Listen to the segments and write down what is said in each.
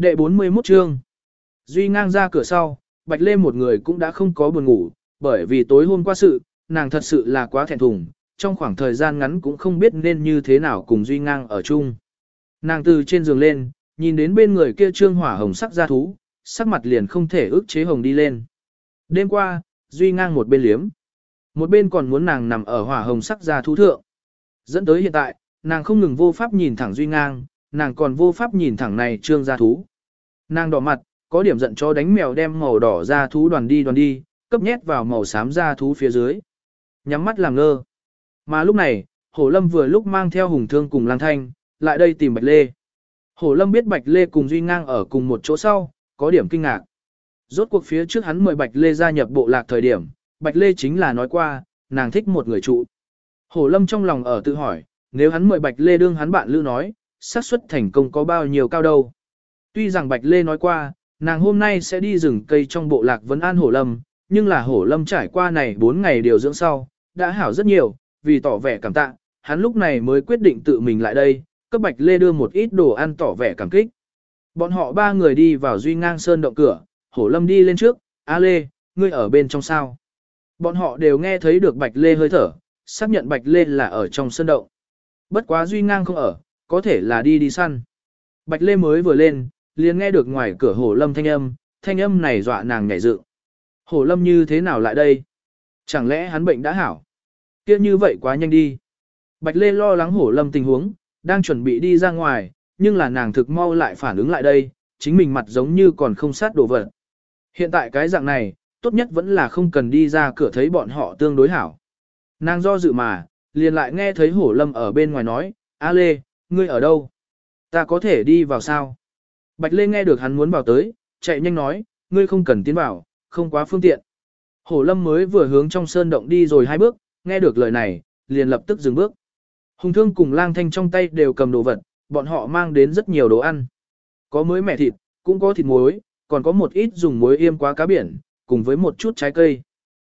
Đệ 41 chương. Duy ngang ra cửa sau, Bạch Lê một người cũng đã không có buồn ngủ, bởi vì tối hôm qua sự, nàng thật sự là quá thẹn thùng, trong khoảng thời gian ngắn cũng không biết nên như thế nào cùng Duy ngang ở chung. Nàng từ trên giường lên, nhìn đến bên người kia trương hỏa hồng sắc ra thú, sắc mặt liền không thể ức chế hồng đi lên. Đêm qua, Duy ngang một bên liếm, một bên còn muốn nàng nằm ở hỏa hồng sắc ra thú thượng. Dẫn tới hiện tại, nàng không ngừng vô pháp nhìn thẳng Duy ngang, nàng còn vô pháp nhìn thẳng này trương gia thú. Nàng đỏ mặt, có điểm giận cho đánh mèo đem màu đỏ ra thú đoàn đi đoàn đi, cấp nhét vào màu xám ra thú phía dưới. Nhắm mắt làm ngơ. Mà lúc này, Hổ Lâm vừa lúc mang theo Hùng Thương cùng Lang Thanh, lại đây tìm Bạch Lê. Hổ Lâm biết Bạch Lê cùng Duy Ngang ở cùng một chỗ sau, có điểm kinh ngạc. Rốt cuộc phía trước hắn mời Bạch Lê gia nhập bộ lạc thời điểm, Bạch Lê chính là nói qua, nàng thích một người trụ. Hổ Lâm trong lòng ở tự hỏi, nếu hắn mời Bạch Lê đương hắn bạn lưu nói, xác suất thành công có bao nhiêu cao đâu. Tuy rằng Bạch Lê nói qua, nàng hôm nay sẽ đi rừng cây trong bộ lạc Vân an Hổ Lâm, nhưng là Hổ Lâm trải qua này 4 ngày điều dưỡng sau, đã hảo rất nhiều, vì tỏ vẻ cảm tạ, hắn lúc này mới quyết định tự mình lại đây, cấp Bạch Lê đưa một ít đồ ăn tỏ vẻ cảm kích. Bọn họ ba người đi vào Duy Ngang Sơn động cửa, Hổ Lâm đi lên trước, A Lê, ngươi ở bên trong sao? Bọn họ đều nghe thấy được Bạch Lê hơi thở, xác nhận Bạch Lê là ở trong sơn động. Bất quá Duy Ngang không ở, có thể là đi đi săn. Bạch Lê mới vừa lên, liền nghe được ngoài cửa Hổ Lâm thanh âm, thanh âm này dọa nàng nhảy dựng. Hổ Lâm như thế nào lại đây? Chẳng lẽ hắn bệnh đã hảo? Kia như vậy quá nhanh đi. Bạch Lê lo lắng Hổ Lâm tình huống, đang chuẩn bị đi ra ngoài, nhưng là nàng thực mau lại phản ứng lại đây, chính mình mặt giống như còn không sát đồ vật. Hiện tại cái dạng này, tốt nhất vẫn là không cần đi ra cửa thấy bọn họ tương đối hảo. Nàng do dự mà, liền lại nghe thấy Hổ Lâm ở bên ngoài nói, A Lê, ngươi ở đâu? Ta có thể đi vào sao? Bạch Lê nghe được hắn muốn vào tới, chạy nhanh nói, ngươi không cần tiến vào, không quá phương tiện. Hổ Lâm mới vừa hướng trong sơn động đi rồi hai bước, nghe được lời này, liền lập tức dừng bước. Hùng Thương cùng Lang Thanh trong tay đều cầm đồ vật, bọn họ mang đến rất nhiều đồ ăn. Có mới mẻ thịt, cũng có thịt muối, còn có một ít dùng muối yêm quá cá biển, cùng với một chút trái cây.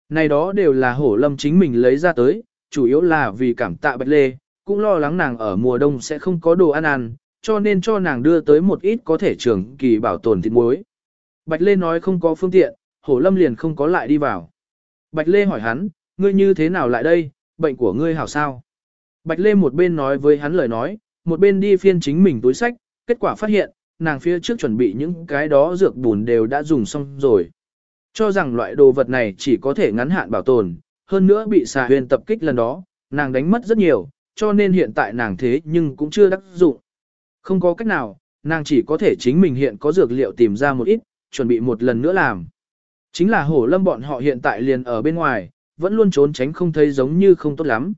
Này đó đều là Hổ Lâm chính mình lấy ra tới, chủ yếu là vì cảm tạ Bạch Lê, cũng lo lắng nàng ở mùa đông sẽ không có đồ ăn ăn, cho nên cho nàng đưa tới một ít có thể trường kỳ bảo tồn thịt muối. Bạch Lê nói không có phương tiện, Hổ Lâm liền không có lại đi vào. Bạch Lê hỏi hắn, ngươi như thế nào lại đây, bệnh của ngươi hảo sao? Bạch Lê một bên nói với hắn lời nói, một bên đi phiên chính mình túi sách, kết quả phát hiện, nàng phía trước chuẩn bị những cái đó dược bùn đều đã dùng xong rồi. Cho rằng loại đồ vật này chỉ có thể ngắn hạn bảo tồn, hơn nữa bị xà huyền tập kích lần đó, nàng đánh mất rất nhiều, cho nên hiện tại nàng thế nhưng cũng chưa đắc dụng. Không có cách nào, nàng chỉ có thể chính mình hiện có dược liệu tìm ra một ít, chuẩn bị một lần nữa làm. Chính là hổ lâm bọn họ hiện tại liền ở bên ngoài, vẫn luôn trốn tránh không thấy giống như không tốt lắm.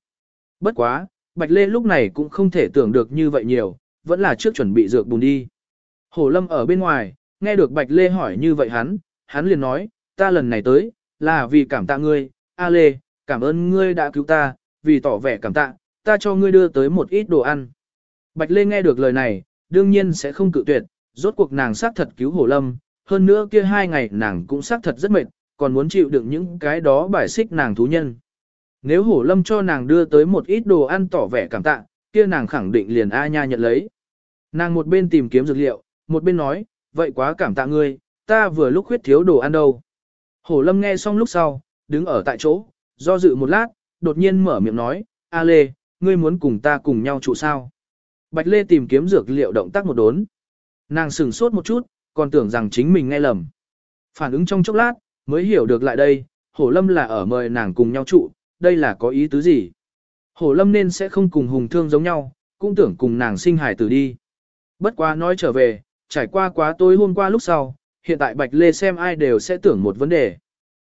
Bất quá, Bạch Lê lúc này cũng không thể tưởng được như vậy nhiều, vẫn là trước chuẩn bị dược bùn đi. Hổ lâm ở bên ngoài, nghe được Bạch Lê hỏi như vậy hắn, hắn liền nói, ta lần này tới, là vì cảm tạ ngươi, A Lê, cảm ơn ngươi đã cứu ta, vì tỏ vẻ cảm tạ, ta cho ngươi đưa tới một ít đồ ăn. Bạch Lê nghe được lời này, đương nhiên sẽ không cự tuyệt, rốt cuộc nàng xác thật cứu hổ lâm, hơn nữa kia hai ngày nàng cũng xác thật rất mệt, còn muốn chịu đựng những cái đó bài xích nàng thú nhân. Nếu hổ lâm cho nàng đưa tới một ít đồ ăn tỏ vẻ cảm tạ, kia nàng khẳng định liền A nha nhận lấy. Nàng một bên tìm kiếm dược liệu, một bên nói, vậy quá cảm tạ ngươi, ta vừa lúc huyết thiếu đồ ăn đâu. Hổ lâm nghe xong lúc sau, đứng ở tại chỗ, do dự một lát, đột nhiên mở miệng nói, A Lê, ngươi muốn cùng ta cùng nhau trụ sao? Bạch Lê tìm kiếm dược liệu động tác một đốn. Nàng sửng sốt một chút, còn tưởng rằng chính mình nghe lầm. Phản ứng trong chốc lát, mới hiểu được lại đây, Hổ Lâm là ở mời nàng cùng nhau trụ, đây là có ý tứ gì? Hổ Lâm nên sẽ không cùng Hùng Thương giống nhau, cũng tưởng cùng nàng sinh hài tử đi. Bất quá nói trở về, trải qua quá tối hôm qua lúc sau, hiện tại Bạch Lê xem ai đều sẽ tưởng một vấn đề.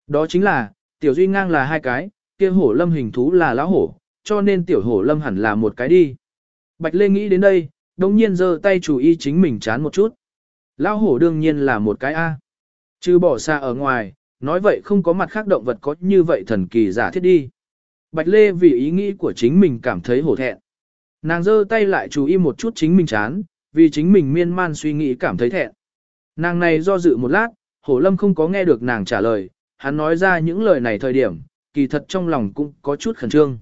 Đó chính là, Tiểu Duy ngang là hai cái, kia Hổ Lâm hình thú là lão hổ, cho nên Tiểu Hổ Lâm hẳn là một cái đi. Bạch Lê nghĩ đến đây, đồng nhiên giơ tay chủ y chính mình chán một chút. Lão hổ đương nhiên là một cái A. Chứ bỏ xa ở ngoài, nói vậy không có mặt khác động vật có như vậy thần kỳ giả thiết đi. Bạch Lê vì ý nghĩ của chính mình cảm thấy hổ thẹn. Nàng giơ tay lại chú ý một chút chính mình chán, vì chính mình miên man suy nghĩ cảm thấy thẹn. Nàng này do dự một lát, hổ lâm không có nghe được nàng trả lời, hắn nói ra những lời này thời điểm, kỳ thật trong lòng cũng có chút khẩn trương.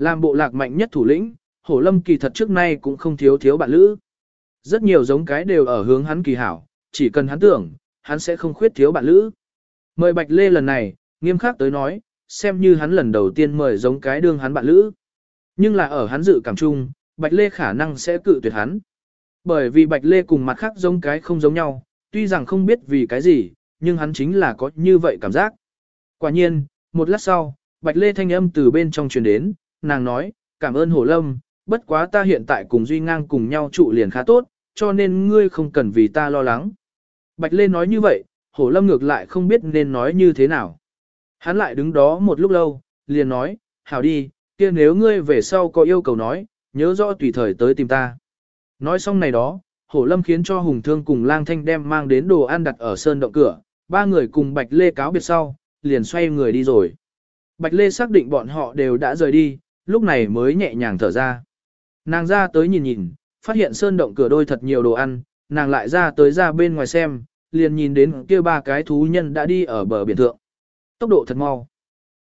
Làm bộ lạc mạnh nhất thủ lĩnh, hổ lâm kỳ thật trước nay cũng không thiếu thiếu bạn lữ. Rất nhiều giống cái đều ở hướng hắn kỳ hảo, chỉ cần hắn tưởng, hắn sẽ không khuyết thiếu bạn lữ. Mời Bạch Lê lần này, nghiêm khắc tới nói, xem như hắn lần đầu tiên mời giống cái đương hắn bạn lữ. Nhưng là ở hắn dự cảm chung, Bạch Lê khả năng sẽ cự tuyệt hắn. Bởi vì Bạch Lê cùng mặt khác giống cái không giống nhau, tuy rằng không biết vì cái gì, nhưng hắn chính là có như vậy cảm giác. Quả nhiên, một lát sau, Bạch Lê thanh âm từ bên trong truyền đến, nàng nói, cảm ơn Hổ Lâm, bất quá ta hiện tại cùng Duy Ngang cùng nhau trụ liền khá tốt, cho nên ngươi không cần vì ta lo lắng. Bạch Lê nói như vậy, Hổ Lâm ngược lại không biết nên nói như thế nào. Hắn lại đứng đó một lúc lâu, liền nói, hảo đi, kia nếu ngươi về sau có yêu cầu nói, nhớ rõ tùy thời tới tìm ta. Nói xong này đó, Hổ Lâm khiến cho Hùng Thương cùng Lang Thanh đem mang đến đồ ăn đặt ở sơn động cửa, ba người cùng Bạch Lê cáo biệt sau, liền xoay người đi rồi. Bạch Lê xác định bọn họ đều đã rời đi, lúc này mới nhẹ nhàng thở ra. Nàng ra tới nhìn nhìn, phát hiện sơn động cửa đôi thật nhiều đồ ăn, nàng lại ra tới ra bên ngoài xem, liền nhìn đến kia ba cái thú nhân đã đi ở bờ biển thượng. Tốc độ thật mau.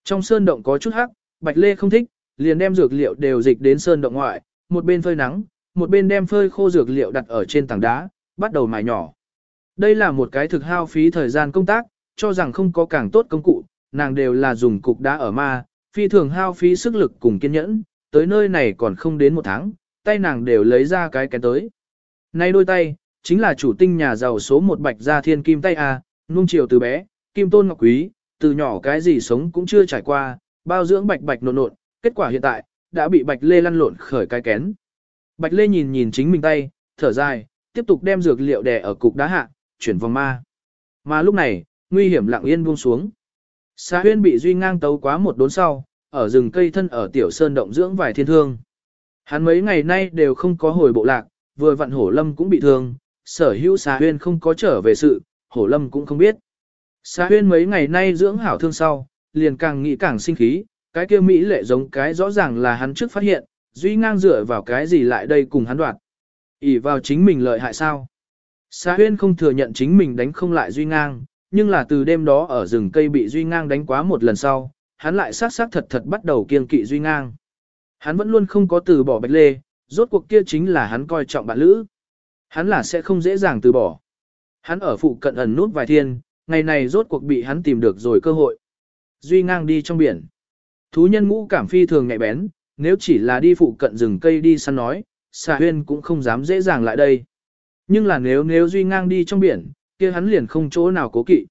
Trong sơn động có chút hắc, Bạch Lê không thích, liền đem dược liệu đều dịch đến sơn động ngoại, một bên phơi nắng, một bên đem phơi khô dược liệu đặt ở trên tảng đá, bắt đầu mài nhỏ. Đây là một cái thực hao phí thời gian công tác, cho rằng không có càng tốt công cụ, nàng đều là dùng cục đá ở ma, phi thường hao phí sức lực cùng kiên nhẫn, tới nơi này còn không đến một tháng, tay nàng đều lấy ra cái kén tới. Nay đôi tay, chính là chủ tinh nhà giàu số một bạch gia thiên kim tay A, nung chiều từ bé, kim tôn ngọc quý, từ nhỏ cái gì sống cũng chưa trải qua, bao dưỡng bạch bạch nộn nộn, kết quả hiện tại, đã bị bạch lê lăn lộn khởi cái kén. Bạch lê nhìn nhìn chính mình tay, thở dài, tiếp tục đem dược liệu đè ở cục đá hạ, chuyển vòng ma. Mà lúc này, nguy hiểm lặng yên buông xuống. Sa huyên bị duy ngang tấu quá một đốn sau, ở rừng cây thân ở tiểu sơn động dưỡng vài thiên thương. Hắn mấy ngày nay đều không có hồi bộ lạc, vừa vặn hổ lâm cũng bị thương, sở hữu xà huyên không có trở về sự, hổ lâm cũng không biết. Xà huyên mấy ngày nay dưỡng hảo thương sau, liền càng nghĩ càng sinh khí, cái kia Mỹ lệ giống cái rõ ràng là hắn trước phát hiện, duy ngang dựa vào cái gì lại đây cùng hắn đoạt. ỉ vào chính mình lợi hại sao? Xà huyên không thừa nhận chính mình đánh không lại duy ngang, nhưng là từ đêm đó ở rừng cây bị duy ngang đánh quá một lần sau, hắn lại sát sát thật thật bắt đầu kiên kỵ duy ngang. Hắn vẫn luôn không có từ bỏ bạch lê, rốt cuộc kia chính là hắn coi trọng bạn lữ. Hắn là sẽ không dễ dàng từ bỏ. Hắn ở phụ cận ẩn nút vài thiên, ngày này rốt cuộc bị hắn tìm được rồi cơ hội. Duy ngang đi trong biển. Thú nhân ngũ cảm phi thường nhạy bén, nếu chỉ là đi phụ cận rừng cây đi săn nói, xà huyên cũng không dám dễ dàng lại đây. Nhưng là nếu nếu Duy ngang đi trong biển, kia hắn liền không chỗ nào cố kỵ.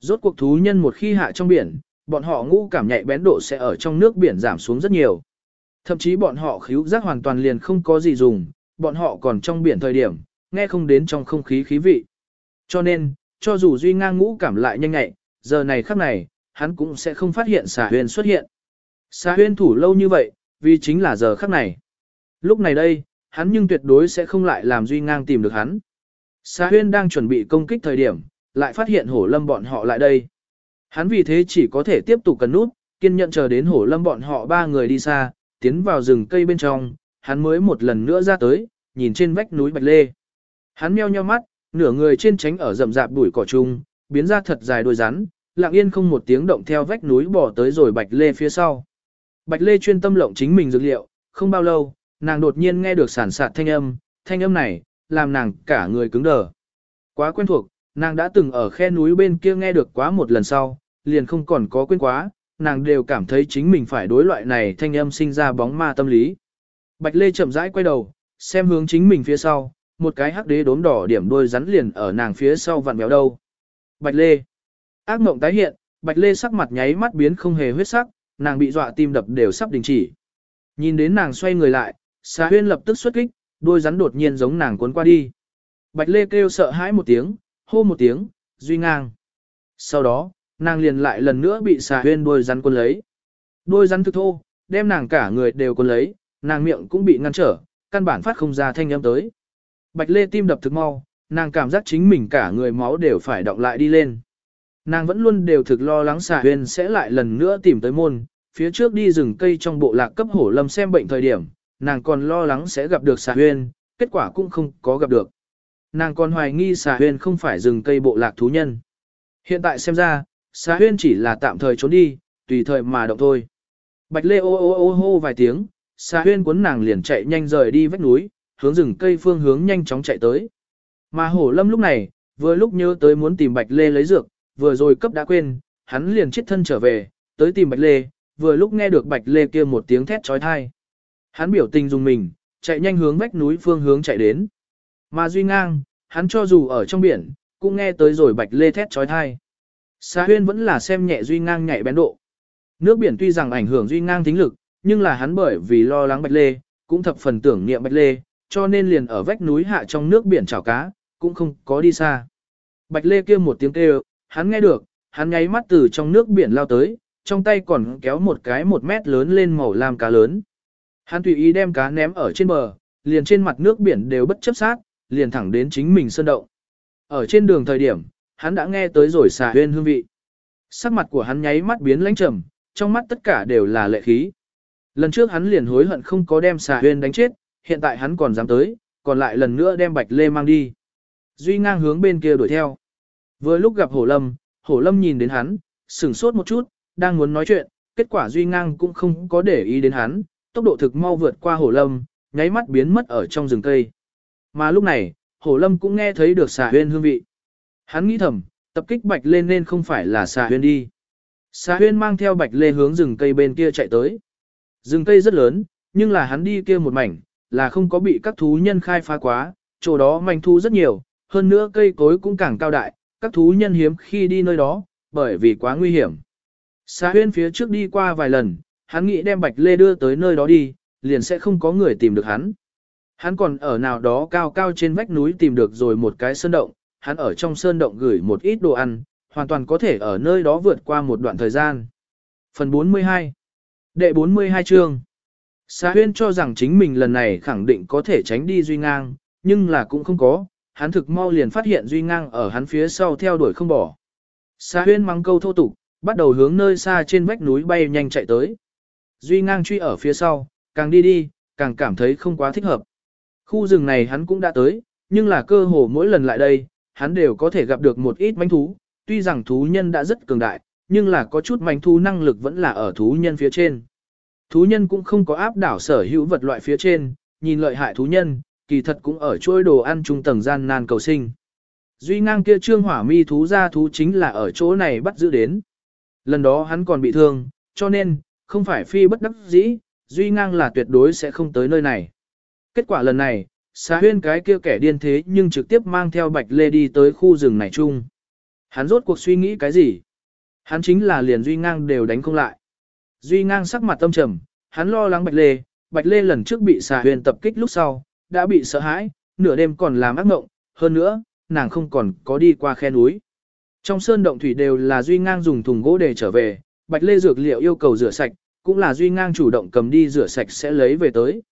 Rốt cuộc thú nhân một khi hạ trong biển, bọn họ ngũ cảm nhạy bén độ sẽ ở trong nước biển giảm xuống rất nhiều. Thậm chí bọn họ khíu giác hoàn toàn liền không có gì dùng, bọn họ còn trong biển thời điểm, nghe không đến trong không khí khí vị. Cho nên, cho dù Duy ngang ngũ cảm lại nhanh nhạy, giờ này khắc này, hắn cũng sẽ không phát hiện xà huyên xuất hiện. Xà huyên thủ lâu như vậy, vì chính là giờ khắc này. Lúc này đây, hắn nhưng tuyệt đối sẽ không lại làm Duy ngang tìm được hắn. Xà huyên đang chuẩn bị công kích thời điểm, lại phát hiện hổ lâm bọn họ lại đây. Hắn vì thế chỉ có thể tiếp tục cần nút, kiên nhận chờ đến hổ lâm bọn họ ba người đi xa, tiến vào rừng cây bên trong, hắn mới một lần nữa ra tới, nhìn trên vách núi bạch lê. Hắn meo nheo mắt, nửa người trên tránh ở rậm rạp bụi cỏ chung, biến ra thật dài đôi rắn, lặng yên không một tiếng động theo vách núi bỏ tới rồi bạch lê phía sau. Bạch lê chuyên tâm lộng chính mình dược liệu, không bao lâu, nàng đột nhiên nghe được sản sạt thanh âm, thanh âm này, làm nàng cả người cứng đờ. Quá quen thuộc, nàng đã từng ở khe núi bên kia nghe được quá một lần sau, liền không còn có quên quá, nàng đều cảm thấy chính mình phải đối loại này thanh âm sinh ra bóng ma tâm lý. Bạch Lê chậm rãi quay đầu, xem hướng chính mình phía sau, một cái hắc đế đốm đỏ điểm đôi rắn liền ở nàng phía sau vặn béo đâu. Bạch Lê. Ác mộng tái hiện, Bạch Lê sắc mặt nháy mắt biến không hề huyết sắc, nàng bị dọa tim đập đều sắp đình chỉ. Nhìn đến nàng xoay người lại, Sa huyên lập tức xuất kích, đôi rắn đột nhiên giống nàng cuốn qua đi. Bạch Lê kêu sợ hãi một tiếng, hô một tiếng, duy ngang. Sau đó, nàng liền lại lần nữa bị xà huyên đôi rắn cuốn lấy. Đôi rắn thực thô, đem nàng cả người đều cuốn lấy, nàng miệng cũng bị ngăn trở, căn bản phát không ra thanh âm tới. Bạch Lê tim đập thực mau, nàng cảm giác chính mình cả người máu đều phải động lại đi lên. Nàng vẫn luôn đều thực lo lắng xà huyên sẽ lại lần nữa tìm tới môn, phía trước đi rừng cây trong bộ lạc cấp hổ lâm xem bệnh thời điểm, nàng còn lo lắng sẽ gặp được xà huyên, kết quả cũng không có gặp được. Nàng còn hoài nghi xà huyên không phải rừng cây bộ lạc thú nhân. Hiện tại xem ra, xà huyên chỉ là tạm thời trốn đi, tùy thời mà động thôi. Bạch lê ô ô ô hô vài tiếng, xà huyên cuốn nàng liền chạy nhanh rời đi vách núi, hướng rừng cây phương hướng nhanh chóng chạy tới. Mà hổ lâm lúc này, vừa lúc nhớ tới muốn tìm Bạch Lê lấy dược, vừa rồi cấp đã quên, hắn liền chết thân trở về, tới tìm Bạch Lê, vừa lúc nghe được Bạch Lê kia một tiếng thét trói thai. Hắn biểu tình dùng mình, chạy nhanh hướng vách núi phương hướng chạy đến. Mà Duy Ngang, hắn cho dù ở trong biển, cũng nghe tới rồi Bạch Lê thét trói thai. Sa huyên vẫn là xem nhẹ Duy Ngang nhạy bén độ. Nước biển tuy rằng ảnh hưởng Duy Ngang tính lực, nhưng là hắn bởi vì lo lắng Bạch Lê, cũng thập phần tưởng niệm Bạch Lê, cho nên liền ở vách núi hạ trong nước biển chảo cá, cũng không có đi xa. Bạch Lê kêu một tiếng kêu, hắn nghe được, hắn nháy mắt từ trong nước biển lao tới, trong tay còn kéo một cái một mét lớn lên màu lam cá lớn. Hắn tùy ý đem cá ném ở trên bờ, liền trên mặt nước biển đều bất chấp sát, liền thẳng đến chính mình sơn động. Ở trên đường thời điểm, hắn đã nghe tới rồi xà huyên hương vị. Sắc mặt của hắn nháy mắt biến lãnh trầm, trong mắt tất cả đều là lệ khí. Lần trước hắn liền hối hận không có đem xà huyên đánh chết, hiện tại hắn còn dám tới, còn lại lần nữa đem bạch lê mang đi. Duy ngang hướng bên kia đuổi theo. Vừa lúc gặp hổ lâm, hổ lâm nhìn đến hắn, sửng sốt một chút, đang muốn nói chuyện, kết quả Duy ngang cũng không có để ý đến hắn, tốc độ thực mau vượt qua hổ lâm, nháy mắt biến mất ở trong rừng cây. Mà lúc này, hổ lâm cũng nghe thấy được xà huyên hương vị. Hắn nghĩ thầm, tập kích bạch lên nên không phải là xà huyên đi. Xà huyên mang theo bạch lê hướng rừng cây bên kia chạy tới. Rừng cây rất lớn, nhưng là hắn đi kia một mảnh, là không có bị các thú nhân khai phá quá, chỗ đó manh thú rất nhiều, hơn nữa cây cối cũng càng cao đại, các thú nhân hiếm khi đi nơi đó, bởi vì quá nguy hiểm. Xà huyên phía trước đi qua vài lần, hắn nghĩ đem bạch lê đưa tới nơi đó đi, liền sẽ không có người tìm được hắn. Hắn còn ở nào đó cao cao trên vách núi tìm được rồi một cái sơn động, hắn ở trong sơn động gửi một ít đồ ăn, hoàn toàn có thể ở nơi đó vượt qua một đoạn thời gian. Phần 42 Đệ 42 chương Sa huyên cho rằng chính mình lần này khẳng định có thể tránh đi Duy Ngang, nhưng là cũng không có, hắn thực mau liền phát hiện Duy Ngang ở hắn phía sau theo đuổi không bỏ. Sa huyên mắng câu thô tục, bắt đầu hướng nơi xa trên vách núi bay nhanh chạy tới. Duy Ngang truy ở phía sau, càng đi đi, càng cảm thấy không quá thích hợp. Khu rừng này hắn cũng đã tới, nhưng là cơ hồ mỗi lần lại đây, hắn đều có thể gặp được một ít manh thú, tuy rằng thú nhân đã rất cường đại, nhưng là có chút manh thú năng lực vẫn là ở thú nhân phía trên. Thú nhân cũng không có áp đảo sở hữu vật loại phía trên, nhìn lợi hại thú nhân, kỳ thật cũng ở chuỗi đồ ăn trung tầng gian nan cầu sinh. Duy ngang kia trương hỏa mi thú ra thú chính là ở chỗ này bắt giữ đến. Lần đó hắn còn bị thương, cho nên, không phải phi bất đắc dĩ, Duy ngang là tuyệt đối sẽ không tới nơi này. Kết quả lần này, xa huyên cái kia kẻ điên thế nhưng trực tiếp mang theo bạch lê đi tới khu rừng này chung. Hắn rốt cuộc suy nghĩ cái gì? Hắn chính là liền Duy ngang đều đánh không lại. Duy ngang sắc mặt tâm trầm, hắn lo lắng bạch lê, bạch lê lần trước bị xà huyên tập kích lúc sau, đã bị sợ hãi, nửa đêm còn làm ác mộng, hơn nữa, nàng không còn có đi qua khe núi. Trong sơn động thủy đều là Duy ngang dùng thùng gỗ để trở về, bạch lê dược liệu yêu cầu rửa sạch, cũng là Duy ngang chủ động cầm đi rửa sạch sẽ lấy về tới.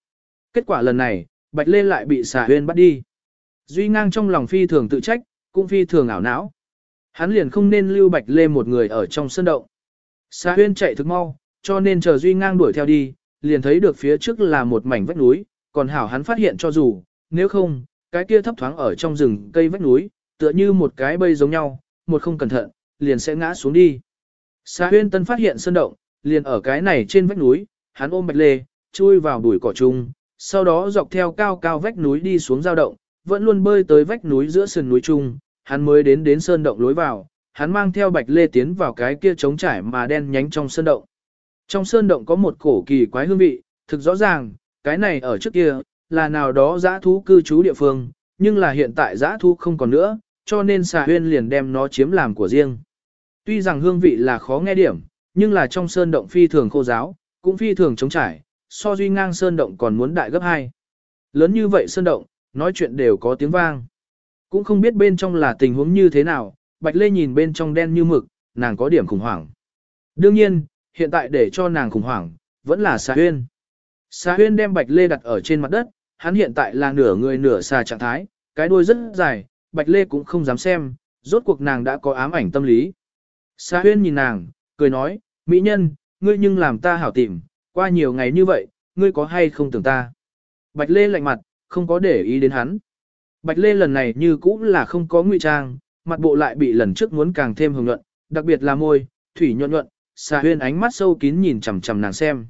Kết quả lần này, Bạch Lê lại bị xà huyên bắt đi. Duy ngang trong lòng phi thường tự trách, cũng phi thường ảo não. Hắn liền không nên lưu Bạch Lê một người ở trong sân động. Xà huyên chạy thực mau, cho nên chờ Duy ngang đuổi theo đi, liền thấy được phía trước là một mảnh vách núi, còn hảo hắn phát hiện cho dù, nếu không, cái kia thấp thoáng ở trong rừng cây vách núi, tựa như một cái bây giống nhau, một không cẩn thận, liền sẽ ngã xuống đi. Xà huyên tân phát hiện sơn động, liền ở cái này trên vách núi, hắn ôm Bạch Lê, chui vào bụi cỏ chung, sau đó dọc theo cao cao vách núi đi xuống giao động, vẫn luôn bơi tới vách núi giữa sườn núi chung, hắn mới đến đến sơn động lối vào, hắn mang theo bạch lê tiến vào cái kia trống trải mà đen nhánh trong sơn động. Trong sơn động có một cổ kỳ quái hương vị, thực rõ ràng, cái này ở trước kia, là nào đó giã thú cư trú địa phương, nhưng là hiện tại giã thú không còn nữa, cho nên xà huyên liền đem nó chiếm làm của riêng. Tuy rằng hương vị là khó nghe điểm, nhưng là trong sơn động phi thường khô giáo, cũng phi thường trống trải, so duy ngang sơn động còn muốn đại gấp hai. Lớn như vậy sơn động, nói chuyện đều có tiếng vang. Cũng không biết bên trong là tình huống như thế nào, Bạch Lê nhìn bên trong đen như mực, nàng có điểm khủng hoảng. Đương nhiên, hiện tại để cho nàng khủng hoảng, vẫn là xà huyên. Xà huyên đem Bạch Lê đặt ở trên mặt đất, hắn hiện tại là nửa người nửa xà trạng thái, cái đuôi rất dài, Bạch Lê cũng không dám xem, rốt cuộc nàng đã có ám ảnh tâm lý. Xà huyên nhìn nàng, cười nói, mỹ nhân, ngươi nhưng làm ta hảo tìm, qua nhiều ngày như vậy, ngươi có hay không tưởng ta? Bạch Lê lạnh mặt, không có để ý đến hắn. Bạch Lê lần này như cũ là không có ngụy trang, mặt bộ lại bị lần trước muốn càng thêm hồng nhuận, đặc biệt là môi, thủy nhuận nhuận, xà huyên ánh mắt sâu kín nhìn chằm chằm nàng xem.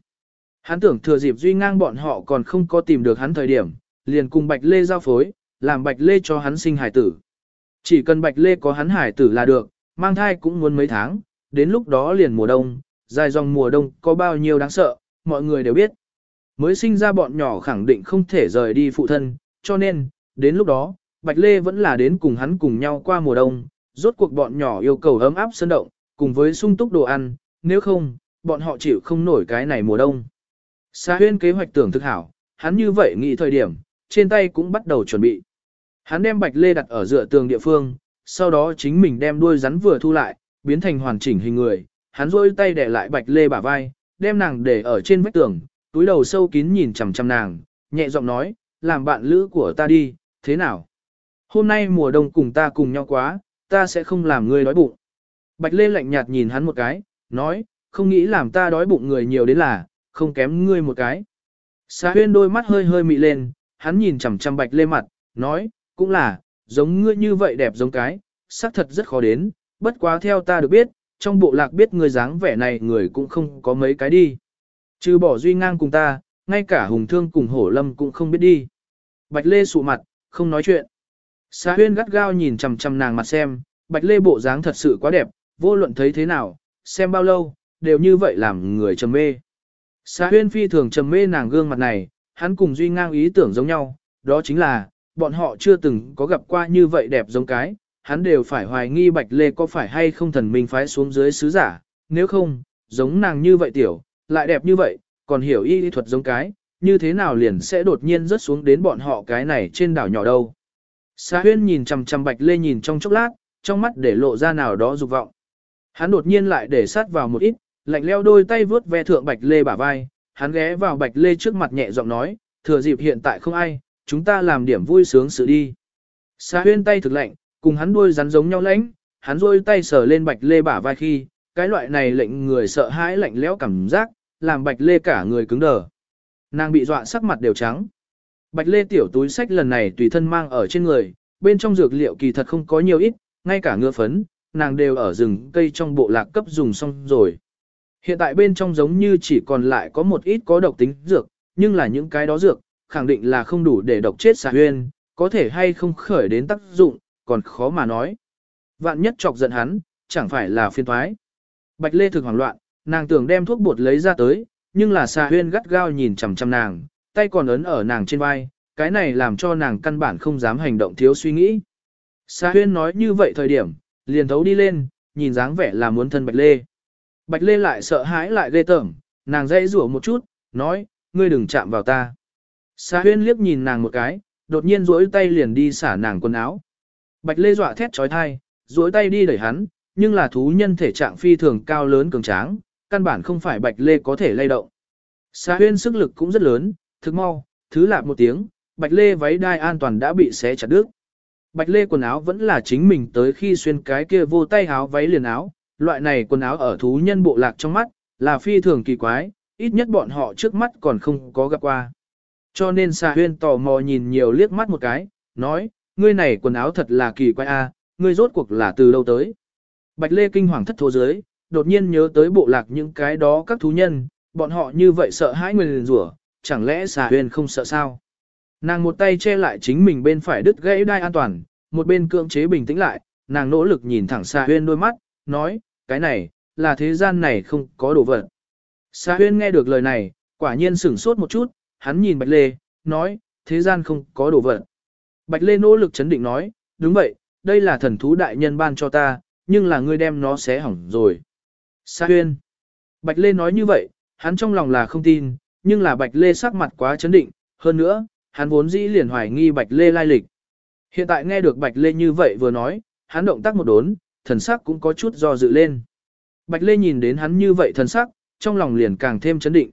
Hắn tưởng thừa dịp duy ngang bọn họ còn không có tìm được hắn thời điểm, liền cùng Bạch Lê giao phối, làm Bạch Lê cho hắn sinh hải tử. Chỉ cần Bạch Lê có hắn hải tử là được, mang thai cũng muốn mấy tháng, đến lúc đó liền mùa đông, dài dòng mùa đông có bao nhiêu đáng sợ, mọi người đều biết. Mới sinh ra bọn nhỏ khẳng định không thể rời đi phụ thân, cho nên, đến lúc đó, Bạch Lê vẫn là đến cùng hắn cùng nhau qua mùa đông, rốt cuộc bọn nhỏ yêu cầu ấm áp sân động, cùng với sung túc đồ ăn, nếu không, bọn họ chịu không nổi cái này mùa đông. Sa huyên kế hoạch tưởng thực hảo, hắn như vậy nghĩ thời điểm, trên tay cũng bắt đầu chuẩn bị. Hắn đem Bạch Lê đặt ở dựa tường địa phương, sau đó chính mình đem đuôi rắn vừa thu lại, biến thành hoàn chỉnh hình người, hắn rôi tay để lại Bạch Lê bả vai, đem nàng để ở trên vách tường, túi đầu sâu kín nhìn chằm chằm nàng, nhẹ giọng nói, làm bạn lữ của ta đi, thế nào? Hôm nay mùa đông cùng ta cùng nhau quá, ta sẽ không làm ngươi đói bụng. Bạch Lê lạnh nhạt nhìn hắn một cái, nói, không nghĩ làm ta đói bụng người nhiều đến là, không kém ngươi một cái. Xa huyên đôi mắt hơi hơi mị lên, hắn nhìn chằm chằm Bạch Lê mặt, nói, cũng là, giống ngươi như vậy đẹp giống cái, xác thật rất khó đến, bất quá theo ta được biết, trong bộ lạc biết người dáng vẻ này người cũng không có mấy cái đi. Trừ bỏ duy ngang cùng ta, ngay cả hùng thương cùng hổ lâm cũng không biết đi. Bạch Lê sụ mặt, không nói chuyện. Xà huyên gắt gao nhìn chằm chằm nàng mặt xem, Bạch Lê bộ dáng thật sự quá đẹp, vô luận thấy thế nào, xem bao lâu, đều như vậy làm người trầm mê. Xà huyên phi thường trầm mê nàng gương mặt này, hắn cùng duy ngang ý tưởng giống nhau, đó chính là, bọn họ chưa từng có gặp qua như vậy đẹp giống cái, hắn đều phải hoài nghi Bạch Lê có phải hay không thần minh phái xuống dưới sứ giả, nếu không, giống nàng như vậy tiểu, lại đẹp như vậy, còn hiểu y thuật giống cái, như thế nào liền sẽ đột nhiên rớt xuống đến bọn họ cái này trên đảo nhỏ đâu. Sa huyên nhìn chằm chằm Bạch Lê nhìn trong chốc lát, trong mắt để lộ ra nào đó dục vọng. Hắn đột nhiên lại để sát vào một ít, lạnh leo đôi tay vướt ve thượng Bạch Lê bả vai, hắn ghé vào Bạch Lê trước mặt nhẹ giọng nói, thừa dịp hiện tại không ai, chúng ta làm điểm vui sướng sự đi. Sa huyên tay thực lạnh, cùng hắn đuôi rắn giống nhau lãnh, hắn rôi tay sờ lên Bạch Lê bả vai khi, cái loại này lệnh người sợ hãi lạnh lẽo cảm giác, làm Bạch Lê cả người cứng đờ. Nàng bị dọa sắc mặt đều trắng. Bạch Lê tiểu túi sách lần này tùy thân mang ở trên người, bên trong dược liệu kỳ thật không có nhiều ít, ngay cả ngựa phấn, nàng đều ở rừng cây trong bộ lạc cấp dùng xong rồi. Hiện tại bên trong giống như chỉ còn lại có một ít có độc tính dược, nhưng là những cái đó dược, khẳng định là không đủ để độc chết xà huyên, có thể hay không khởi đến tác dụng, còn khó mà nói. Vạn nhất chọc giận hắn, chẳng phải là phiên thoái. Bạch Lê thực hoảng loạn, nàng tưởng đem thuốc bột lấy ra tới, nhưng là xà huyên gắt gao nhìn chằm chằm nàng, tay còn ấn ở nàng trên vai, cái này làm cho nàng căn bản không dám hành động thiếu suy nghĩ. Xà huyên nói như vậy thời điểm, liền thấu đi lên, nhìn dáng vẻ là muốn thân Bạch Lê. Bạch Lê lại sợ hãi lại ghê tởm, nàng dãy rủa một chút, nói, ngươi đừng chạm vào ta. Xà huyên liếc nhìn nàng một cái, đột nhiên duỗi tay liền đi xả nàng quần áo. Bạch Lê dọa thét trói thai, duỗi tay đi đẩy hắn, nhưng là thú nhân thể trạng phi thường cao lớn cường tráng, căn bản không phải Bạch Lê có thể lay động. Xa huyên sức lực cũng rất lớn, thực mau, thứ lạp một tiếng, Bạch Lê váy đai an toàn đã bị xé chặt đứt. Bạch Lê quần áo vẫn là chính mình tới khi xuyên cái kia vô tay áo váy liền áo, loại này quần áo ở thú nhân bộ lạc trong mắt, là phi thường kỳ quái, ít nhất bọn họ trước mắt còn không có gặp qua. Cho nên Sa huyên tò mò nhìn nhiều liếc mắt một cái, nói, ngươi này quần áo thật là kỳ quái a, ngươi rốt cuộc là từ đâu tới. Bạch Lê kinh hoàng thất thố dưới, đột nhiên nhớ tới bộ lạc những cái đó các thú nhân, bọn họ như vậy sợ hãi người liền rủa, chẳng lẽ xà huyền không sợ sao? Nàng một tay che lại chính mình bên phải đứt gãy đai an toàn, một bên cưỡng chế bình tĩnh lại, nàng nỗ lực nhìn thẳng xà huyên đôi mắt, nói, cái này, là thế gian này không có đồ vật. Xà huyên nghe được lời này, quả nhiên sửng sốt một chút, hắn nhìn Bạch Lê, nói, thế gian không có đồ vật. Bạch Lê nỗ lực chấn định nói, đúng vậy, đây là thần thú đại nhân ban cho ta, nhưng là ngươi đem nó xé hỏng rồi. Sa huyên. Bạch Lê nói như vậy, hắn trong lòng là không tin, nhưng là Bạch Lê sắc mặt quá chấn định, hơn nữa, hắn vốn dĩ liền hoài nghi Bạch Lê lai lịch. Hiện tại nghe được Bạch Lê như vậy vừa nói, hắn động tác một đốn, thần sắc cũng có chút do dự lên. Bạch Lê nhìn đến hắn như vậy thần sắc, trong lòng liền càng thêm chấn định.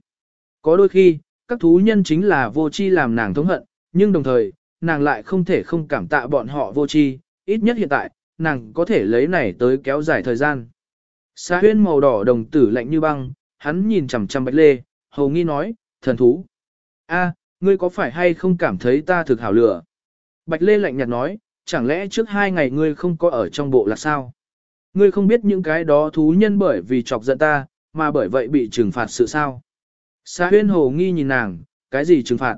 Có đôi khi, các thú nhân chính là vô chi làm nàng thống hận, nhưng đồng thời, nàng lại không thể không cảm tạ bọn họ vô tri, ít nhất hiện tại, nàng có thể lấy này tới kéo dài thời gian. Sa huyên màu đỏ đồng tử lạnh như băng, hắn nhìn chằm chằm Bạch Lê, hầu nghi nói, thần thú. a, ngươi có phải hay không cảm thấy ta thực hảo lửa? Bạch Lê lạnh nhạt nói, chẳng lẽ trước hai ngày ngươi không có ở trong bộ là sao? Ngươi không biết những cái đó thú nhân bởi vì chọc giận ta, mà bởi vậy bị trừng phạt sự sao? Sa huyên hồ nghi nhìn nàng, cái gì trừng phạt?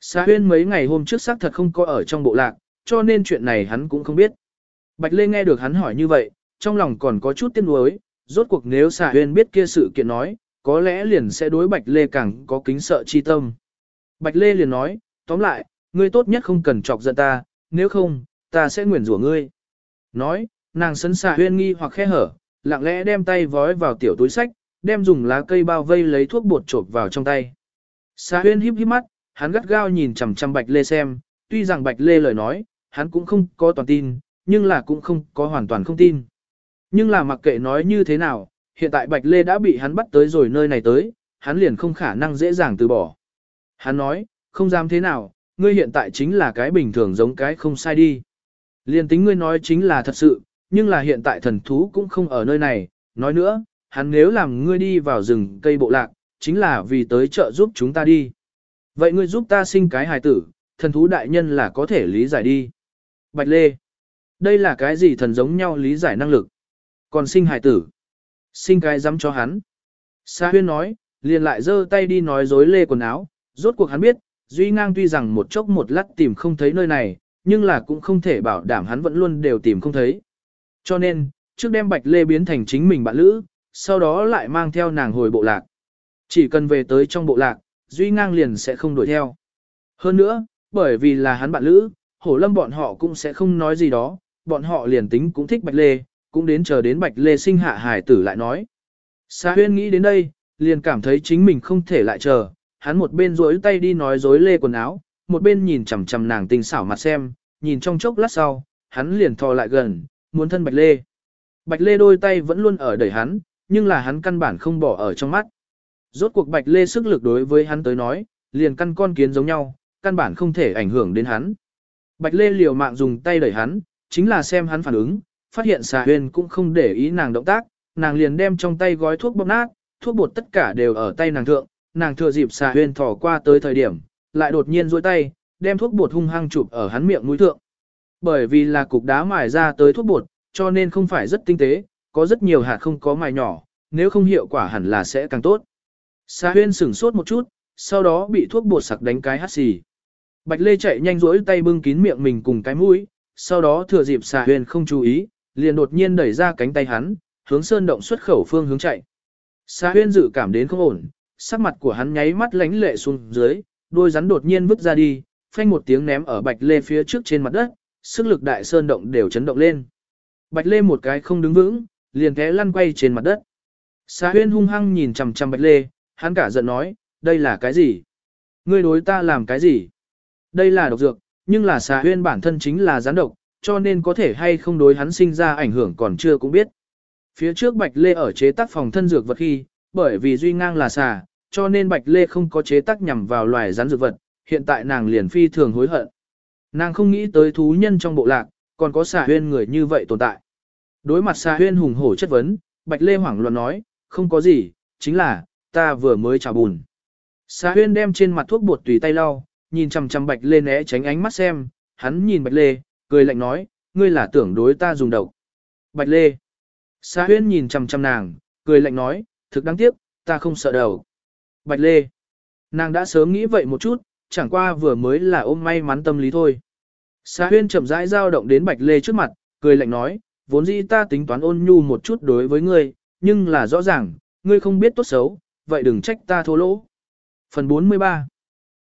Xà huyên mấy ngày hôm trước xác thật không có ở trong bộ lạc, cho nên chuyện này hắn cũng không biết. Bạch Lê nghe được hắn hỏi như vậy, trong lòng còn có chút tiếc nuối, rốt cuộc nếu xà huyên biết kia sự kiện nói, có lẽ liền sẽ đối Bạch Lê càng có kính sợ chi tâm. Bạch Lê liền nói, tóm lại, ngươi tốt nhất không cần chọc giận ta, nếu không, ta sẽ nguyền rủa ngươi. Nói, nàng sấn xà huyên nghi hoặc khe hở, lặng lẽ đem tay vói vào tiểu túi sách, đem dùng lá cây bao vây lấy thuốc bột trộp vào trong tay. Xà huyên híp híp mắt, hắn gắt gao nhìn chằm chằm Bạch Lê xem, tuy rằng Bạch Lê lời nói, hắn cũng không có toàn tin, nhưng là cũng không có hoàn toàn không tin. Nhưng là mặc kệ nói như thế nào, hiện tại Bạch Lê đã bị hắn bắt tới rồi nơi này tới, hắn liền không khả năng dễ dàng từ bỏ. Hắn nói, không dám thế nào, ngươi hiện tại chính là cái bình thường giống cái không sai đi. Liền tính ngươi nói chính là thật sự, nhưng là hiện tại thần thú cũng không ở nơi này, nói nữa, hắn nếu làm ngươi đi vào rừng cây bộ lạc, chính là vì tới trợ giúp chúng ta đi. Vậy ngươi giúp ta sinh cái hài tử, thần thú đại nhân là có thể lý giải đi. Bạch Lê, đây là cái gì thần giống nhau lý giải năng lực. Còn sinh hài tử, sinh cái dám cho hắn. Sa huyên nói, liền lại giơ tay đi nói dối lê quần áo, rốt cuộc hắn biết, Duy Ngang tuy rằng một chốc một lát tìm không thấy nơi này, nhưng là cũng không thể bảo đảm hắn vẫn luôn đều tìm không thấy. Cho nên, trước đem Bạch Lê biến thành chính mình bạn lữ, sau đó lại mang theo nàng hồi bộ lạc. Chỉ cần về tới trong bộ lạc, Duy Ngang liền sẽ không đuổi theo. Hơn nữa, bởi vì là hắn bạn lữ, hổ lâm bọn họ cũng sẽ không nói gì đó, bọn họ liền tính cũng thích Bạch Lê, cũng đến chờ đến Bạch Lê sinh hạ hải tử lại nói. Sa huyên nghĩ đến đây, liền cảm thấy chính mình không thể lại chờ, hắn một bên rối tay đi nói dối Lê quần áo, một bên nhìn chằm chằm nàng tình xảo mặt xem, nhìn trong chốc lát sau, hắn liền thò lại gần, muốn thân Bạch Lê. Bạch Lê đôi tay vẫn luôn ở đẩy hắn, nhưng là hắn căn bản không bỏ ở trong mắt. Rốt cuộc Bạch Lê sức lực đối với hắn tới nói, liền căn con kiến giống nhau, căn bản không thể ảnh hưởng đến hắn. Bạch Lê liều mạng dùng tay đẩy hắn, chính là xem hắn phản ứng, phát hiện xà huyền cũng không để ý nàng động tác, nàng liền đem trong tay gói thuốc bóp nát, thuốc bột tất cả đều ở tay nàng thượng, nàng thừa dịp xà huyền thỏ qua tới thời điểm, lại đột nhiên duỗi tay, đem thuốc bột hung hăng chụp ở hắn miệng mũi thượng. Bởi vì là cục đá mài ra tới thuốc bột, cho nên không phải rất tinh tế, có rất nhiều hạt không có mài nhỏ, nếu không hiệu quả hẳn là sẽ càng tốt. Xà huyên sửng sốt một chút, sau đó bị thuốc bột sặc đánh cái hắt xì. Bạch Lê chạy nhanh rỗi tay bưng kín miệng mình cùng cái mũi, sau đó thừa dịp xà huyền không chú ý, liền đột nhiên đẩy ra cánh tay hắn, hướng sơn động xuất khẩu phương hướng chạy. Xà huyên dự cảm đến không ổn, sắc mặt của hắn nháy mắt lánh lệ xuống dưới, đôi rắn đột nhiên vứt ra đi, phanh một tiếng ném ở Bạch Lê phía trước trên mặt đất, sức lực đại sơn động đều chấn động lên. Bạch Lê một cái không đứng vững, liền té lăn quay trên mặt đất. Xà huyên hung hăng nhìn chằm chằm Bạch Lê, hắn cả giận nói, đây là cái gì? Ngươi đối ta làm cái gì? Đây là độc dược, nhưng là xà huyên bản thân chính là gián độc, cho nên có thể hay không đối hắn sinh ra ảnh hưởng còn chưa cũng biết. Phía trước Bạch Lê ở chế tác phòng thân dược vật khi, bởi vì duy ngang là xà, cho nên Bạch Lê không có chế tác nhằm vào loài rắn dược vật, hiện tại nàng liền phi thường hối hận. Nàng không nghĩ tới thú nhân trong bộ lạc, còn có xà huyên người như vậy tồn tại. Đối mặt xà huyên hùng hổ chất vấn, Bạch Lê hoảng loạn nói, không có gì, chính là, ta vừa mới trào bùn. Xà huyên đem trên mặt thuốc bột tùy tay lau, nhìn chằm chằm Bạch Lê né tránh ánh mắt xem, hắn nhìn Bạch Lê, cười lạnh nói, ngươi là tưởng đối ta dùng độc. Bạch Lê. Xà huyên nhìn chằm chằm nàng, cười lạnh nói, thực đáng tiếc, ta không sợ đầu. Bạch Lê. Nàng đã sớm nghĩ vậy một chút, chẳng qua vừa mới là ôm may mắn tâm lý thôi. Xà huyên chậm rãi dao động đến Bạch Lê trước mặt, cười lạnh nói, vốn dĩ ta tính toán ôn nhu một chút đối với ngươi, nhưng là rõ ràng, ngươi không biết tốt xấu, vậy đừng trách ta thô lỗ. Phần 43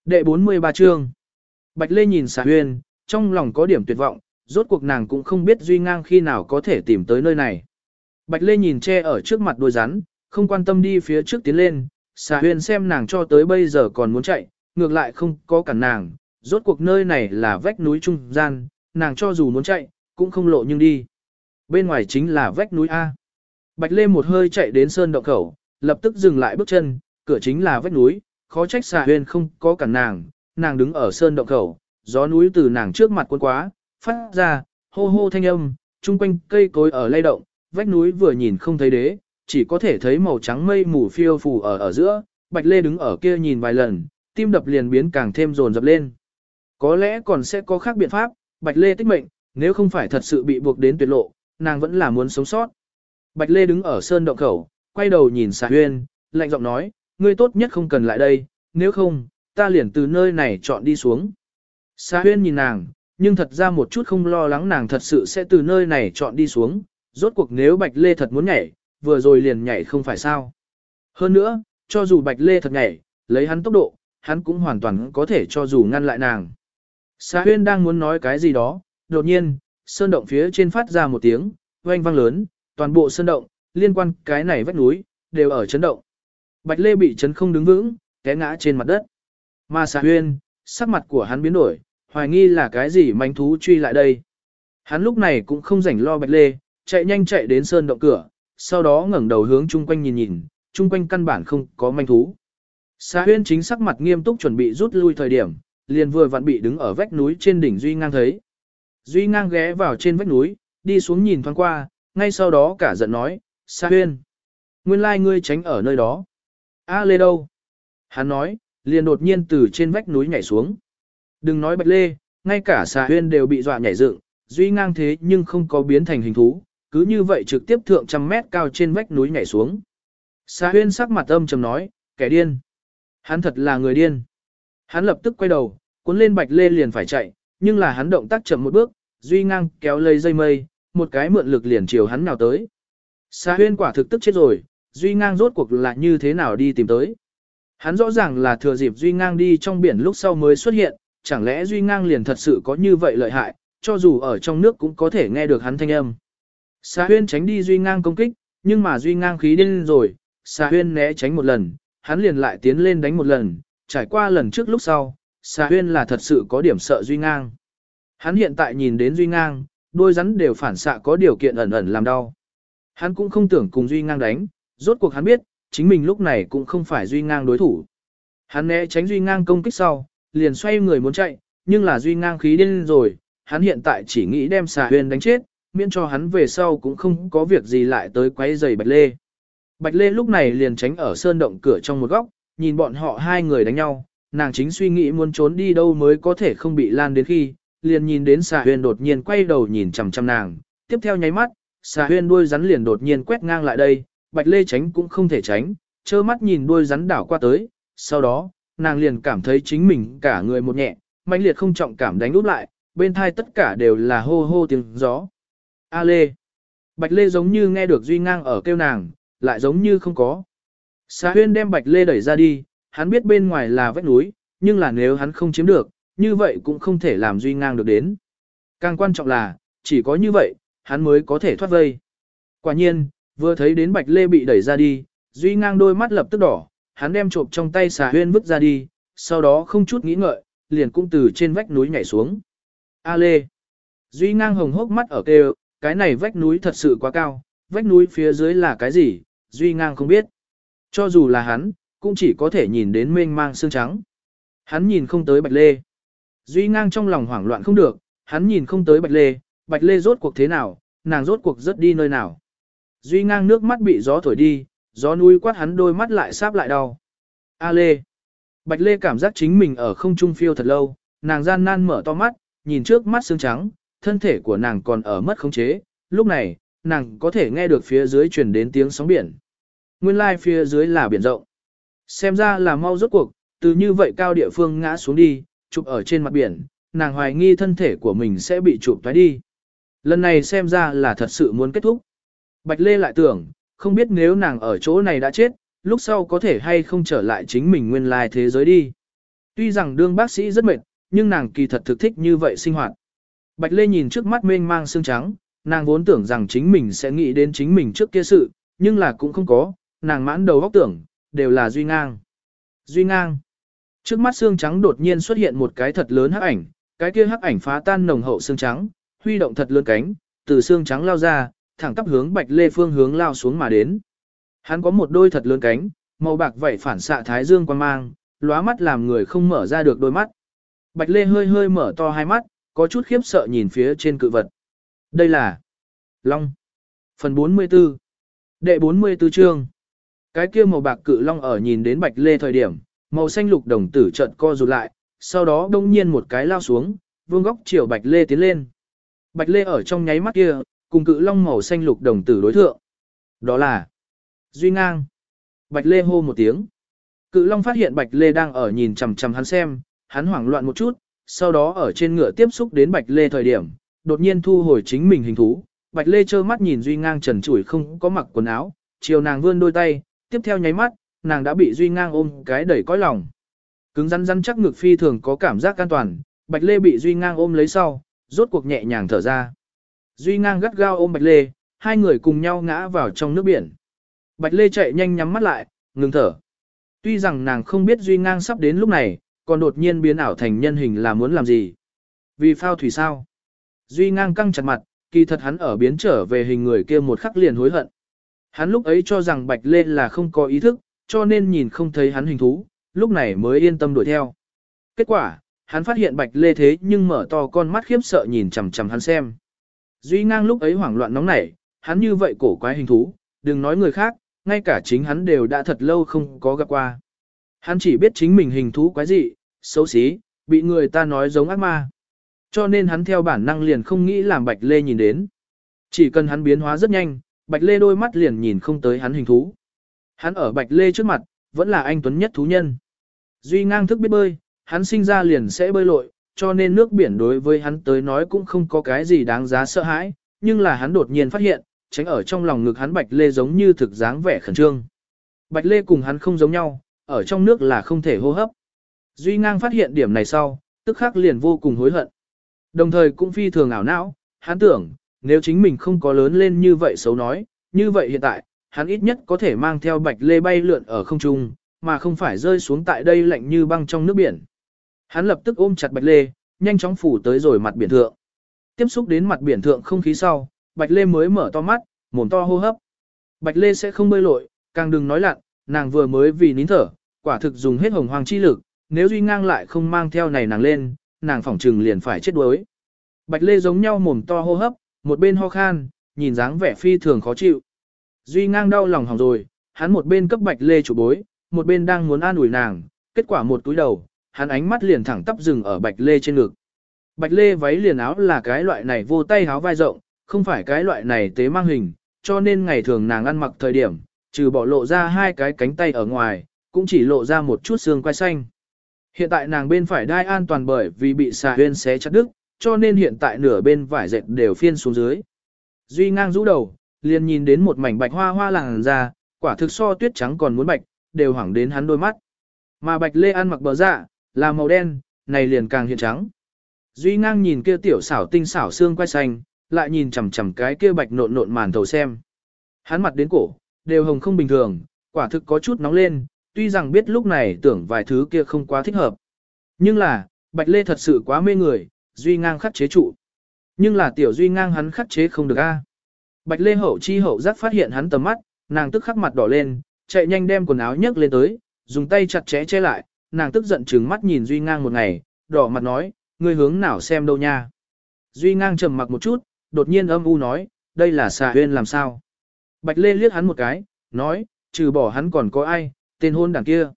Đệ 43 chương Bạch Lê nhìn xà huyên, trong lòng có điểm tuyệt vọng, rốt cuộc nàng cũng không biết Duy Ngang khi nào có thể tìm tới nơi này. Bạch Lê nhìn che ở trước mặt đuôi rắn, không quan tâm đi phía trước tiến lên, xà huyên xem nàng cho tới bây giờ còn muốn chạy, ngược lại không có cản nàng, rốt cuộc nơi này là vách núi trung gian, nàng cho dù muốn chạy, cũng không lộ nhưng đi. Bên ngoài chính là vách núi A. Bạch Lê một hơi chạy đến sơn động khẩu, lập tức dừng lại bước chân, cửa chính là vách núi, khó trách xà huyên không có cản nàng, nàng đứng ở sơn động khẩu, gió núi từ nàng trước mặt cuốn quá, phát ra, hô hô thanh âm, chung quanh cây cối ở lay động, vách núi vừa nhìn không thấy đế, chỉ có thể thấy màu trắng mây mù phiêu phù ở ở giữa, Bạch Lê đứng ở kia nhìn vài lần, tim đập liền biến càng thêm dồn dập lên. Có lẽ còn sẽ có khác biện pháp, Bạch Lê tích mệnh, nếu không phải thật sự bị buộc đến tuyệt lộ, nàng vẫn là muốn sống sót. Bạch Lê đứng ở sơn động khẩu, quay đầu nhìn xà huyên, lạnh giọng nói, ngươi tốt nhất không cần lại đây, nếu không, ta liền từ nơi này chọn đi xuống. Sa huyên nhìn nàng, nhưng thật ra một chút không lo lắng nàng thật sự sẽ từ nơi này chọn đi xuống, rốt cuộc nếu Bạch Lê thật muốn nhảy, vừa rồi liền nhảy không phải sao. Hơn nữa, cho dù Bạch Lê thật nhảy, lấy hắn tốc độ, hắn cũng hoàn toàn có thể cho dù ngăn lại nàng. Sa huyên đang muốn nói cái gì đó, đột nhiên, sơn động phía trên phát ra một tiếng, oanh vang lớn, toàn bộ sơn động, liên quan cái này vách núi, đều ở chấn động. Bạch Lê bị chấn không đứng vững, té ngã trên mặt đất. Mà xà huyên, sắc mặt của hắn biến đổi, hoài nghi là cái gì manh thú truy lại đây. Hắn lúc này cũng không rảnh lo Bạch Lê, chạy nhanh chạy đến sơn động cửa, sau đó ngẩng đầu hướng chung quanh nhìn nhìn, chung quanh căn bản không có manh thú. Xà huyên chính sắc mặt nghiêm túc chuẩn bị rút lui thời điểm, liền vừa vặn bị đứng ở vách núi trên đỉnh Duy ngang thấy. Duy ngang ghé vào trên vách núi, đi xuống nhìn thoáng qua, ngay sau đó cả giận nói, Sa huyên. Nguyên lai ngươi tránh ở nơi đó. A lê đâu? Hắn nói, liền đột nhiên từ trên vách núi nhảy xuống. Đừng nói bạch lê, ngay cả xà huyên đều bị dọa nhảy dựng, duy ngang thế nhưng không có biến thành hình thú, cứ như vậy trực tiếp thượng trăm mét cao trên vách núi nhảy xuống. Xà huyên sắc mặt âm trầm nói, kẻ điên. Hắn thật là người điên. Hắn lập tức quay đầu, cuốn lên bạch lê liền phải chạy, nhưng là hắn động tác chậm một bước, duy ngang kéo lấy dây mây, một cái mượn lực liền chiều hắn nào tới. Xa huyên quả thực tức chết rồi, duy ngang rốt cuộc là như thế nào đi tìm tới. Hắn rõ ràng là thừa dịp duy ngang đi trong biển lúc sau mới xuất hiện, chẳng lẽ duy ngang liền thật sự có như vậy lợi hại, cho dù ở trong nước cũng có thể nghe được hắn thanh âm. Xa huyên tránh đi duy ngang công kích, nhưng mà duy ngang khí điên rồi, xa huyên né tránh một lần, hắn liền lại tiến lên đánh một lần, trải qua lần trước lúc sau, xa huyên là thật sự có điểm sợ duy ngang. Hắn hiện tại nhìn đến duy ngang, đôi rắn đều phản xạ có điều kiện ẩn ẩn làm đau. Hắn cũng không tưởng cùng duy ngang đánh, rốt cuộc hắn biết, chính mình lúc này cũng không phải duy ngang đối thủ. Hắn né tránh duy ngang công kích sau, liền xoay người muốn chạy, nhưng là duy ngang khí điên rồi, hắn hiện tại chỉ nghĩ đem xà huyền đánh chết, miễn cho hắn về sau cũng không có việc gì lại tới quấy giày Bạch Lê. Bạch Lê lúc này liền tránh ở sơn động cửa trong một góc, nhìn bọn họ hai người đánh nhau, nàng chính suy nghĩ muốn trốn đi đâu mới có thể không bị lan đến khi, liền nhìn đến xà huyền đột nhiên quay đầu nhìn chằm chằm nàng, tiếp theo nháy mắt, xà Huyên đuôi rắn liền đột nhiên quét ngang lại đây, Bạch Lê tránh cũng không thể tránh, trơ mắt nhìn đuôi rắn đảo qua tới, sau đó, nàng liền cảm thấy chính mình cả người một nhẹ, mãnh liệt không trọng cảm đánh úp lại, bên thai tất cả đều là hô hô tiếng gió. A Lê. Bạch Lê giống như nghe được Duy Ngang ở kêu nàng, lại giống như không có. Xà huyên đem Bạch Lê đẩy ra đi, hắn biết bên ngoài là vách núi, nhưng là nếu hắn không chiếm được, như vậy cũng không thể làm Duy Ngang được đến. Càng quan trọng là, chỉ có như vậy, hắn mới có thể thoát vây. Quả nhiên, vừa thấy đến Bạch Lê bị đẩy ra đi, Duy Ngang đôi mắt lập tức đỏ, hắn đem trộm trong tay xà huyên vứt ra đi, sau đó không chút nghĩ ngợi, liền cũng từ trên vách núi nhảy xuống. A Lê! Duy Ngang hồng hốc mắt ở kêu, cái này vách núi thật sự quá cao, vách núi phía dưới là cái gì, Duy Ngang không biết. Cho dù là hắn, cũng chỉ có thể nhìn đến mênh mang xương trắng. Hắn nhìn không tới Bạch Lê. Duy Ngang trong lòng hoảng loạn không được, hắn nhìn không tới Bạch Lê, Bạch Lê rốt cuộc thế nào, nàng rốt cuộc rất đi nơi nào. Duy ngang nước mắt bị gió thổi đi, gió núi quát hắn đôi mắt lại sáp lại đau. A Lê. Bạch Lê cảm giác chính mình ở không trung phiêu thật lâu, nàng gian nan mở to mắt, nhìn trước mắt xương trắng, thân thể của nàng còn ở mất khống chế, lúc này, nàng có thể nghe được phía dưới truyền đến tiếng sóng biển. Nguyên lai phía dưới là biển rộng. Xem ra là mau rốt cuộc, từ như vậy cao địa phương ngã xuống đi, chụp ở trên mặt biển, nàng hoài nghi thân thể của mình sẽ bị chụp toái đi. Lần này xem ra là thật sự muốn kết thúc. Bạch Lê lại tưởng, không biết nếu nàng ở chỗ này đã chết, lúc sau có thể hay không trở lại chính mình nguyên lai thế giới đi. Tuy rằng đương bác sĩ rất mệt, nhưng nàng kỳ thật thực thích như vậy sinh hoạt. Bạch Lê nhìn trước mắt mênh mang xương trắng, nàng vốn tưởng rằng chính mình sẽ nghĩ đến chính mình trước kia sự, nhưng là cũng không có, nàng mãn đầu góc tưởng, đều là Duy Ngang. Duy Ngang. Trước mắt xương trắng đột nhiên xuất hiện một cái thật lớn hắc ảnh, cái kia hắc ảnh phá tan nồng hậu xương trắng, huy động thật lớn cánh, từ xương trắng lao ra, thẳng tắp hướng Bạch Lê phương hướng lao xuống mà đến. Hắn có một đôi thật lớn cánh, màu bạc vảy phản xạ thái dương quan mang, lóa mắt làm người không mở ra được đôi mắt. Bạch Lê hơi hơi mở to hai mắt, có chút khiếp sợ nhìn phía trên cự vật. Đây là Long. Phần 44. Đệ 44 chương. Cái kia màu bạc cự long ở nhìn đến Bạch Lê thời điểm, màu xanh lục đồng tử chợt co rụt lại, sau đó đông nhiên một cái lao xuống, vương góc chiều Bạch Lê tiến lên. Bạch Lê ở trong nháy mắt kia, cùng cự long màu xanh lục đồng tử đối thượng. Đó là Duy Ngang. Bạch Lê hô một tiếng. Cự Long phát hiện Bạch Lê đang ở nhìn chằm chằm hắn xem, hắn hoảng loạn một chút, sau đó ở trên ngựa tiếp xúc đến Bạch Lê thời điểm, đột nhiên thu hồi chính mình hình thú. Bạch Lê trơ mắt nhìn Duy Ngang trần trụi không có mặc quần áo, chiều nàng vươn đôi tay, tiếp theo nháy mắt, nàng đã bị Duy Ngang ôm cái đẩy cõi lòng. Cứng rắn rắn chắc ngực phi thường có cảm giác an toàn, Bạch Lê bị Duy Ngang ôm lấy sau, rốt cuộc nhẹ nhàng thở ra. Duy Ngang gắt gao ôm Bạch Lê, hai người cùng nhau ngã vào trong nước biển. Bạch Lê chạy nhanh nhắm mắt lại, ngừng thở. Tuy rằng nàng không biết Duy Ngang sắp đến lúc này, còn đột nhiên biến ảo thành nhân hình là muốn làm gì. Vì phao thủy sao? Duy Ngang căng chặt mặt, kỳ thật hắn ở biến trở về hình người kia một khắc liền hối hận. Hắn lúc ấy cho rằng Bạch Lê là không có ý thức, cho nên nhìn không thấy hắn hình thú, lúc này mới yên tâm đuổi theo. Kết quả, hắn phát hiện Bạch Lê thế nhưng mở to con mắt khiếp sợ nhìn chằm chằm hắn xem. Duy ngang lúc ấy hoảng loạn nóng nảy, hắn như vậy cổ quái hình thú, đừng nói người khác, ngay cả chính hắn đều đã thật lâu không có gặp qua. Hắn chỉ biết chính mình hình thú quái dị, xấu xí, bị người ta nói giống ác ma. Cho nên hắn theo bản năng liền không nghĩ làm Bạch Lê nhìn đến. Chỉ cần hắn biến hóa rất nhanh, Bạch Lê đôi mắt liền nhìn không tới hắn hình thú. Hắn ở Bạch Lê trước mặt, vẫn là anh tuấn nhất thú nhân. Duy ngang thức biết bơi, hắn sinh ra liền sẽ bơi lội, cho nên nước biển đối với hắn tới nói cũng không có cái gì đáng giá sợ hãi, nhưng là hắn đột nhiên phát hiện, tránh ở trong lòng ngực hắn Bạch Lê giống như thực dáng vẻ khẩn trương. Bạch Lê cùng hắn không giống nhau, ở trong nước là không thể hô hấp. Duy ngang phát hiện điểm này sau, tức khắc liền vô cùng hối hận. Đồng thời cũng phi thường ảo não, hắn tưởng, nếu chính mình không có lớn lên như vậy xấu nói, như vậy hiện tại, hắn ít nhất có thể mang theo Bạch Lê bay lượn ở không trung, mà không phải rơi xuống tại đây lạnh như băng trong nước biển. Hắn lập tức ôm chặt Bạch Lê, nhanh chóng phủ tới rồi mặt biển thượng. Tiếp xúc đến mặt biển thượng không khí sau, Bạch Lê mới mở to mắt, mồm to hô hấp. Bạch Lê sẽ không bơi lội, càng đừng nói lặn, nàng vừa mới vì nín thở, quả thực dùng hết hồng hoàng chi lực, nếu Duy Ngang lại không mang theo này nàng lên, nàng phỏng trừng liền phải chết đuối. Bạch Lê giống nhau mồm to hô hấp, một bên ho khan, nhìn dáng vẻ phi thường khó chịu. Duy Ngang đau lòng hỏng rồi, hắn một bên cấp Bạch Lê chủ bối, một bên đang muốn an ủi nàng, kết quả một túi đầu, hắn ánh mắt liền thẳng tắp dừng ở Bạch Lê trên ngực. Bạch Lê váy liền áo là cái loại này vô tay háo vai rộng, không phải cái loại này tế mang hình, cho nên ngày thường nàng ăn mặc thời điểm, trừ bỏ lộ ra hai cái cánh tay ở ngoài, cũng chỉ lộ ra một chút xương quai xanh. Hiện tại nàng bên phải đai an toàn bởi vì bị xà huyên xé chặt đứt, cho nên hiện tại nửa bên vải dệt đều phiên xuống dưới. Duy ngang rũ đầu, liền nhìn đến một mảnh bạch hoa hoa làng ra, quả thực so tuyết trắng còn muốn bạch, đều hoảng đến hắn đôi mắt. Mà bạch lê ăn mặc bờ dạ, là màu đen, này liền càng hiện trắng. Duy ngang nhìn kia tiểu xảo tinh xảo xương quay xanh, lại nhìn chằm chằm cái kia bạch nộn nộn màn thầu xem. Hắn mặt đến cổ, đều hồng không bình thường, quả thực có chút nóng lên, tuy rằng biết lúc này tưởng vài thứ kia không quá thích hợp. Nhưng là, bạch lê thật sự quá mê người, Duy ngang khắc chế trụ. Nhưng là tiểu Duy ngang hắn khắc chế không được a. Bạch lê hậu chi hậu giác phát hiện hắn tầm mắt, nàng tức khắc mặt đỏ lên, chạy nhanh đem quần áo nhấc lên tới, dùng tay chặt chẽ che lại, nàng tức giận trừng mắt nhìn Duy Ngang một ngày, đỏ mặt nói, ngươi hướng nào xem đâu nha. Duy Ngang trầm mặc một chút, đột nhiên âm u nói, đây là xà huyên làm sao. Bạch Lê liếc hắn một cái, nói, trừ bỏ hắn còn có ai, tên hôn đảng kia.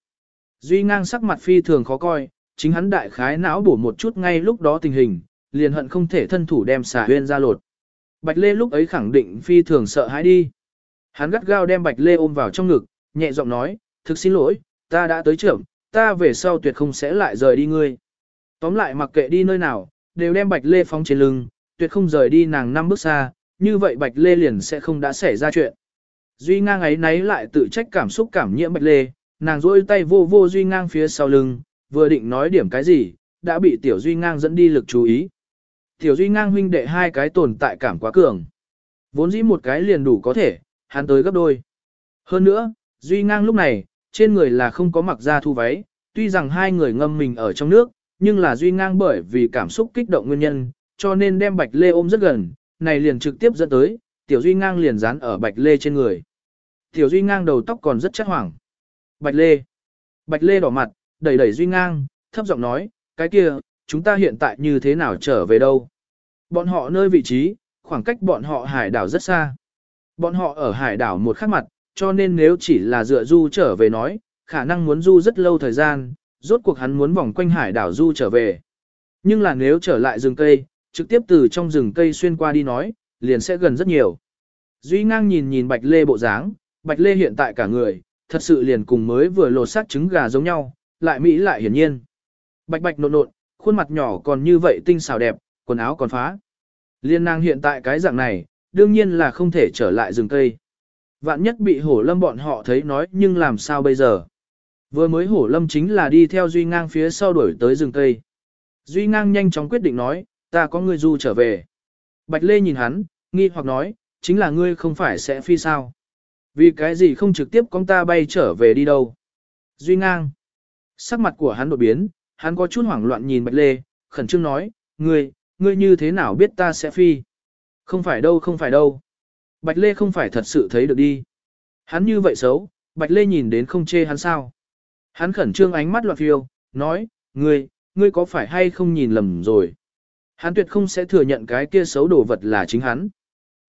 Duy Ngang sắc mặt phi thường khó coi, chính hắn đại khái não bổ một chút ngay lúc đó tình hình, liền hận không thể thân thủ đem xà huyên ra lột. Bạch Lê lúc ấy khẳng định phi thường sợ hãi đi. Hắn gắt gao đem Bạch Lê ôm vào trong ngực, nhẹ giọng nói, thực xin lỗi, ta đã tới trưởng, ta về sau tuyệt không sẽ lại rời đi ngươi. Tóm lại mặc kệ đi nơi nào, đều đem Bạch Lê phóng trên lưng, tuyệt không rời đi nàng năm bước xa, như vậy Bạch Lê liền sẽ không đã xảy ra chuyện. Duy ngang ấy nấy lại tự trách cảm xúc cảm nhiễm Bạch Lê, nàng rôi tay vô vô Duy ngang phía sau lưng, vừa định nói điểm cái gì, đã bị Tiểu Duy ngang dẫn đi lực chú ý. Tiểu Duy ngang huynh đệ hai cái tồn tại cảm quá cường. Vốn dĩ một cái liền đủ có thể, hắn tới gấp đôi. Hơn nữa, Duy ngang lúc này, trên người là không có mặc ra thu váy, tuy rằng hai người ngâm mình ở trong nước, nhưng là Duy ngang bởi vì cảm xúc kích động nguyên nhân, cho nên đem Bạch Lê ôm rất gần, này liền trực tiếp dẫn tới, Tiểu Duy ngang liền dán ở Bạch Lê trên người. Tiểu Duy ngang đầu tóc còn rất chắc hoảng. Bạch Lê. Bạch Lê đỏ mặt, đẩy đẩy Duy ngang, thấp giọng nói, cái kia, chúng ta hiện tại như thế nào trở về đâu? Bọn họ nơi vị trí, khoảng cách bọn họ hải đảo rất xa. Bọn họ ở hải đảo một khắc mặt, cho nên nếu chỉ là dựa du trở về nói, khả năng muốn du rất lâu thời gian, rốt cuộc hắn muốn vòng quanh hải đảo du trở về. Nhưng là nếu trở lại rừng cây, trực tiếp từ trong rừng cây xuyên qua đi nói, liền sẽ gần rất nhiều. Duy ngang nhìn nhìn Bạch Lê bộ dáng, Bạch Lê hiện tại cả người, thật sự liền cùng mới vừa lột xác trứng gà giống nhau, lại mỹ lại hiển nhiên. Bạch bạch nộn nộn, khuôn mặt nhỏ còn như vậy tinh xảo đẹp, quần áo còn phá. Liên nàng hiện tại cái dạng này, đương nhiên là không thể trở lại rừng cây. Vạn nhất bị hổ lâm bọn họ thấy nói nhưng làm sao bây giờ. Vừa mới hổ lâm chính là đi theo Duy Ngang phía sau đuổi tới rừng cây. Duy Ngang nhanh chóng quyết định nói, ta có người du trở về. Bạch Lê nhìn hắn, nghi hoặc nói, chính là ngươi không phải sẽ phi sao. Vì cái gì không trực tiếp con ta bay trở về đi đâu. Duy Ngang. Sắc mặt của hắn đột biến, hắn có chút hoảng loạn nhìn Bạch Lê, khẩn trương nói, ngươi, ngươi như thế nào biết ta sẽ phi? Không phải đâu không phải đâu. Bạch Lê không phải thật sự thấy được đi. Hắn như vậy xấu, Bạch Lê nhìn đến không chê hắn sao. Hắn khẩn trương ánh mắt loạn phiêu, nói, ngươi, ngươi có phải hay không nhìn lầm rồi. Hắn tuyệt không sẽ thừa nhận cái kia xấu đồ vật là chính hắn.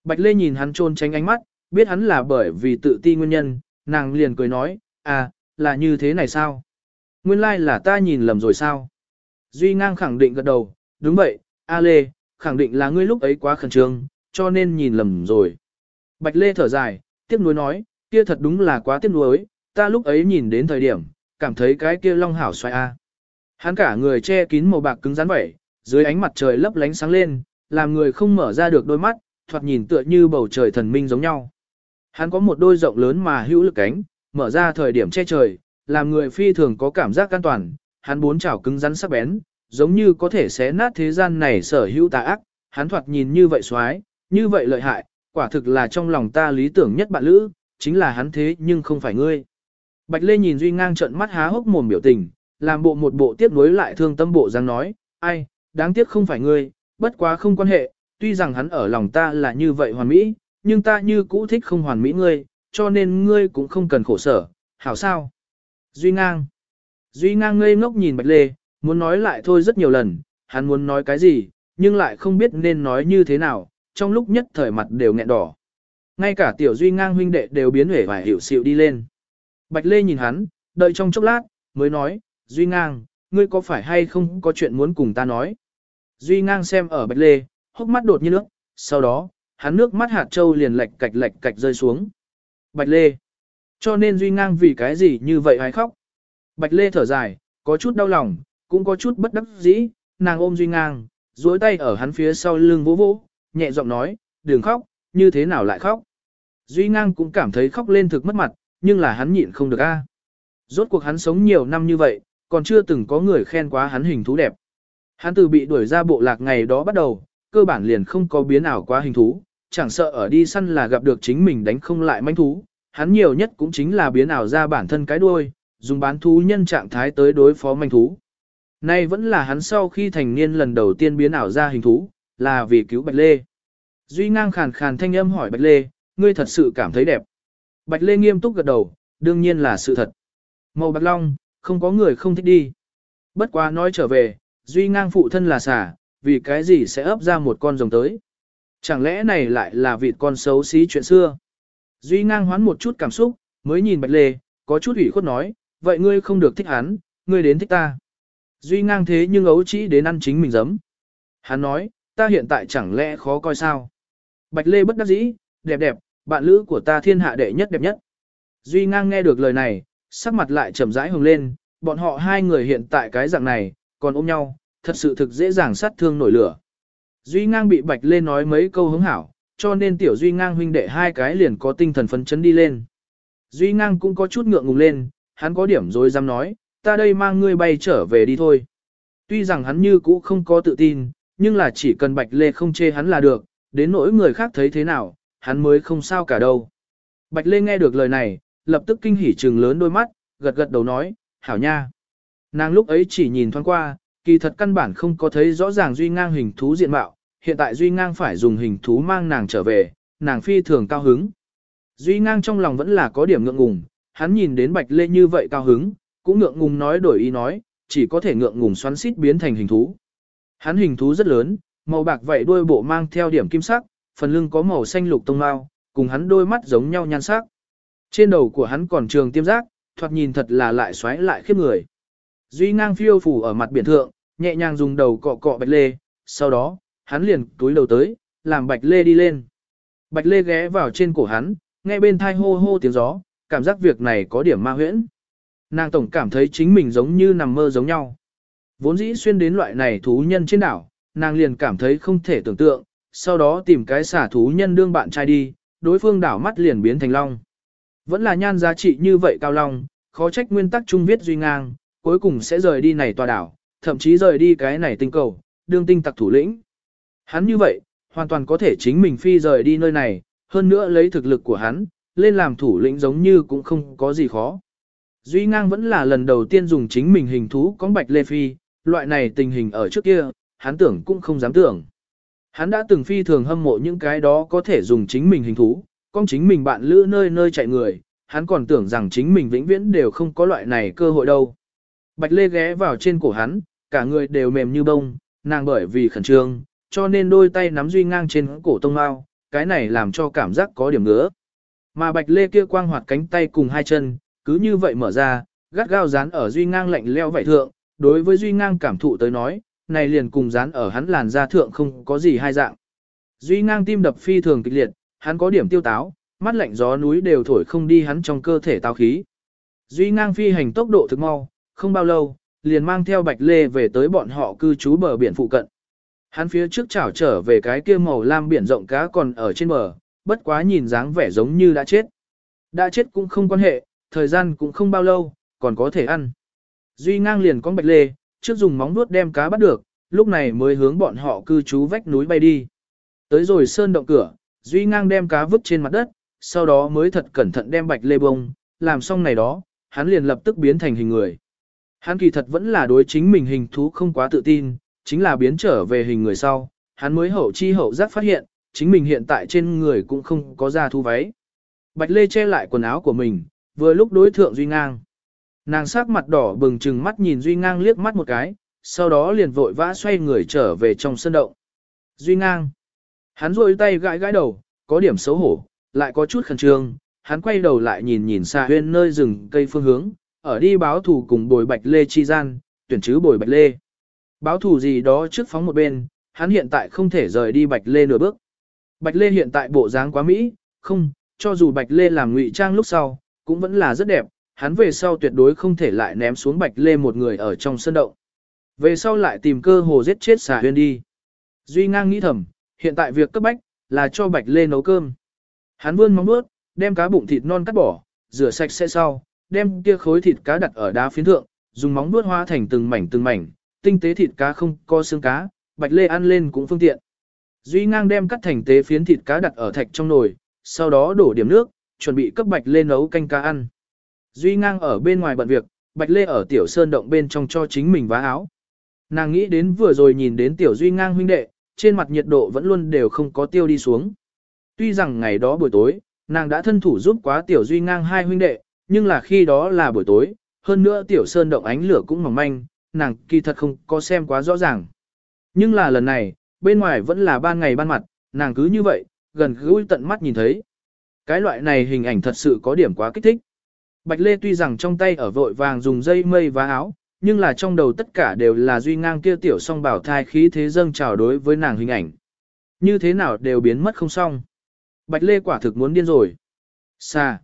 Bạch Lê nhìn hắn trôn tránh ánh mắt, biết hắn là bởi vì tự ti nguyên nhân, nàng liền cười nói, à, là như thế này sao? Nguyên lai like là ta nhìn lầm rồi sao? Duy ngang khẳng định gật đầu, đúng vậy, A Lê, khẳng định là ngươi lúc ấy quá khẩn trương, cho nên nhìn lầm rồi. Bạch Lê thở dài, tiếc nuối nói, kia thật đúng là quá tiếc nuối, ta lúc ấy nhìn đến thời điểm, cảm thấy cái kia long hảo xoay A. Hắn cả người che kín màu bạc cứng rắn vậy, dưới ánh mặt trời lấp lánh sáng lên, làm người không mở ra được đôi mắt, thoạt nhìn tựa như bầu trời thần minh giống nhau. Hắn có một đôi rộng lớn mà hữu lực cánh, mở ra thời điểm che trời, làm người phi thường có cảm giác an toàn, hắn bốn chảo cứng rắn sắc bén, giống như có thể xé nát thế gian này sở hữu tà ác, hắn thoạt nhìn như vậy xoái, như vậy lợi hại, quả thực là trong lòng ta lý tưởng nhất bạn lữ, chính là hắn thế nhưng không phải ngươi. Bạch Lê nhìn Duy ngang trận mắt há hốc mồm biểu tình, làm bộ một bộ tiếp nối lại thương tâm bộ giang nói, ai, đáng tiếc không phải ngươi, bất quá không quan hệ, tuy rằng hắn ở lòng ta là như vậy hoàn mỹ, nhưng ta như cũ thích không hoàn mỹ ngươi, cho nên ngươi cũng không cần khổ sở, hảo sao? Duy ngang. Duy ngang ngây ngốc nhìn Bạch Lê, muốn nói lại thôi rất nhiều lần, hắn muốn nói cái gì, nhưng lại không biết nên nói như thế nào, trong lúc nhất thời mặt đều nghẹn đỏ. Ngay cả tiểu Duy ngang huynh đệ đều biến hể và hiểu xịu đi lên. Bạch Lê nhìn hắn, đợi trong chốc lát, mới nói, Duy ngang, ngươi có phải hay không có chuyện muốn cùng ta nói? Duy ngang xem ở Bạch Lê, hốc mắt đột nhiên nước, sau đó, hắn nước mắt hạt châu liền lệch cạch lệch cạch rơi xuống. Bạch Lê. Cho nên Duy ngang vì cái gì như vậy hay khóc? Bạch Lê thở dài, có chút đau lòng, cũng có chút bất đắc dĩ, nàng ôm Duy ngang, duỗi tay ở hắn phía sau lưng vỗ vỗ, nhẹ giọng nói, đừng khóc, như thế nào lại khóc? Duy ngang cũng cảm thấy khóc lên thực mất mặt, nhưng là hắn nhịn không được a. Rốt cuộc hắn sống nhiều năm như vậy, còn chưa từng có người khen quá hắn hình thú đẹp. Hắn từ bị đuổi ra bộ lạc ngày đó bắt đầu, cơ bản liền không có biến ảo quá hình thú, chẳng sợ ở đi săn là gặp được chính mình đánh không lại manh thú, hắn nhiều nhất cũng chính là biến ảo ra bản thân cái đuôi, dùng bán thú nhân trạng thái tới đối phó manh thú. Nay vẫn là hắn sau khi thành niên lần đầu tiên biến ảo ra hình thú, là vì cứu Bạch Lê. Duy ngang khàn khàn thanh âm hỏi Bạch Lê, ngươi thật sự cảm thấy đẹp. Bạch Lê nghiêm túc gật đầu, đương nhiên là sự thật. Màu bạc long, không có người không thích đi. Bất quá nói trở về, Duy ngang phụ thân là xả, vì cái gì sẽ ấp ra một con rồng tới. Chẳng lẽ này lại là vịt con xấu xí chuyện xưa. Duy ngang hoán một chút cảm xúc, mới nhìn Bạch Lê, có chút ủy khuất nói, vậy ngươi không được thích hắn, ngươi đến thích ta. Duy ngang thế nhưng ấu chỉ đến ăn chính mình giấm. Hắn nói, ta hiện tại chẳng lẽ khó coi sao. Bạch Lê bất đắc dĩ, đẹp đẹp, bạn lữ của ta thiên hạ đệ nhất đẹp nhất. Duy ngang nghe được lời này, sắc mặt lại chậm rãi hồng lên, bọn họ hai người hiện tại cái dạng này, còn ôm nhau, thật sự thực dễ dàng sát thương nổi lửa. Duy ngang bị Bạch Lê nói mấy câu hứng hảo, cho nên tiểu Duy ngang huynh đệ hai cái liền có tinh thần phấn chấn đi lên. Duy ngang cũng có chút ngượng ngùng lên, hắn có điểm rồi dám nói, ta đây mang ngươi bay trở về đi thôi. Tuy rằng hắn như cũ không có tự tin, nhưng là chỉ cần Bạch Lê không chê hắn là được, đến nỗi người khác thấy thế nào, hắn mới không sao cả đâu. Bạch Lê nghe được lời này, lập tức kinh hỉ trừng lớn đôi mắt, gật gật đầu nói, hảo nha. Nàng lúc ấy chỉ nhìn thoáng qua, kỳ thật căn bản không có thấy rõ ràng Duy Ngang hình thú diện mạo, hiện tại Duy Ngang phải dùng hình thú mang nàng trở về, nàng phi thường cao hứng. Duy Ngang trong lòng vẫn là có điểm ngượng ngùng, hắn nhìn đến Bạch Lê như vậy cao hứng, cũng ngượng ngùng nói đổi ý nói, chỉ có thể ngượng ngùng xoắn xít biến thành hình thú. Hắn hình thú rất lớn, màu bạc vậy đuôi bộ mang theo điểm kim sắc, phần lưng có màu xanh lục tông mao, cùng hắn đôi mắt giống nhau nhan sắc. Trên đầu của hắn còn trường tiêm giác, thoạt nhìn thật là lại xoáy lại khiếp người. Duy ngang phiêu phủ ở mặt biển thượng, nhẹ nhàng dùng đầu cọ cọ bạch lê, sau đó, hắn liền túi đầu tới, làm bạch lê đi lên. Bạch lê ghé vào trên cổ hắn, nghe bên thai hô hô tiếng gió, cảm giác việc này có điểm ma huyễn. Nàng tổng cảm thấy chính mình giống như nằm mơ giống nhau. Vốn dĩ xuyên đến loại này thú nhân trên đảo, nàng liền cảm thấy không thể tưởng tượng, sau đó tìm cái xả thú nhân đương bạn trai đi, đối phương đảo mắt liền biến thành long. Vẫn là nhan giá trị như vậy cao long, khó trách nguyên tắc trung viết duy ngang, cuối cùng sẽ rời đi này tòa đảo, thậm chí rời đi cái này tinh cầu, đương tinh tặc thủ lĩnh. Hắn như vậy, hoàn toàn có thể chính mình phi rời đi nơi này, hơn nữa lấy thực lực của hắn, lên làm thủ lĩnh giống như cũng không có gì khó. Duy ngang vẫn là lần đầu tiên dùng chính mình hình thú con bạch lê phi, loại này tình hình ở trước kia, hắn tưởng cũng không dám tưởng. Hắn đã từng phi thường hâm mộ những cái đó có thể dùng chính mình hình thú, con chính mình bạn lữ nơi nơi chạy người, hắn còn tưởng rằng chính mình vĩnh viễn đều không có loại này cơ hội đâu. Bạch Lê ghé vào trên cổ hắn, cả người đều mềm như bông, nàng bởi vì khẩn trương, cho nên đôi tay nắm duy ngang trên cổ tông mao, cái này làm cho cảm giác có điểm ngứa. Mà Bạch Lê kia quang hoạt cánh tay cùng hai chân, cứ như vậy mở ra, gắt gao dán ở duy ngang lạnh leo vải thượng, đối với duy ngang cảm thụ tới nói, này liền cùng dán ở hắn làn da thượng không có gì hai dạng. Duy ngang tim đập phi thường kịch liệt, hắn có điểm tiêu táo, mắt lạnh gió núi đều thổi không đi hắn trong cơ thể táo khí. Duy ngang phi hành tốc độ thực mau, không bao lâu, liền mang theo bạch lê về tới bọn họ cư trú bờ biển phụ cận. Hắn phía trước chảo trở về cái kia màu lam biển rộng cá còn ở trên bờ, bất quá nhìn dáng vẻ giống như đã chết. Đã chết cũng không quan hệ, thời gian cũng không bao lâu, còn có thể ăn. Duy ngang liền con bạch lê, trước dùng móng vuốt đem cá bắt được, lúc này mới hướng bọn họ cư trú vách núi bay đi. Tới rồi sơn động cửa, Duy ngang đem cá vứt trên mặt đất, sau đó mới thật cẩn thận đem bạch lê bông, làm xong này đó, hắn liền lập tức biến thành hình người. Hắn kỳ thật vẫn là đối chính mình hình thú không quá tự tin, chính là biến trở về hình người sau, hắn mới hậu chi hậu giác phát hiện, chính mình hiện tại trên người cũng không có da thu váy. Bạch Lê che lại quần áo của mình, vừa lúc đối thượng Duy Ngang. Nàng sắc mặt đỏ bừng chừng mắt nhìn Duy Ngang liếc mắt một cái, sau đó liền vội vã xoay người trở về trong sân động. Duy Ngang. Hắn rôi tay gãi gãi đầu, có điểm xấu hổ, lại có chút khẩn trương, hắn quay đầu lại nhìn nhìn xa huyên nơi rừng cây phương hướng, ở đi báo thủ cùng bồi bạch lê chi gian, tuyển chứ bồi bạch lê. Báo thủ gì đó trước phóng một bên, hắn hiện tại không thể rời đi bạch lê nửa bước. Bạch lê hiện tại bộ dáng quá mỹ, không, cho dù bạch lê làm ngụy trang lúc sau, cũng vẫn là rất đẹp, hắn về sau tuyệt đối không thể lại ném xuống bạch lê một người ở trong sân động. Về sau lại tìm cơ hồ giết chết xà huyên đi. Duy ngang nghĩ thầm, hiện tại việc cấp bách, là cho bạch lê nấu cơm. Hắn vươn móng bước, đem cá bụng thịt non cắt bỏ, rửa sạch sẽ sau, đem kia khối thịt cá đặt ở đá phiến thượng, dùng móng bước hóa thành từng mảnh từng mảnh, tinh tế thịt cá không có xương cá, bạch lê ăn lên cũng phương tiện. Duy ngang đem cắt thành tế phiến thịt cá đặt ở thạch trong nồi, sau đó đổ điểm nước, chuẩn bị cấp bạch lê nấu canh cá ăn. Duy ngang ở bên ngoài bận việc, bạch lê ở tiểu sơn động bên trong cho chính mình vá áo. Nàng nghĩ đến vừa rồi nhìn đến tiểu duy ngang huynh đệ, trên mặt nhiệt độ vẫn luôn đều không có tiêu đi xuống. Tuy rằng ngày đó buổi tối, nàng đã thân thủ giúp quá tiểu duy ngang hai huynh đệ, nhưng là khi đó là buổi tối, hơn nữa tiểu sơn động ánh lửa cũng mỏng manh, nàng kỳ thật không có xem quá rõ ràng. Nhưng là lần này, bên ngoài vẫn là ban ngày ban mặt, nàng cứ như vậy, gần gũi tận mắt nhìn thấy. Cái loại này hình ảnh thật sự có điểm quá kích thích. Bạch Lê tuy rằng trong tay ở vội vàng dùng dây mây và áo, nhưng là trong đầu tất cả đều là duy ngang kia tiểu song bảo thai khí thế dâng trào đối với nàng hình ảnh. Như thế nào đều biến mất không xong. Bạch Lê quả thực muốn điên rồi. Xa.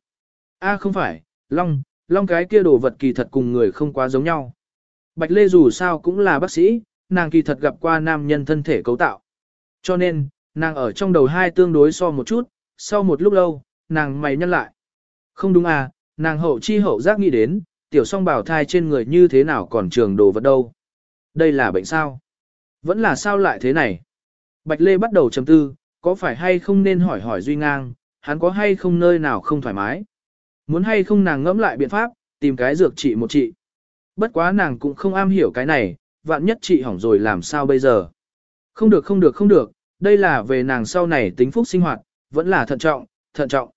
A không phải, Long, Long cái kia đồ vật kỳ thật cùng người không quá giống nhau. Bạch Lê dù sao cũng là bác sĩ, nàng kỳ thật gặp qua nam nhân thân thể cấu tạo. Cho nên, nàng ở trong đầu hai tương đối so một chút, sau một lúc lâu, nàng mày nhăn lại. Không đúng à, nàng hậu chi hậu giác nghĩ đến, tiểu song bảo thai trên người như thế nào còn trường đồ vật đâu. Đây là bệnh sao? Vẫn là sao lại thế này? Bạch Lê bắt đầu chấm tư, có phải hay không nên hỏi hỏi Duy Ngang, hắn có hay không nơi nào không thoải mái? Muốn hay không nàng ngẫm lại biện pháp, tìm cái dược trị một trị. Bất quá nàng cũng không am hiểu cái này, vạn nhất trị hỏng rồi làm sao bây giờ. Không được không được không được, đây là về nàng sau này tính phúc sinh hoạt, vẫn là thận trọng, thận trọng.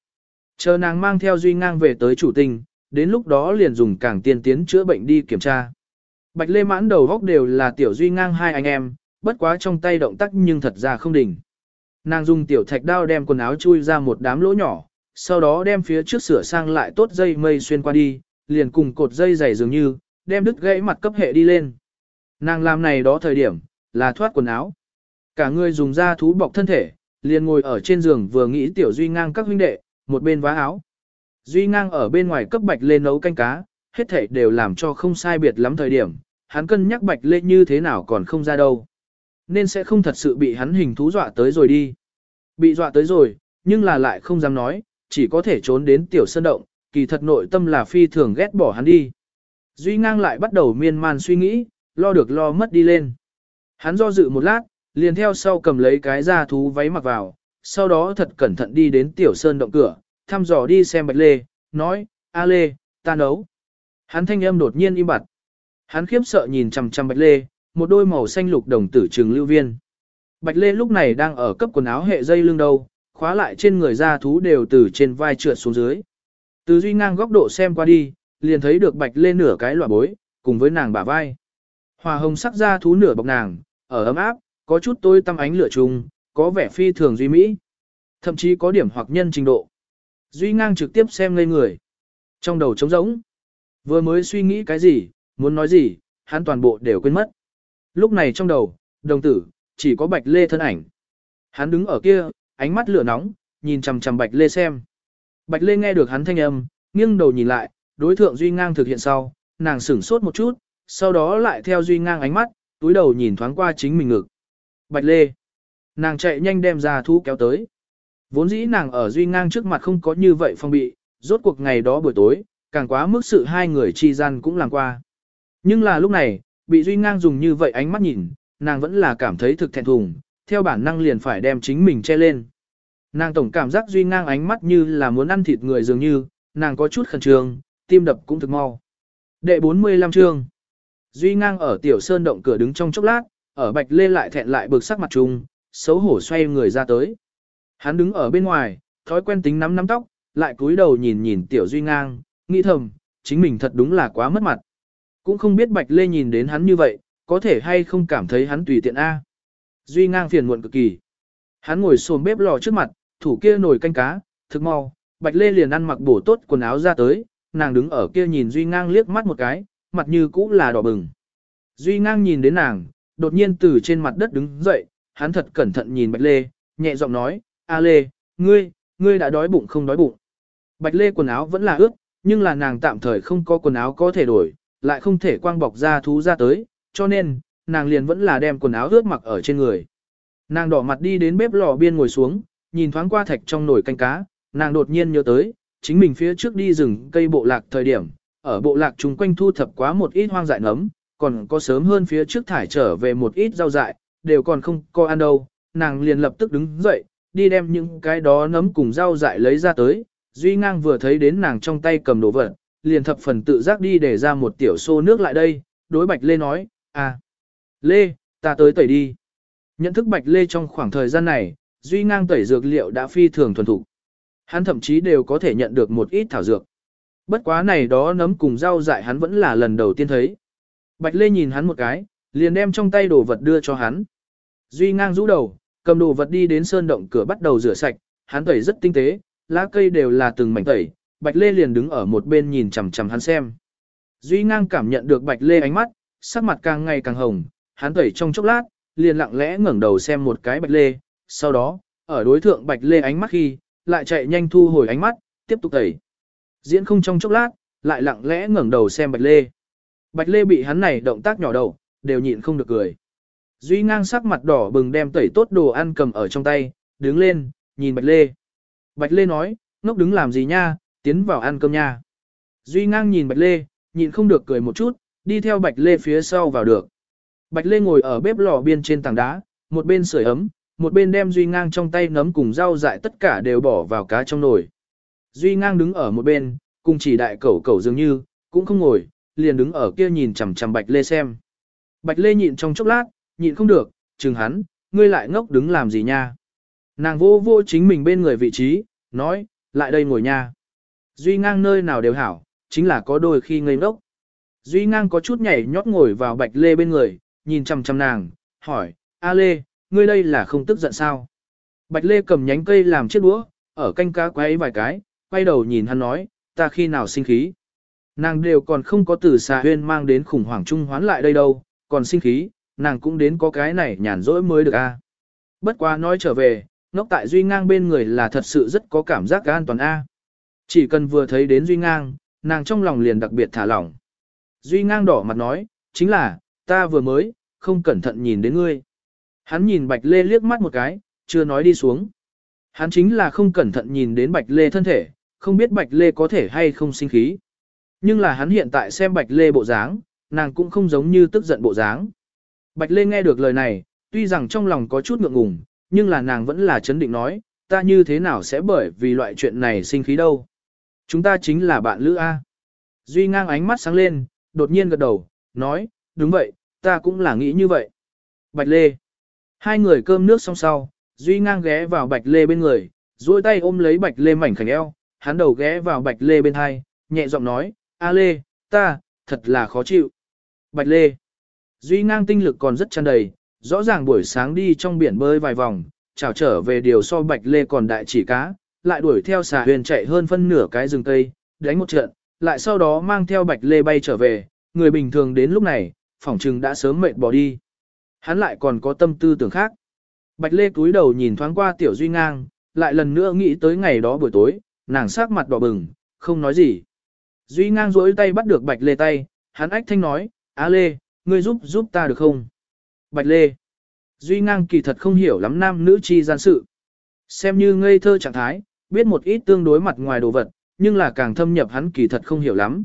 Chờ nàng mang theo Duy Ngang về tới chủ tinh, đến lúc đó liền dùng càng tiên tiến chữa bệnh đi kiểm tra. Bạch Lê mãn đầu góc đều là tiểu Duy Ngang hai anh em, bất quá trong tay động tác nhưng thật ra không đỉnh. Nàng dùng tiểu thạch đao đem quần áo chui ra một đám lỗ nhỏ, sau đó đem phía trước sửa sang lại tốt dây mây xuyên qua đi, liền cùng cột dây dày dường như, đem đứt gãy mặt cấp hệ đi lên. Nàng làm này đó thời điểm, là thoát quần áo. Cả người dùng da thú bọc thân thể, liền ngồi ở trên giường vừa nghĩ tiểu duy ngang các huynh đệ, một bên vá áo. Duy ngang ở bên ngoài cấp bạch lê nấu canh cá, hết thảy đều làm cho không sai biệt lắm thời điểm, hắn cân nhắc bạch lê như thế nào còn không ra đâu. Nên sẽ không thật sự bị hắn hình thú dọa tới rồi đi. Bị dọa tới rồi, nhưng là lại không dám nói, chỉ có thể trốn đến tiểu sơn động, kỳ thật nội tâm là phi thường ghét bỏ hắn đi. Duy ngang lại bắt đầu miên man suy nghĩ, lo được lo mất đi lên. Hắn do dự một lát, liền theo sau cầm lấy cái da thú váy mặc vào, sau đó thật cẩn thận đi đến tiểu sơn động cửa, thăm dò đi xem bạch lê, nói, A lê, ta nấu. Hắn thanh âm đột nhiên im bặt. Hắn khiếp sợ nhìn chằm chằm bạch lê, một đôi màu xanh lục đồng tử trường lưu viên. Bạch lê lúc này đang ở cấp quần áo hệ dây lưng đầu, khóa lại trên người da thú đều từ trên vai trượt xuống dưới. Từ duy ngang góc độ xem qua đi, liền thấy được bạch lê nửa cái loại bối, cùng với nàng bả vai. Hòa hồng sắc da thú nửa bọc nàng, ở ấm áp, có chút tôi tăm ánh lửa trùng, có vẻ phi thường duy mỹ. Thậm chí có điểm hoặc nhân trình độ. Duy ngang trực tiếp xem ngây người. Trong đầu trống rỗng. Vừa mới suy nghĩ cái gì, muốn nói gì, hắn toàn bộ đều quên mất. Lúc này trong đầu, đồng tử, chỉ có bạch lê thân ảnh. Hắn đứng ở kia, ánh mắt lửa nóng, nhìn chằm chằm bạch lê xem. Bạch lê nghe được hắn thanh âm, nghiêng đầu nhìn lại, đối thượng Duy ngang thực hiện sau, nàng sửng sốt một chút, sau đó lại theo Duy ngang ánh mắt, túi đầu nhìn thoáng qua chính mình ngực. Bạch lê. Nàng chạy nhanh đem ra thú kéo tới. Vốn dĩ nàng ở Duy ngang trước mặt không có như vậy phong bị, rốt cuộc ngày đó buổi tối, càng quá mức sự hai người chi gian cũng làm qua. Nhưng là lúc này, bị Duy ngang dùng như vậy ánh mắt nhìn, nàng vẫn là cảm thấy thực thẹn thùng, theo bản năng liền phải đem chính mình che lên. Nàng tổng cảm giác Duy ngang ánh mắt như là muốn ăn thịt người dường như, nàng có chút khẩn trương, tim đập cũng thực mau. Đệ 45 chương Duy ngang ở tiểu sơn động cửa đứng trong chốc lát, ở bạch lê lại thẹn lại bực sắc mặt trùng, xấu hổ xoay người ra tới. Hắn đứng ở bên ngoài, thói quen tính nắm nắm tóc, lại cúi đầu nhìn nhìn tiểu Duy ngang, nghĩ thầm, chính mình thật đúng là quá mất mặt. Cũng không biết Bạch Lê nhìn đến hắn như vậy, có thể hay không cảm thấy hắn tùy tiện A. Duy ngang phiền muộn cực kỳ. Hắn ngồi xồm bếp lò trước mặt, thủ kia nồi canh cá, thực mau, Bạch Lê liền ăn mặc bổ tốt quần áo ra tới, nàng đứng ở kia nhìn Duy ngang liếc mắt một cái, mặt như cũ là đỏ bừng. Duy ngang nhìn đến nàng, đột nhiên từ trên mặt đất đứng dậy, hắn thật cẩn thận nhìn Bạch Lê, nhẹ giọng nói, A Lê, ngươi, ngươi đã đói bụng không đói bụng. Bạch Lê quần áo vẫn là ướt, nhưng là nàng tạm thời không có quần áo có thể đổi, lại không thể quang bọc ra thú ra tới, cho nên, nàng liền vẫn là đem quần áo ướt mặc ở trên người. Nàng đỏ mặt đi đến bếp lò biên ngồi xuống, nhìn thoáng qua thạch trong nồi canh cá, nàng đột nhiên nhớ tới, chính mình phía trước đi rừng cây bộ lạc thời điểm, ở bộ lạc chung quanh thu thập quá một ít hoang dại nấm, còn có sớm hơn phía trước thải trở về một ít rau dại, đều còn không có ăn đâu, nàng liền lập tức đứng dậy, đi đem những cái đó nấm cùng rau dại lấy ra tới, Duy Ngang vừa thấy đến nàng trong tay cầm đồ vật, liền thập phần tự giác đi để ra một tiểu xô nước lại đây, đối Bạch Lê nói, à, Lê, ta tới tẩy đi. Nhận thức Bạch Lê trong khoảng thời gian này, Duy Ngang tẩy dược liệu đã phi thường thuần thục. Hắn thậm chí đều có thể nhận được một ít thảo dược. Bất quá này đó nấm cùng rau dại hắn vẫn là lần đầu tiên thấy. Bạch Lê nhìn hắn một cái, liền đem trong tay đồ vật đưa cho hắn. Duy Ngang rũ đầu, cầm đồ vật đi đến sơn động cửa bắt đầu rửa sạch, hắn tẩy rất tinh tế, lá cây đều là từng mảnh tẩy, Bạch Lê liền đứng ở một bên nhìn chằm chằm hắn xem. Duy ngang cảm nhận được Bạch Lê ánh mắt, sắc mặt càng ngày càng hồng, hắn tẩy trong chốc lát, liền lặng lẽ ngẩng đầu xem một cái Bạch Lê, sau đó, ở đối thượng Bạch Lê ánh mắt khi, lại chạy nhanh thu hồi ánh mắt, tiếp tục tẩy. Diễn không trong chốc lát, lại lặng lẽ ngẩng đầu xem Bạch Lê. Bạch Lê bị hắn này động tác nhỏ đầu, đều nhịn không được cười. Duy ngang sắc mặt đỏ bừng đem tẩy tốt đồ ăn cầm ở trong tay, đứng lên, nhìn Bạch Lê. Bạch Lê nói, ngốc đứng làm gì nha, tiến vào ăn cơm nha. Duy ngang nhìn Bạch Lê, nhìn không được cười một chút, đi theo Bạch Lê phía sau vào được. Bạch Lê ngồi ở bếp lò biên trên tảng đá, một bên sưởi ấm, một bên đem Duy ngang trong tay nấm cùng rau dại tất cả đều bỏ vào cá trong nồi. Duy ngang đứng ở một bên, cùng chỉ đại cẩu cẩu dường như, cũng không ngồi, liền đứng ở kia nhìn chằm chằm Bạch Lê xem. Bạch Lê nhịn trong chốc lát, nhịn không được, chừng hắn, ngươi lại ngốc đứng làm gì nha. Nàng vô vô chính mình bên người vị trí, nói, lại đây ngồi nha. Duy ngang nơi nào đều hảo, chính là có đôi khi ngây ngốc. Duy ngang có chút nhảy nhót ngồi vào bạch lê bên người, nhìn chăm chăm nàng, hỏi, A lê, ngươi đây là không tức giận sao? Bạch lê cầm nhánh cây làm chiếc đũa, ở canh cá quay vài cái, quay đầu nhìn hắn nói, ta khi nào sinh khí? Nàng đều còn không có từ xà huyên mang đến khủng hoảng trung hoán lại đây đâu, còn sinh khí, nàng cũng đến có cái này nhàn rỗi mới được a. Bất quá nói trở về, ngốc tại duy ngang bên người là thật sự rất có cảm giác an toàn A. Chỉ cần vừa thấy đến Duy Ngang, nàng trong lòng liền đặc biệt thả lỏng. Duy Ngang đỏ mặt nói, chính là, ta vừa mới, không cẩn thận nhìn đến ngươi. Hắn nhìn Bạch Lê liếc mắt một cái, chưa nói đi xuống. Hắn chính là không cẩn thận nhìn đến Bạch Lê thân thể, không biết Bạch Lê có thể hay không sinh khí. Nhưng là hắn hiện tại xem Bạch Lê bộ dáng, nàng cũng không giống như tức giận bộ dáng. Bạch Lê nghe được lời này, tuy rằng trong lòng có chút ngượng ngùng, nhưng là nàng vẫn là chấn định nói, ta như thế nào sẽ bởi vì loại chuyện này sinh khí đâu. Chúng ta chính là bạn lữ A. Duy ngang ánh mắt sáng lên, đột nhiên gật đầu, nói, đúng vậy, ta cũng là nghĩ như vậy. Bạch Lê. Hai người cơm nước xong sau, Duy ngang ghé vào Bạch Lê bên người, duỗi tay ôm lấy Bạch Lê mảnh khảnh eo, hắn đầu ghé vào Bạch Lê bên hai, nhẹ giọng nói, A Lê, ta, thật là khó chịu. Bạch Lê. Duy ngang tinh lực còn rất tràn đầy, rõ ràng buổi sáng đi trong biển bơi vài vòng, chào trở về điều so Bạch Lê còn đại chỉ cá, lại đuổi theo xà huyền chạy hơn phân nửa cái rừng tây, đánh một trận, lại sau đó mang theo Bạch Lê bay trở về, người bình thường đến lúc này, phỏng chừng đã sớm mệt bỏ đi. Hắn lại còn có tâm tư tưởng khác. Bạch Lê cúi đầu nhìn thoáng qua Tiểu Duy Ngang, lại lần nữa nghĩ tới ngày đó buổi tối, nàng sắc mặt đỏ bừng, không nói gì. Duy Ngang duỗi tay bắt được Bạch Lê tay, hắn ách thanh nói, Á Lê, ngươi giúp giúp ta được không? Bạch Lê. Duy Ngang kỳ thật không hiểu lắm nam nữ chi gian sự. Xem như ngây thơ trạng thái, biết một ít tương đối mặt ngoài đồ vật, nhưng là càng thâm nhập hắn kỳ thật không hiểu lắm.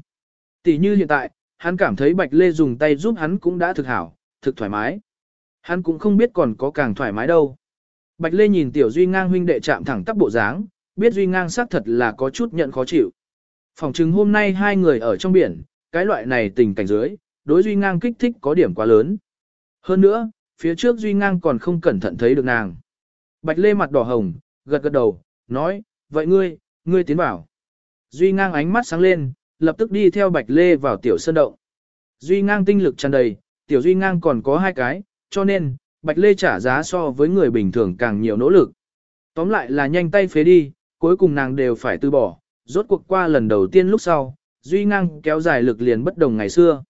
Tỷ như hiện tại, hắn cảm thấy Bạch Lê dùng tay giúp hắn cũng đã thực hảo, thực thoải mái. Hắn cũng không biết còn có càng thoải mái đâu. Bạch Lê nhìn Tiểu Duy Ngang huynh đệ chạm thẳng tắp bộ dáng, biết Duy Ngang xác thật là có chút nhận khó chịu. Phòng chứng hôm nay hai người ở trong biển, cái loại này tình cảnh dưới, đối Duy Ngang kích thích có điểm quá lớn. Hơn nữa, phía trước Duy Ngang còn không cẩn thận thấy được nàng. Bạch Lê mặt đỏ hồng, gật gật đầu, nói, vậy ngươi, ngươi tiến bảo. Duy Ngang ánh mắt sáng lên, lập tức đi theo Bạch Lê vào tiểu sơn động. Duy Ngang tinh lực tràn đầy, tiểu Duy Ngang còn có hai cái, cho nên, Bạch Lê trả giá so với người bình thường càng nhiều nỗ lực. Tóm lại là nhanh tay phế đi, cuối cùng nàng đều phải từ bỏ, rốt cuộc qua lần đầu tiên lúc sau, Duy Ngang kéo dài lực liền bất đồng ngày xưa.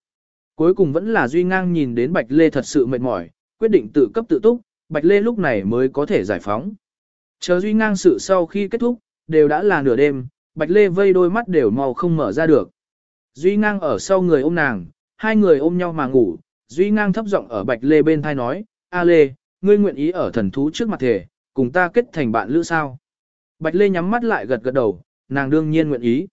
Cuối cùng vẫn là Duy Ngang nhìn đến Bạch Lê thật sự mệt mỏi, quyết định tự cấp tự túc, Bạch Lê lúc này mới có thể giải phóng. Chờ Duy Ngang sự sau khi kết thúc, đều đã là nửa đêm, Bạch Lê vây đôi mắt đều màu không mở ra được. Duy Ngang ở sau người ôm nàng, hai người ôm nhau mà ngủ, Duy Ngang thấp giọng ở Bạch Lê bên thai nói, A Lê, ngươi nguyện ý ở thần thú trước mặt thể, cùng ta kết thành bạn lữ sao? Bạch Lê nhắm mắt lại gật gật đầu, nàng đương nhiên nguyện ý.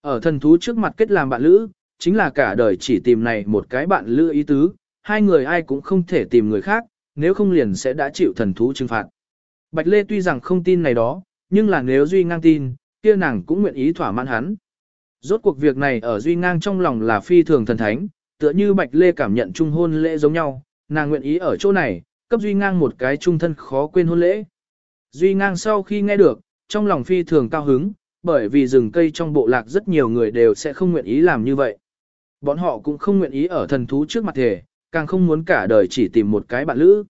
Ở thần thú trước mặt kết làm bạn lữ, chính là cả đời chỉ tìm này một cái bạn lữ ý tứ, hai người ai cũng không thể tìm người khác, nếu không liền sẽ đã chịu thần thú trừng phạt. Bạch Lê tuy rằng không tin này đó, nhưng là nếu Duy Ngang tin, kia nàng cũng nguyện ý thỏa mãn hắn. Rốt cuộc việc này ở Duy Ngang trong lòng là phi thường thần thánh, tựa như Bạch Lê cảm nhận trung hôn lễ giống nhau, nàng nguyện ý ở chỗ này, cấp Duy Ngang một cái trung thân khó quên hôn lễ. Duy Ngang sau khi nghe được, trong lòng phi thường cao hứng, bởi vì rừng cây trong bộ lạc rất nhiều người đều sẽ không nguyện ý làm như vậy. Bọn họ cũng không nguyện ý ở thần thú trước mặt thể, càng không muốn cả đời chỉ tìm một cái bạn lữ.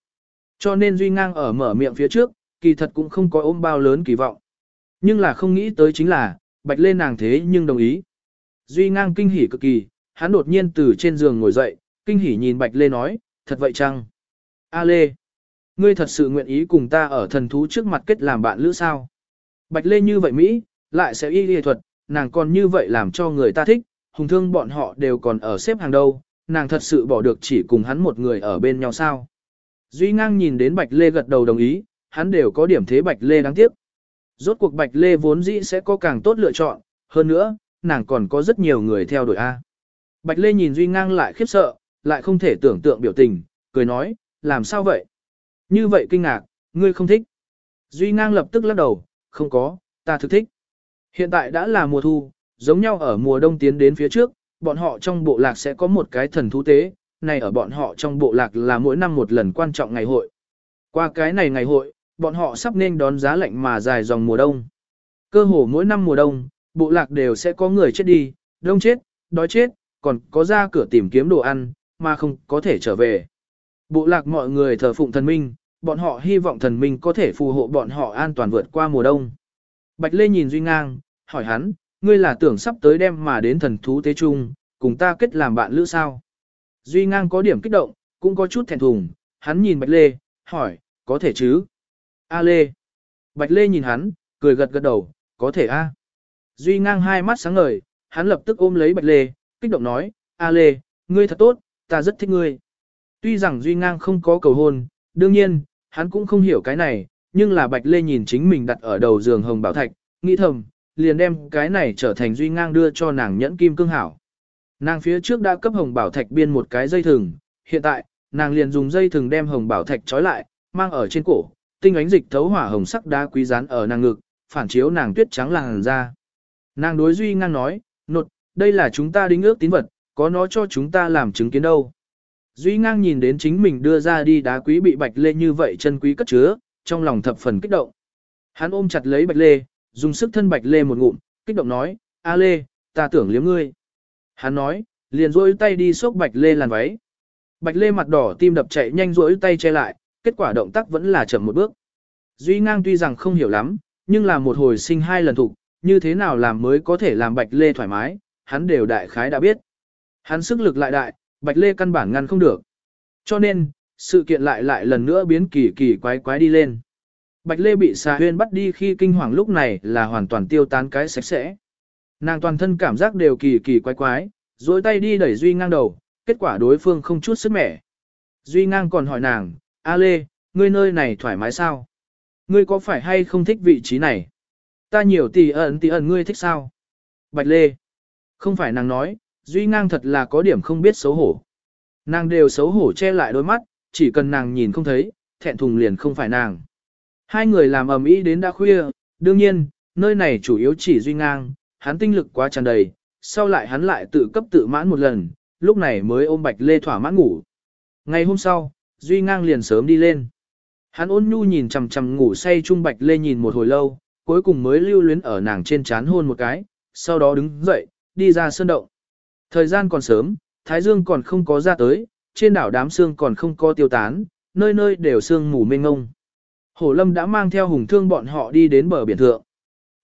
Cho nên Duy Ngang ở mở miệng phía trước, kỳ thật cũng không có ôm bao lớn kỳ vọng. Nhưng là không nghĩ tới chính là, Bạch Lê nàng thế nhưng đồng ý. Duy Ngang kinh hỉ cực kỳ, hắn đột nhiên từ trên giường ngồi dậy, kinh hỉ nhìn Bạch Lê nói, thật vậy chăng? A Lê, ngươi thật sự nguyện ý cùng ta ở thần thú trước mặt kết làm bạn lữ sao? Bạch Lê như vậy Mỹ, lại sẽ y y thuật, nàng còn như vậy làm cho người ta thích, hùng thương bọn họ đều còn ở xếp hàng đâu, nàng thật sự bỏ được chỉ cùng hắn một người ở bên nhau sao? Duy ngang nhìn đến Bạch Lê gật đầu đồng ý, hắn đều có điểm thế Bạch Lê đáng tiếc. Rốt cuộc Bạch Lê vốn dĩ sẽ có càng tốt lựa chọn, hơn nữa, nàng còn có rất nhiều người theo đuổi A. Bạch Lê nhìn Duy ngang lại khiếp sợ, lại không thể tưởng tượng biểu tình, cười nói, làm sao vậy? Như vậy kinh ngạc, ngươi không thích. Duy ngang lập tức lắc đầu, không có, ta thực thích. Hiện tại đã là mùa thu, giống nhau ở mùa đông tiến đến phía trước, bọn họ trong bộ lạc sẽ có một cái thần thú tế, này ở bọn họ trong bộ lạc là mỗi năm một lần quan trọng ngày hội. Qua cái này ngày hội, bọn họ sắp nên đón giá lạnh mà dài dòng mùa đông. Cơ hồ mỗi năm mùa đông, bộ lạc đều sẽ có người chết đi, đông chết, đói chết, còn có ra cửa tìm kiếm đồ ăn, mà không có thể trở về. Bộ lạc mọi người thờ phụng thần minh, bọn họ hy vọng thần minh có thể phù hộ bọn họ an toàn vượt qua mùa đông. Bạch Lê nhìn Duy Ngang, hỏi hắn, ngươi là tưởng sắp tới đem mà đến thần thú tế trung, cùng ta kết làm bạn lữ sao? Duy Ngang có điểm kích động, cũng có chút thẹn thùng, hắn nhìn Bạch Lê, hỏi, có thể chứ? A Lê. Bạch Lê nhìn hắn, cười gật gật đầu, có thể a. Duy ngang hai mắt sáng ngời, hắn lập tức ôm lấy Bạch Lê, kích động nói, A Lê, ngươi thật tốt, ta rất thích ngươi. Tuy rằng Duy ngang không có cầu hôn, đương nhiên, hắn cũng không hiểu cái này, nhưng là Bạch Lê nhìn chính mình đặt ở đầu giường hồng bảo thạch, nghĩ thầm, liền đem cái này trở thành Duy ngang đưa cho nàng nhẫn kim cương hảo. Nàng phía trước đã cấp hồng bảo thạch biên một cái dây thừng, hiện tại, nàng liền dùng dây thừng đem hồng bảo thạch trói lại, mang ở trên cổ, tinh ánh dịch thấu hỏa hồng sắc đá quý rán ở nàng ngực, phản chiếu nàng tuyết trắng làn da. Nàng đối Duy ngang nói, nột, đây là chúng ta đính ước tín vật, có nó cho chúng ta làm chứng kiến đâu. Duy ngang nhìn đến chính mình đưa ra đi đá quý bị bạch lê như vậy chân quý cất chứa, trong lòng thập phần kích động. Hắn ôm chặt lấy bạch lê, dùng sức thân bạch lê một ngụm, kích động nói, A lê, ta tưởng liếm ngươi. Hắn nói, liền rỗi tay đi xốc bạch lê làn váy. Bạch lê mặt đỏ tim đập chạy nhanh rỗi tay che lại, kết quả động tác vẫn là chậm một bước. Duy ngang tuy rằng không hiểu lắm, nhưng là một hồi sinh hai lần thục, như thế nào làm mới có thể làm bạch lê thoải mái, hắn đều đại khái đã biết. Hắn sức lực lại đại, bạch lê căn bản ngăn không được. Cho nên, sự kiện lại lại lần nữa biến kỳ kỳ quái quái đi lên. Bạch lê bị xà huyên bắt đi khi kinh hoàng lúc này là hoàn toàn tiêu tán cái sạch sẽ. Nàng toàn thân cảm giác đều kỳ kỳ quái quái, dối tay đi đẩy Duy ngang đầu, kết quả đối phương không chút sức mẻ. Duy ngang còn hỏi nàng, A Lê, ngươi nơi này thoải mái sao? Ngươi có phải hay không thích vị trí này? Ta nhiều tỷ ẩn tỷ ẩn ngươi thích sao? Bạch Lê. Không phải nàng nói, Duy ngang thật là có điểm không biết xấu hổ. Nàng đều xấu hổ che lại đôi mắt, chỉ cần nàng nhìn không thấy, thẹn thùng liền không phải nàng. Hai người làm ầm ĩ đến đã khuya, đương nhiên, nơi này chủ yếu chỉ Duy ngang, hắn tinh lực quá tràn đầy, sau lại hắn lại tự cấp tự mãn một lần, lúc này mới ôm Bạch Lê thỏa mãn ngủ. Ngày hôm sau, Duy Ngang liền sớm đi lên. Hắn ôn nhu nhìn chằm chằm ngủ say Trung Bạch Lê nhìn một hồi lâu, cuối cùng mới lưu luyến ở nàng trên chán hôn một cái, sau đó đứng dậy, đi ra sơn động. Thời gian còn sớm, Thái Dương còn không có ra tới, trên đảo đám sương còn không có tiêu tán, nơi nơi đều sương mù mênh ngông. Hổ Lâm đã mang theo hùng thương bọn họ đi đến bờ biển thượng.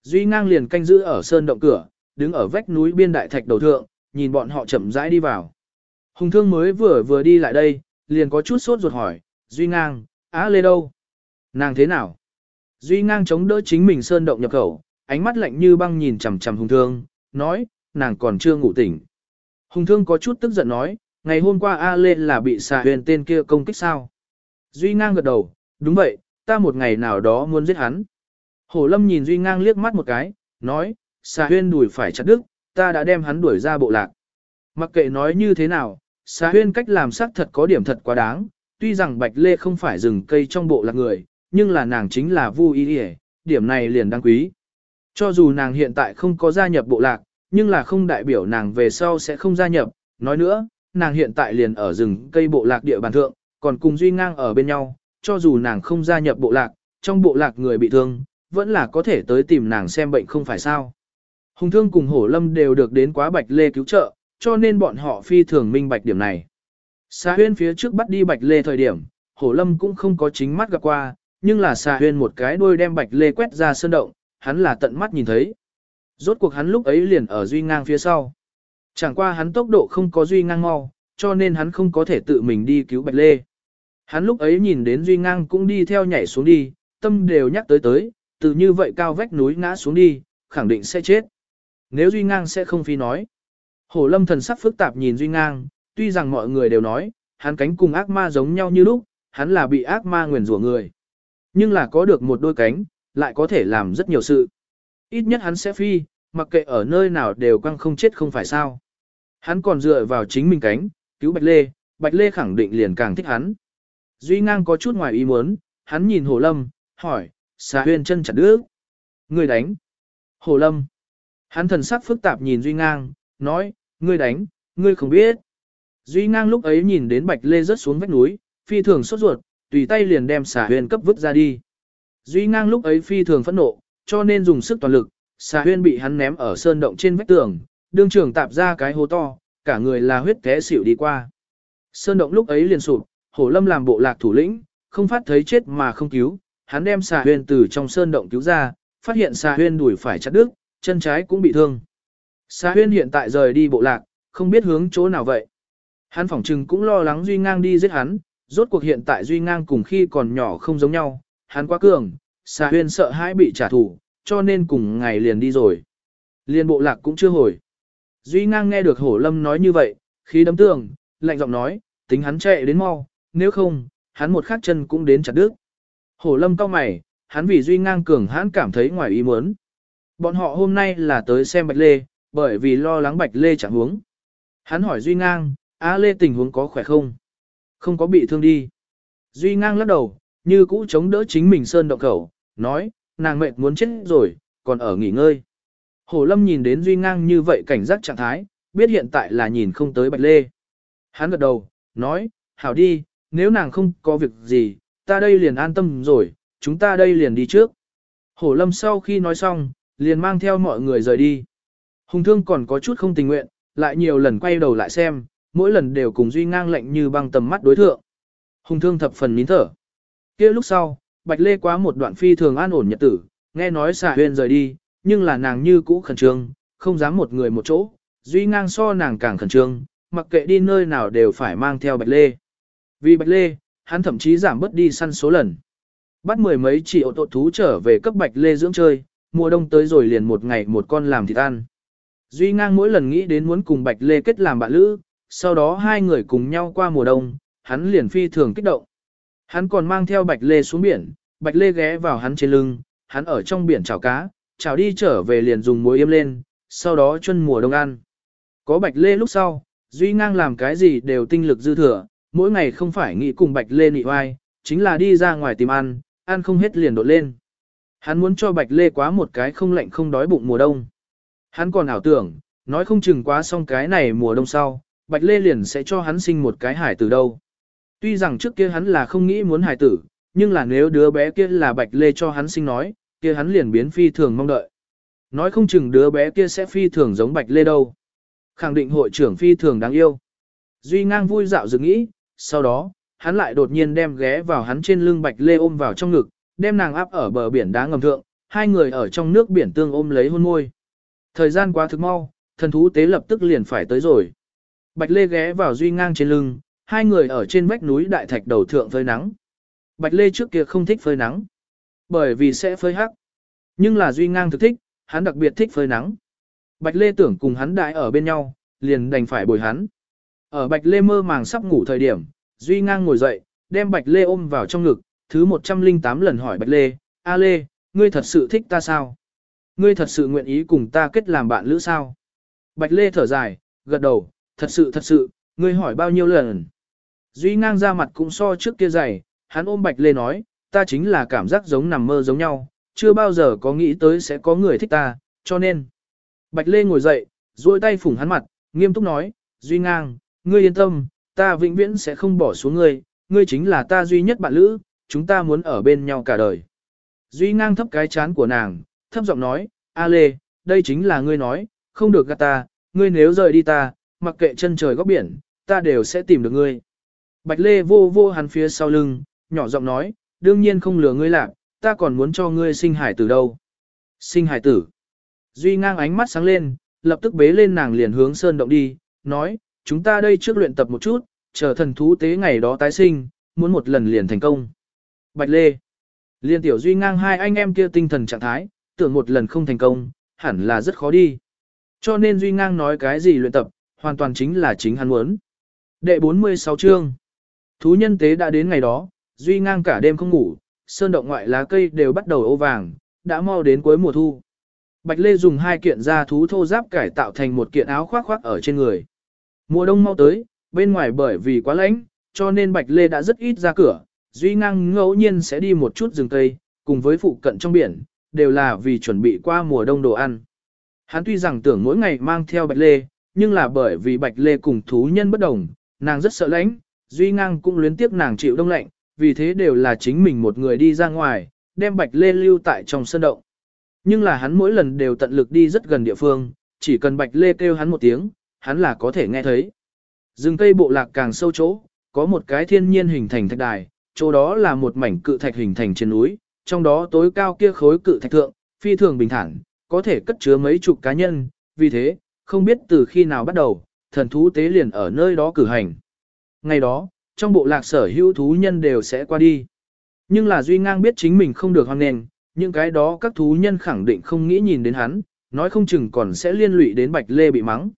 Duy ngang liền canh giữ ở sơn động cửa, đứng ở vách núi biên đại thạch đầu thượng, nhìn bọn họ chậm rãi đi vào. Hùng thương mới vừa vừa đi lại đây, liền có chút sốt ruột hỏi, Duy ngang, á lê đâu? Nàng thế nào? Duy ngang chống đỡ chính mình sơn động nhập khẩu, ánh mắt lạnh như băng nhìn chằm chằm hùng thương, nói, nàng còn chưa ngủ tỉnh. Hùng thương có chút tức giận nói, ngày hôm qua A Lê là bị xà huyền tên kia công kích sao? Duy ngang gật đầu, đúng vậy, ta một ngày nào đó muốn giết hắn. Hổ lâm nhìn Duy ngang liếc mắt một cái, nói, xà huyên đuổi phải chặt đứt, ta đã đem hắn đuổi ra bộ lạc. Mặc kệ nói như thế nào, xà huyên cách làm sắc thật có điểm thật quá đáng, tuy rằng Bạch Lê không phải rừng cây trong bộ lạc người, nhưng là nàng chính là Vu Y Điề, điểm này liền đáng quý. Cho dù nàng hiện tại không có gia nhập bộ lạc, nhưng là không đại biểu nàng về sau sẽ không gia nhập, nói nữa, nàng hiện tại liền ở rừng cây bộ lạc địa bàn thượng, còn cùng Duy Ngang ở bên nhau, cho dù nàng không gia nhập bộ lạc, trong bộ lạc người bị thương, vẫn là có thể tới tìm nàng xem bệnh không phải sao. Hùng thương cùng hổ lâm đều được đến quá bạch lê cứu trợ, cho nên bọn họ phi thường minh bạch điểm này. Xà huyên phía trước bắt đi bạch lê thời điểm, hổ lâm cũng không có chính mắt gặp qua, nhưng là xà huyên một cái đuôi đem bạch lê quét ra sơn động, hắn là tận mắt nhìn thấy. Rốt cuộc hắn lúc ấy liền ở duy ngang phía sau. Chẳng qua hắn tốc độ không có duy ngang mau, cho nên hắn không có thể tự mình đi cứu bạch lê. Hắn lúc ấy nhìn đến duy ngang cũng đi theo nhảy xuống đi, tâm đều nhắc tới tới, từ như vậy cao vách núi ngã xuống đi, khẳng định sẽ chết. Nếu Duy Ngang sẽ không phi nói. Hổ lâm thần sắc phức tạp nhìn Duy Ngang, tuy rằng mọi người đều nói, hắn cánh cùng ác ma giống nhau như lúc, hắn là bị ác ma nguyền rủa người. Nhưng là có được một đôi cánh, lại có thể làm rất nhiều sự. Ít nhất hắn sẽ phi, mặc kệ ở nơi nào đều quăng không chết không phải sao. Hắn còn dựa vào chính mình cánh, cứu Bạch Lê, Bạch Lê khẳng định liền càng thích hắn. Duy ngang có chút ngoài ý muốn, hắn nhìn Hồ Lâm, hỏi, xà huyên chân chặt đứa. Người đánh. Hồ Lâm. Hắn thần sắc phức tạp nhìn Duy Ngang, nói, ngươi đánh, ngươi không biết. Duy Ngang lúc ấy nhìn đến Bạch Lê rớt xuống vách núi, phi thường sốt ruột, tùy tay liền đem xà huyên cấp vứt ra đi. Duy Ngang lúc ấy phi thường phẫn nộ, cho nên dùng sức toàn lực, xà huyên bị hắn ném ở sơn động trên vách tường, đương trường tạp ra cái hố to, cả người là huyết té xỉu đi qua. Sơn động lúc ấy liền sụp, hổ lâm làm bộ lạc thủ lĩnh, không phát thấy chết mà không cứu, hắn đem xà huyên từ trong sơn động cứu ra, phát hiện xà huyên đuổi phải chặt đứt, chân trái cũng bị thương. Xà huyên hiện tại rời đi bộ lạc, không biết hướng chỗ nào vậy. Hắn phỏng trừng cũng lo lắng Duy Ngang đi giết hắn, rốt cuộc hiện tại Duy Ngang cùng khi còn nhỏ không giống nhau, hắn quá cường, xà huyên sợ hãi bị trả thù, cho nên cùng ngày liền đi rồi. Liên bộ lạc cũng chưa hồi. Duy ngang nghe được hổ lâm nói như vậy, khí đấm tường, lạnh giọng nói, tính hắn chạy đến mau, nếu không, hắn một khắc chân cũng đến chặt đứt. Hổ lâm cao mày, hắn vì Duy ngang cường hắn cảm thấy ngoài ý muốn. Bọn họ hôm nay là tới xem Bạch Lê, bởi vì lo lắng Bạch Lê chẳng huống. Hắn hỏi Duy ngang, Á Lê tình huống có khỏe không? Không có bị thương đi. Duy ngang lắc đầu, như cũ chống đỡ chính mình sơn động khẩu, nói, nàng mệt muốn chết rồi, còn ở nghỉ ngơi. Hổ lâm nhìn đến Duy ngang như vậy cảnh giác trạng thái, biết hiện tại là nhìn không tới Bạch Lê. Hắn gật đầu, nói, hảo đi, nếu nàng không có việc gì, ta đây liền an tâm rồi, chúng ta đây liền đi trước. Hổ lâm sau khi nói xong, liền mang theo mọi người rời đi. Hùng thương còn có chút không tình nguyện, lại nhiều lần quay đầu lại xem, mỗi lần đều cùng Duy ngang lệnh như băng tầm mắt đối thượng. Hùng thương thập phần nín thở. kia lúc sau, Bạch Lê quá một đoạn phi thường an ổn nhật tử, nghe nói xả huyên rời đi, nhưng là nàng như cũ khẩn trương, không dám một người một chỗ, Duy ngang so nàng càng khẩn trương, mặc kệ đi nơi nào đều phải mang theo Bạch Lê. Vì Bạch Lê, hắn thậm chí giảm bớt đi săn số lần. Bắt mười mấy chỉ ổ tội thú trở về cấp Bạch Lê dưỡng chơi, mùa đông tới rồi liền một ngày một con làm thịt ăn. Duy ngang mỗi lần nghĩ đến muốn cùng Bạch Lê kết làm bạn lữ, sau đó hai người cùng nhau qua mùa đông, hắn liền phi thường kích động. Hắn còn mang theo Bạch Lê xuống biển, Bạch Lê ghé vào hắn trên lưng, hắn ở trong biển chảo cá, chảo đi trở về liền dùng muối yêm lên, sau đó chân mùa đông ăn. Có Bạch Lê lúc sau, Duy ngang làm cái gì đều tinh lực dư thừa, mỗi ngày không phải nghĩ cùng Bạch Lê nị oai, chính là đi ra ngoài tìm ăn, ăn không hết liền đột lên. Hắn muốn cho Bạch Lê quá một cái không lạnh không đói bụng mùa đông. Hắn còn ảo tưởng, nói không chừng quá xong cái này mùa đông sau, Bạch Lê liền sẽ cho hắn sinh một cái hải tử đâu. Tuy rằng trước kia hắn là không nghĩ muốn hải tử, nhưng là nếu đứa bé kia là Bạch Lê cho hắn sinh nói, kia hắn liền biến phi thường mong đợi. Nói không chừng đứa bé kia sẽ phi thường giống Bạch Lê đâu. Khẳng định hội trưởng phi thường đáng yêu. Duy ngang vui dạo dừng nghĩ, sau đó, hắn lại đột nhiên đem ghé vào hắn trên lưng Bạch Lê ôm vào trong ngực, đem nàng áp ở bờ biển đá ngầm thượng, hai người ở trong nước biển tương ôm lấy hôn môi. Thời gian quá thực mau, thần thú tế lập tức liền phải tới rồi. Bạch Lê ghé vào Duy ngang trên lưng, hai người ở trên vách núi đại thạch đầu thượng phơi nắng. Bạch Lê trước kia không thích phơi nắng, bởi vì sẽ phơi hắc. Nhưng là Duy ngang thực thích, hắn đặc biệt thích phơi nắng. Bạch Lê tưởng cùng hắn đại ở bên nhau, liền đành phải bồi hắn. Ở Bạch Lê mơ màng sắp ngủ thời điểm, Duy ngang ngồi dậy, đem Bạch Lê ôm vào trong ngực, thứ 108 lần hỏi Bạch Lê, A Lê, ngươi thật sự thích ta sao? Ngươi thật sự nguyện ý cùng ta kết làm bạn lữ sao? Bạch Lê thở dài, gật đầu, thật sự thật sự, ngươi hỏi bao nhiêu lần? Duy ngang ra mặt cũng so trước kia dày, hắn ôm Bạch Lê nói, ta chính là cảm giác giống nằm mơ giống nhau, chưa bao giờ có nghĩ tới sẽ có người thích ta, cho nên. Bạch Lê ngồi dậy, duỗi tay phủng hắn mặt, nghiêm túc nói, Duy ngang, ngươi yên tâm, ta vĩnh viễn sẽ không bỏ xuống ngươi, ngươi chính là ta duy nhất bạn lữ, chúng ta muốn ở bên nhau cả đời. Duy ngang thấp cái chán của nàng, thấp giọng nói, A Lê, đây chính là ngươi nói, không được gạt ta, ngươi nếu rời đi ta, mặc kệ chân trời góc biển, ta đều sẽ tìm được ngươi. Bạch Lê vô vô hắn phía sau lưng, nhỏ giọng nói, đương nhiên không lừa ngươi lạc, ta còn muốn cho ngươi sinh hải tử đâu. Sinh hải tử. Duy ngang ánh mắt sáng lên, lập tức bế lên nàng liền hướng sơn động đi, nói, chúng ta đây trước luyện tập một chút, chờ thần thú tế ngày đó tái sinh, muốn một lần liền thành công. Bạch Lê. Liên tiểu Duy ngang hai anh em kia tinh thần trạng thái, tưởng một lần không thành công, hẳn là rất khó đi. Cho nên Duy ngang nói cái gì luyện tập, hoàn toàn chính là chính hắn muốn. Đệ 46 chương. Thú nhân tế đã đến ngày đó, Duy ngang cả đêm không ngủ, sơn động ngoại lá cây đều bắt đầu ô vàng, đã mau đến cuối mùa thu. Bạch Lê dùng hai kiện da thú thô giáp cải tạo thành một kiện áo khoác khoác ở trên người. Mùa đông mau tới, bên ngoài bởi vì quá lạnh, cho nên Bạch Lê đã rất ít ra cửa, Duy ngang ngẫu nhiên sẽ đi một chút rừng cây, cùng với phụ cận trong biển, đều là vì chuẩn bị qua mùa đông đồ ăn. Hắn tuy rằng tưởng mỗi ngày mang theo Bạch Lê, nhưng là bởi vì Bạch Lê cùng thú nhân bất đồng, nàng rất sợ lạnh, Duy ngang cũng luyến tiếc nàng chịu đông lạnh, vì thế đều là chính mình một người đi ra ngoài, đem Bạch Lê lưu tại trong sân động. Nhưng là hắn mỗi lần đều tận lực đi rất gần địa phương, chỉ cần Bạch Lê kêu hắn một tiếng, hắn là có thể nghe thấy. Rừng cây bộ lạc càng sâu chỗ, có một cái thiên nhiên hình thành thạch đài, chỗ đó là một mảnh cự thạch hình thành trên núi, trong đó tối cao kia khối cự thạch thượng, phi thường bình thản, có thể cất chứa mấy chục cá nhân, vì thế, không biết từ khi nào bắt đầu, thần thú tế liền ở nơi đó cử hành. Ngày đó, trong bộ lạc sở hữu thú nhân đều sẽ qua đi. Nhưng là Duy Ngang biết chính mình không được hoan nền, những cái đó các thú nhân khẳng định không nghĩ nhìn đến hắn, nói không chừng còn sẽ liên lụy đến Bạch Lê bị mắng.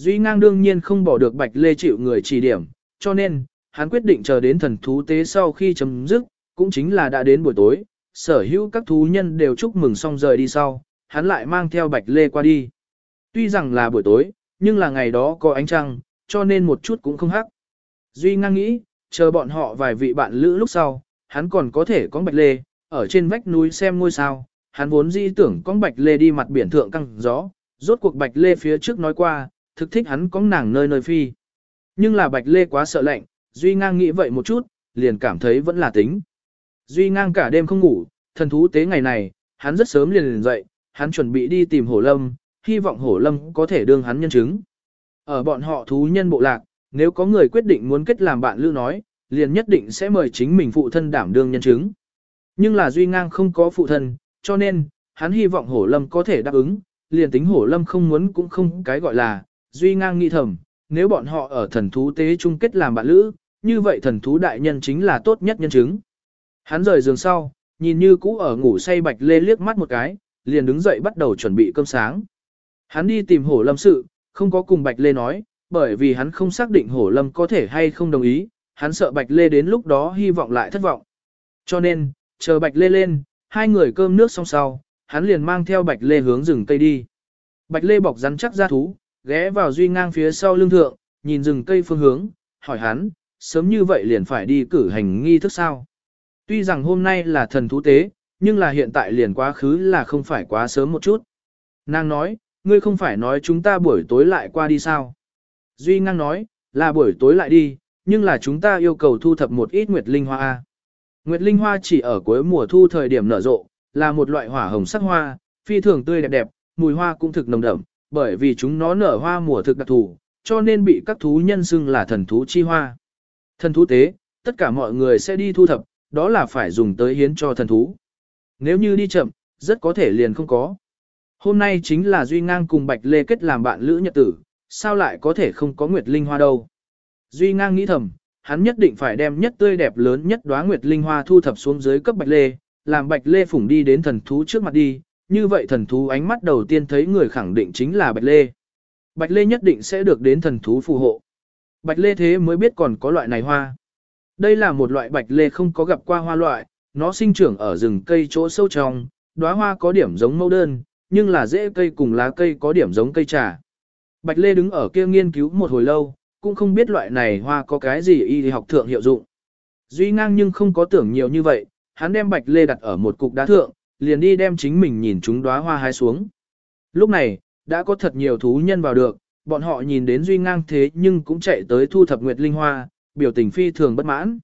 Duy ngang đương nhiên không bỏ được Bạch Lê chịu người chỉ điểm, cho nên, hắn quyết định chờ đến thần thú tế sau khi chấm dứt, cũng chính là đã đến buổi tối, sở hữu các thú nhân đều chúc mừng xong rời đi sau, hắn lại mang theo Bạch Lê qua đi. Tuy rằng là buổi tối, nhưng là ngày đó có ánh trăng, cho nên một chút cũng không hắc. Duy ngang nghĩ, chờ bọn họ vài vị bạn lữ lúc sau, hắn còn có thể có Bạch Lê, ở trên vách núi xem ngôi sao, hắn vốn di tưởng có Bạch Lê đi mặt biển thượng căng gió, rốt cuộc Bạch Lê phía trước nói qua, thực thích hắn có nàng nơi nơi phi. Nhưng là Bạch Lê quá sợ lạnh, Duy ngang nghĩ vậy một chút, liền cảm thấy vẫn là tính. Duy ngang cả đêm không ngủ, thần thú tế ngày này, hắn rất sớm liền liền dậy, hắn chuẩn bị đi tìm hổ lâm, hy vọng hổ lâm có thể đương hắn nhân chứng. Ở bọn họ thú nhân bộ lạc, nếu có người quyết định muốn kết làm bạn lưu nói, liền nhất định sẽ mời chính mình phụ thân đảm đương nhân chứng. Nhưng là Duy ngang không có phụ thân, cho nên, hắn hy vọng hổ lâm có thể đáp ứng, liền tính hổ lâm không muốn cũng không cái gọi là, Duy ngang nghĩ thầm, nếu bọn họ ở thần thú tế chung kết làm bạn lữ, như vậy thần thú đại nhân chính là tốt nhất nhân chứng. Hắn rời giường sau, nhìn như cũ ở ngủ say bạch lê liếc mắt một cái, liền đứng dậy bắt đầu chuẩn bị cơm sáng. Hắn đi tìm hổ lâm sự, không có cùng bạch lê nói, bởi vì hắn không xác định hổ lâm có thể hay không đồng ý, hắn sợ bạch lê đến lúc đó hy vọng lại thất vọng. Cho nên, chờ bạch lê lên, hai người cơm nước xong sau, hắn liền mang theo bạch lê hướng rừng cây đi. Bạch lê bọc rắn chắc ra thú, ghé vào duy ngang phía sau lưng thượng, nhìn rừng cây phương hướng, hỏi hắn, sớm như vậy liền phải đi cử hành nghi thức sao. Tuy rằng hôm nay là thần thú tế, nhưng là hiện tại liền quá khứ là không phải quá sớm một chút. Nàng nói, ngươi không phải nói chúng ta buổi tối lại qua đi sao. Duy ngang nói, là buổi tối lại đi, nhưng là chúng ta yêu cầu thu thập một ít nguyệt linh hoa. Nguyệt linh hoa chỉ ở cuối mùa thu thời điểm nở rộ, là một loại hỏa hồng sắc hoa, phi thường tươi đẹp đẹp, mùi hoa cũng thực nồng đậm, bởi vì chúng nó nở hoa mùa thực đặc thù, cho nên bị các thú nhân xưng là thần thú chi hoa. Thần thú tế, tất cả mọi người sẽ đi thu thập, đó là phải dùng tới hiến cho thần thú. Nếu như đi chậm, rất có thể liền không có. Hôm nay chính là Duy Ngang cùng Bạch Lê kết làm bạn lữ nhật tử, sao lại có thể không có Nguyệt Linh Hoa đâu. Duy Ngang nghĩ thầm, hắn nhất định phải đem nhất tươi đẹp lớn nhất đóa Nguyệt Linh Hoa thu thập xuống dưới cấp Bạch Lê, làm Bạch Lê phủng đi đến thần thú trước mặt đi, như vậy thần thú ánh mắt đầu tiên thấy người khẳng định chính là Bạch Lê. Bạch Lê nhất định sẽ được đến thần thú phù hộ. Bạch Lê thế mới biết còn có loại này hoa. Đây là một loại bạch lê không có gặp qua hoa loại, nó sinh trưởng ở rừng cây chỗ sâu trong, đóa hoa có điểm giống mẫu đơn, nhưng là rễ cây cùng lá cây có điểm giống cây trà. Bạch lê đứng ở kia nghiên cứu một hồi lâu, cũng không biết loại này hoa có cái gì y học thượng hiệu dụng. Duy ngang nhưng không có tưởng nhiều như vậy, hắn đem bạch lê đặt ở một cục đá thượng, liền đi đem chính mình nhìn chúng đóa hoa hái xuống. Lúc này, đã có thật nhiều thú nhân vào được, bọn họ nhìn đến Duy ngang thế nhưng cũng chạy tới thu thập nguyệt linh hoa, biểu tình phi thường bất mãn.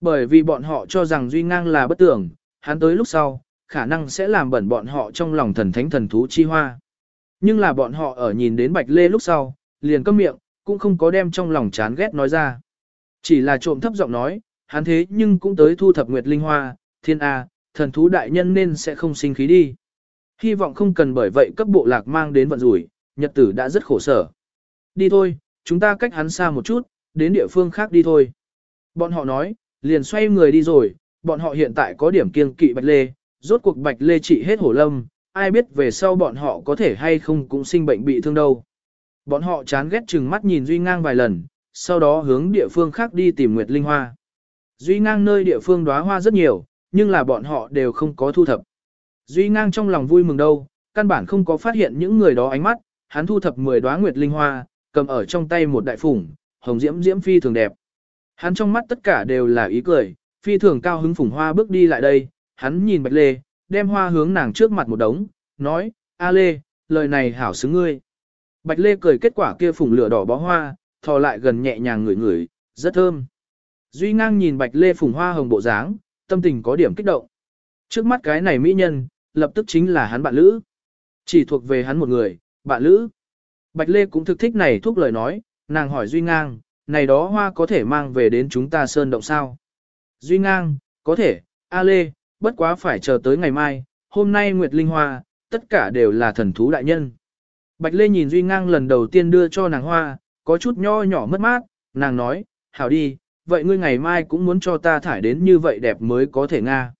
Bởi vì bọn họ cho rằng Duy Ngang là bất tưởng, hắn tới lúc sau, khả năng sẽ làm bẩn bọn họ trong lòng thần thánh thần thú chi hoa. Nhưng là bọn họ ở nhìn đến Bạch Lê lúc sau, liền câm miệng, cũng không có đem trong lòng chán ghét nói ra. Chỉ là trộm thấp giọng nói, hắn thế nhưng cũng tới thu thập nguyệt linh hoa, thiên A, thần thú đại nhân nên sẽ không sinh khí đi. Hy vọng không cần bởi vậy cấp bộ lạc mang đến vận rủi, nhật tử đã rất khổ sở. Đi thôi, chúng ta cách hắn xa một chút, đến địa phương khác đi thôi. Bọn họ nói, liền xoay người đi rồi, bọn họ hiện tại có điểm kiêng kỵ Bạch Lê, rốt cuộc Bạch Lê trị hết hổ lâm, ai biết về sau bọn họ có thể hay không cũng sinh bệnh bị thương đâu. Bọn họ chán ghét chừng mắt nhìn Duy Ngang vài lần, sau đó hướng địa phương khác đi tìm Nguyệt Linh Hoa. Duy Ngang nơi địa phương đóa hoa rất nhiều, nhưng là bọn họ đều không có thu thập. Duy Ngang trong lòng vui mừng đâu, căn bản không có phát hiện những người đó ánh mắt, hắn thu thập 10 đóa Nguyệt Linh Hoa, cầm ở trong tay một đại phủng, hồng diễm diễm phi thường đẹp. Hắn trong mắt tất cả đều là ý cười, phi thường cao hứng phủng hoa bước đi lại đây, hắn nhìn Bạch Lê, đem hoa hướng nàng trước mặt một đống, nói, A Lê, lời này hảo xứng ngươi. Bạch Lê cười kết quả kia phủng lửa đỏ bó hoa, thò lại gần nhẹ nhàng ngửi ngửi, rất thơm. Duy ngang nhìn Bạch Lê phủng hoa hồng bộ dáng, tâm tình có điểm kích động. Trước mắt cái này mỹ nhân, lập tức chính là hắn bạn lữ. Chỉ thuộc về hắn một người, bạn lữ. Bạch Lê cũng thực thích này thúc lời nói, nàng hỏi Duy Ngang, này đó hoa có thể mang về đến chúng ta sơn động sao? Duy Ngang, có thể, A Lê, bất quá phải chờ tới ngày mai, hôm nay Nguyệt Linh Hoa, tất cả đều là thần thú đại nhân. Bạch Lê nhìn Duy Ngang lần đầu tiên đưa cho nàng hoa, có chút nho nhỏ mất mát, nàng nói, hảo đi, vậy ngươi ngày mai cũng muốn cho ta thải đến như vậy đẹp mới có thể nga.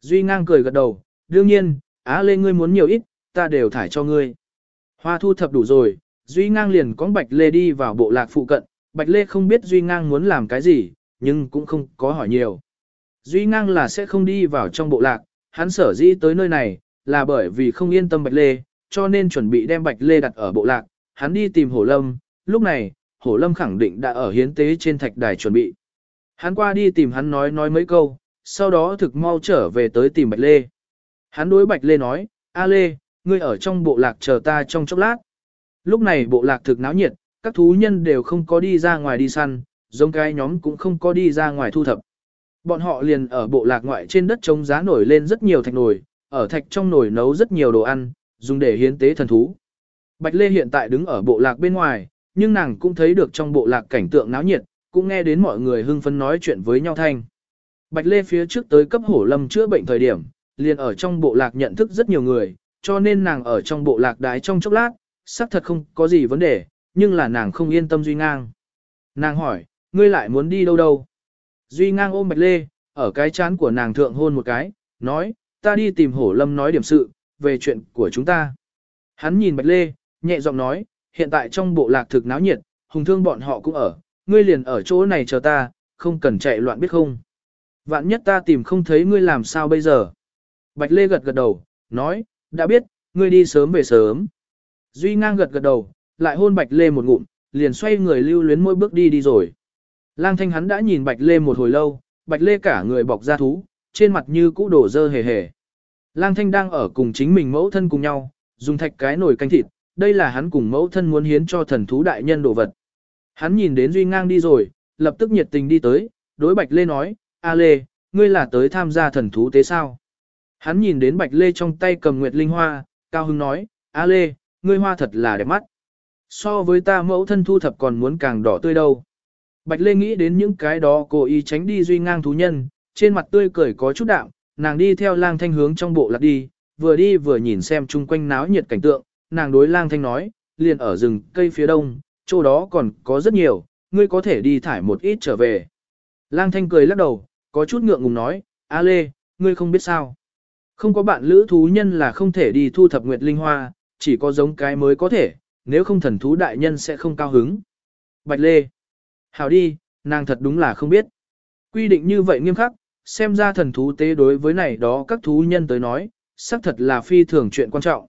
Duy Ngang cười gật đầu, đương nhiên, Á Lê ngươi muốn nhiều ít, ta đều thải cho ngươi. Hoa thu thập đủ rồi, Duy Ngang liền có Bạch Lê đi vào bộ lạc phụ cận, Bạch Lê không biết Duy Ngang muốn làm cái gì, nhưng cũng không có hỏi nhiều. Duy Ngang là sẽ không đi vào trong bộ lạc, hắn sở dĩ tới nơi này, là bởi vì không yên tâm Bạch Lê, cho nên chuẩn bị đem Bạch Lê đặt ở bộ lạc, hắn đi tìm Hổ Lâm, lúc này, Hổ Lâm khẳng định đã ở hiến tế trên thạch đài chuẩn bị. Hắn qua đi tìm hắn nói nói mấy câu, sau đó thực mau trở về tới tìm Bạch Lê. Hắn đối Bạch Lê nói, A Lê, ngươi ở trong bộ lạc chờ ta trong chốc lát. Lúc này bộ lạc thực náo nhiệt, các thú nhân đều không có đi ra ngoài đi săn, giống cái nhóm cũng không có đi ra ngoài thu thập. Bọn họ liền ở bộ lạc ngoại trên đất trống giá nổi lên rất nhiều thạch nồi, ở thạch trong nồi nấu rất nhiều đồ ăn, dùng để hiến tế thần thú. Bạch Lê hiện tại đứng ở bộ lạc bên ngoài, nhưng nàng cũng thấy được trong bộ lạc cảnh tượng náo nhiệt, cũng nghe đến mọi người hưng phấn nói chuyện với nhau thanh. Bạch Lê phía trước tới cấp hổ lâm chữa bệnh thời điểm, liền ở trong bộ lạc nhận thức rất nhiều người, cho nên nàng ở trong bộ lạc đái trong chốc lát, xác thật không có gì vấn đề, nhưng là nàng không yên tâm Duy Ngang. Nàng hỏi, ngươi lại muốn đi đâu đâu? Duy Ngang ôm Bạch Lê, ở cái chán của nàng thượng hôn một cái, nói, ta đi tìm hổ lâm nói điểm sự, về chuyện của chúng ta. Hắn nhìn Bạch Lê, nhẹ giọng nói, hiện tại trong bộ lạc thực náo nhiệt, hùng thương bọn họ cũng ở, ngươi liền ở chỗ này chờ ta, không cần chạy loạn biết không. Vạn nhất ta tìm không thấy ngươi làm sao bây giờ. Bạch Lê gật gật đầu, nói, đã biết, ngươi đi sớm về sớm. Duy ngang gật gật đầu, lại hôn Bạch Lê một ngụm, liền xoay người lưu luyến mỗi bước đi đi rồi. Lang thanh hắn đã nhìn Bạch Lê một hồi lâu, Bạch Lê cả người bọc ra thú, trên mặt như cũ đổ dơ hề hề. Lang thanh đang ở cùng chính mình mẫu thân cùng nhau, dùng thạch cái nồi canh thịt, đây là hắn cùng mẫu thân muốn hiến cho thần thú đại nhân đồ vật. Hắn nhìn đến Duy ngang đi rồi, lập tức nhiệt tình đi tới, đối Bạch Lê nói, A Lê, ngươi là tới tham gia thần thú tế sao? Hắn nhìn đến Bạch Lê trong tay cầm Nguyệt Linh Hoa, cao hưng nói, A Lê, ngươi hoa thật là đẹp mắt. So với ta mẫu thân thu thập còn muốn càng đỏ tươi đâu. Bạch Lê nghĩ đến những cái đó cố ý tránh đi duy ngang thú nhân, trên mặt tươi cười có chút đạm, nàng đi theo lang thanh hướng trong bộ lạc đi, vừa đi vừa nhìn xem chung quanh náo nhiệt cảnh tượng, nàng đối lang thanh nói, liền ở rừng cây phía đông, chỗ đó còn có rất nhiều, ngươi có thể đi thải một ít trở về. Lang thanh cười lắc đầu, có chút ngượng ngùng nói, A Lê, ngươi không biết sao. Không có bạn lữ thú nhân là không thể đi thu thập nguyệt linh hoa, chỉ có giống cái mới có thể, nếu không thần thú đại nhân sẽ không cao hứng. Bạch Lê. Hào đi, nàng thật đúng là không biết. Quy định như vậy nghiêm khắc, xem ra thần thú tế đối với này đó các thú nhân tới nói, xác thật là phi thường chuyện quan trọng.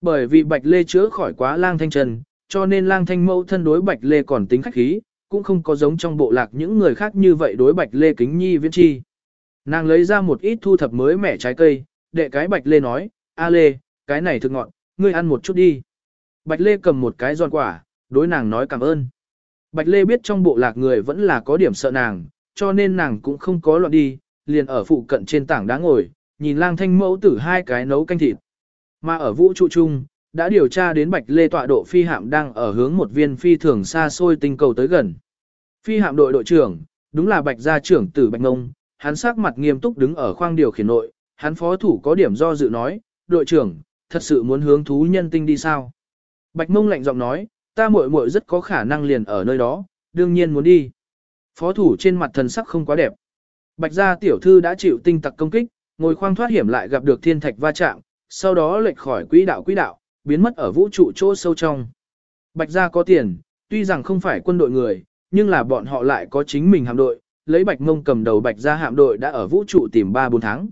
Bởi vì Bạch Lê chữa khỏi quá lang thanh trần, cho nên lang thanh mẫu thân đối Bạch Lê còn tính khách khí, cũng không có giống trong bộ lạc những người khác như vậy đối Bạch Lê kính nhi viễn chi. Nàng lấy ra một ít thu thập mới mẻ trái cây, đệ cái Bạch Lê nói, A Lê, cái này thực ngọn, ngươi ăn một chút đi. Bạch Lê cầm một cái giòn quả, đối nàng nói cảm ơn. Bạch Lê biết trong bộ lạc người vẫn là có điểm sợ nàng, cho nên nàng cũng không có loạn đi, liền ở phụ cận trên tảng đá ngồi, nhìn lang thanh mẫu tử hai cái nấu canh thịt. Mà ở vũ trụ chung, đã điều tra đến Bạch Lê tọa độ phi hạm đang ở hướng một viên phi thường xa xôi tinh cầu tới gần. Phi hạm đội đội trưởng, đúng là Bạch gia trưởng tử Bạch Ngông, hắn sắc mặt nghiêm túc đứng ở khoang điều khiển nội, hắn phó thủ có điểm do dự nói, đội trưởng, thật sự muốn hướng thú nhân tinh đi sao? Bạch mông lạnh giọng nói, ta muội muội rất có khả năng liền ở nơi đó, đương nhiên muốn đi. Phó thủ trên mặt thần sắc không quá đẹp. Bạch gia tiểu thư đã chịu tinh tặc công kích, ngồi khoang thoát hiểm lại gặp được thiên thạch va chạm, sau đó lệch khỏi quỹ đạo quỹ đạo, biến mất ở vũ trụ chỗ sâu trong. Bạch gia có tiền, tuy rằng không phải quân đội người, nhưng là bọn họ lại có chính mình hạm đội, lấy bạch mông cầm đầu bạch gia hạm đội đã ở vũ trụ tìm 3-4 tháng.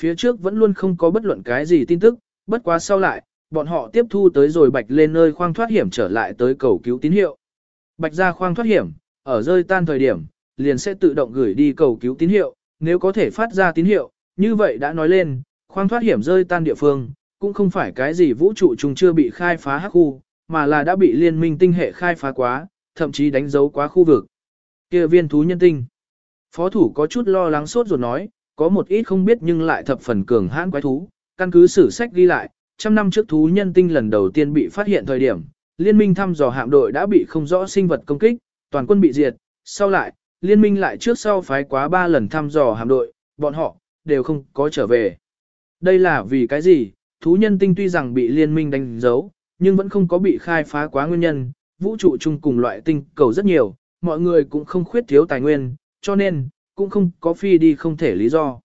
Phía trước vẫn luôn không có bất luận cái gì tin tức, bất quá sau lại, bọn họ tiếp thu tới rồi bạch lên nơi khoang thoát hiểm trở lại tới cầu cứu tín hiệu. Bạch gia khoang thoát hiểm, ở rơi tan thời điểm, liền sẽ tự động gửi đi cầu cứu tín hiệu, nếu có thể phát ra tín hiệu, như vậy đã nói lên, khoang thoát hiểm rơi tan địa phương, cũng không phải cái gì vũ trụ trùng chưa bị khai phá hắc khu, mà là đã bị liên minh tinh hệ khai phá quá, thậm chí đánh dấu quá khu vực. kia viên thú nhân tinh. Phó thủ có chút lo lắng sốt rồi nói, có một ít không biết nhưng lại thập phần cường hãn quái thú, căn cứ sử sách ghi lại, trăm năm trước thú nhân tinh lần đầu tiên bị phát hiện thời điểm, liên minh thăm dò hạm đội đã bị không rõ sinh vật công kích, toàn quân bị diệt, sau lại, liên minh lại trước sau phái quá ba lần thăm dò hạm đội, bọn họ, đều không có trở về. Đây là vì cái gì? Thú nhân tinh tuy rằng bị liên minh đánh dấu, nhưng vẫn không có bị khai phá quá nguyên nhân, vũ trụ chung cùng loại tinh cầu rất nhiều, mọi người cũng không khuyết thiếu tài nguyên, cho nên, cũng không có phi đi không thể lý do.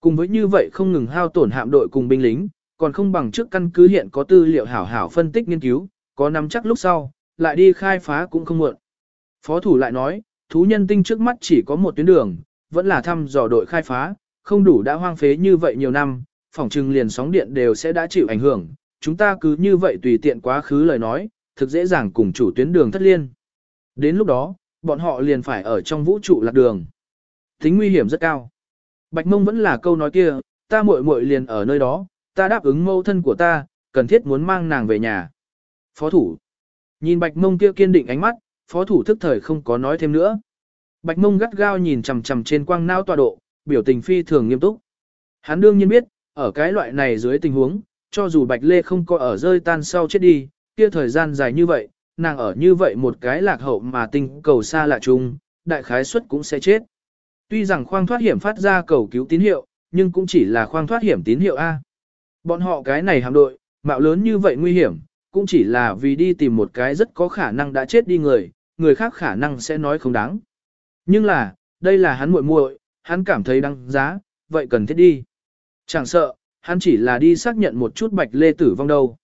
Cùng với như vậy không ngừng hao tổn hạm đội cùng binh lính, còn không bằng trước căn cứ hiện có tư liệu hảo hảo phân tích nghiên cứu, có nắm chắc lúc sau, lại đi khai phá cũng không muộn. Phó thủ lại nói, thú nhân tinh trước mắt chỉ có một tuyến đường, vẫn là thăm dò đội khai phá, không đủ đã hoang phế như vậy nhiều năm, phòng trừng liền sóng điện đều sẽ đã chịu ảnh hưởng, chúng ta cứ như vậy tùy tiện quá khứ lời nói, thực dễ dàng cùng chủ tuyến đường thất liên. Đến lúc đó, bọn họ liền phải ở trong vũ trụ lạc đường. Tính nguy hiểm rất cao. Bạch mông vẫn là câu nói kia, ta muội muội liền ở nơi đó, ta đáp ứng mâu thân của ta, cần thiết muốn mang nàng về nhà. Phó thủ. Nhìn bạch mông kia kiên định ánh mắt, phó thủ thức thời không có nói thêm nữa. Bạch mông gắt gao nhìn chằm chằm trên quang nao tọa độ, biểu tình phi thường nghiêm túc. Hắn đương nhiên biết, ở cái loại này dưới tình huống, cho dù bạch lê không có ở rơi tan sau chết đi, kia thời gian dài như vậy, nàng ở như vậy một cái lạc hậu mà tinh cầu xa lạ chung, đại khái suất cũng sẽ chết. Tuy rằng khoang thoát hiểm phát ra cầu cứu tín hiệu, nhưng cũng chỉ là khoang thoát hiểm tín hiệu A. Bọn họ cái này hạm đội, mạo lớn như vậy nguy hiểm, cũng chỉ là vì đi tìm một cái rất có khả năng đã chết đi người, người khác khả năng sẽ nói không đáng. Nhưng là, đây là hắn muội muội, hắn cảm thấy đáng giá, vậy cần thiết đi. Chẳng sợ, hắn chỉ là đi xác nhận một chút bạch lê tử vong đâu.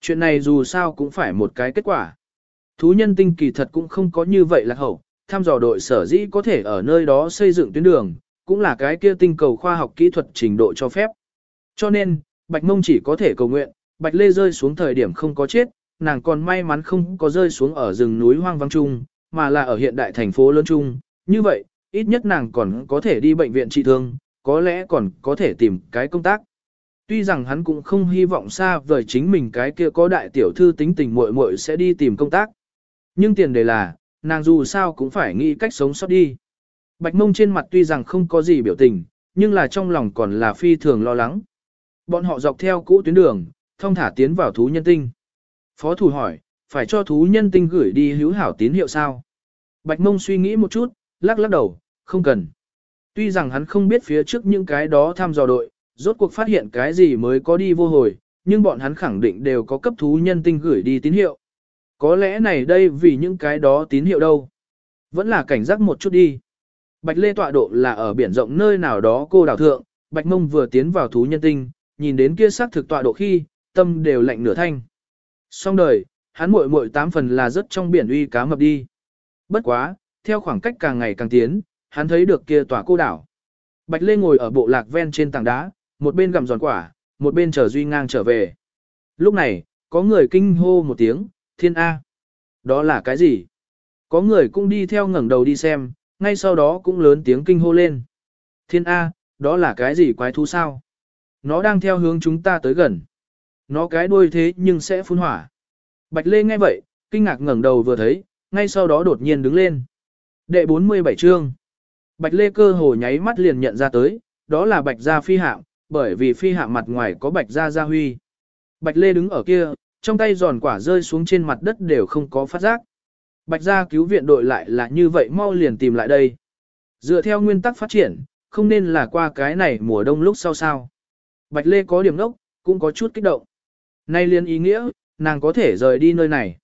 Chuyện này dù sao cũng phải một cái kết quả. Thú nhân tinh kỳ thật cũng không có như vậy lạc hậu, tham dò đội sở dĩ có thể ở nơi đó xây dựng tuyến đường, cũng là cái kia tinh cầu khoa học kỹ thuật trình độ cho phép. Cho nên, Bạch Mông chỉ có thể cầu nguyện, Bạch Lê rơi xuống thời điểm không có chết, nàng còn may mắn không có rơi xuống ở rừng núi hoang vắng trung, mà là ở hiện đại thành phố lớn trung. Như vậy, ít nhất nàng còn có thể đi bệnh viện trị thương, có lẽ còn có thể tìm cái công tác. Tuy rằng hắn cũng không hy vọng xa vời chính mình cái kia có đại tiểu thư tính tình muội muội sẽ đi tìm công tác. Nhưng tiền đề là, nàng dù sao cũng phải nghĩ cách sống sót đi. Bạch mông trên mặt tuy rằng không có gì biểu tình, nhưng là trong lòng còn là phi thường lo lắng. Bọn họ dọc theo cũ tuyến đường, thông thả tiến vào thú nhân tinh. Phó thủ hỏi, phải cho thú nhân tinh gửi đi hữu hảo tín hiệu sao? Bạch mông suy nghĩ một chút, lắc lắc đầu, không cần. Tuy rằng hắn không biết phía trước những cái đó tham dò đội, rốt cuộc phát hiện cái gì mới có đi vô hồi, nhưng bọn hắn khẳng định đều có cấp thú nhân tinh gửi đi tín hiệu. Có lẽ này đây vì những cái đó tín hiệu đâu. Vẫn là cảnh giác một chút đi. Bạch Lê tọa độ là ở biển rộng nơi nào đó cô đảo thượng, Bạch Mông vừa tiến vào thú nhân tinh, nhìn đến kia xác thực tọa độ khi, tâm đều lạnh nửa thanh. Xong đời, hắn muội muội tám phần là rất trong biển uy cá mập đi. Bất quá, theo khoảng cách càng ngày càng tiến, hắn thấy được kia tòa cô đảo. Bạch Lê ngồi ở bộ lạc ven trên tảng đá, một bên gặm giòn quả, một bên chờ Duy Ngang trở về. Lúc này, có người kinh hô một tiếng, thiên A. Đó là cái gì? Có người cũng đi theo ngẩng đầu đi xem, ngay sau đó cũng lớn tiếng kinh hô lên. Thiên A, đó là cái gì quái thú sao? Nó đang theo hướng chúng ta tới gần. Nó cái đuôi thế nhưng sẽ phun hỏa. Bạch Lê nghe vậy, kinh ngạc ngẩng đầu vừa thấy, ngay sau đó đột nhiên đứng lên. Đệ 47 chương. Bạch Lê cơ hồ nháy mắt liền nhận ra tới, đó là Bạch Gia phi Hạm, bởi vì phi Hạm mặt ngoài có Bạch Gia Gia Huy. Bạch Lê đứng ở kia, trong tay giòn quả rơi xuống trên mặt đất đều không có phát giác. Bạch gia cứu viện đội lại là như vậy mau liền tìm lại đây. Dựa theo nguyên tắc phát triển, không nên là qua cái này mùa đông lúc sau sao. Bạch Lê có điểm nốc, cũng có chút kích động. Nay liên ý nghĩa, nàng có thể rời đi nơi này.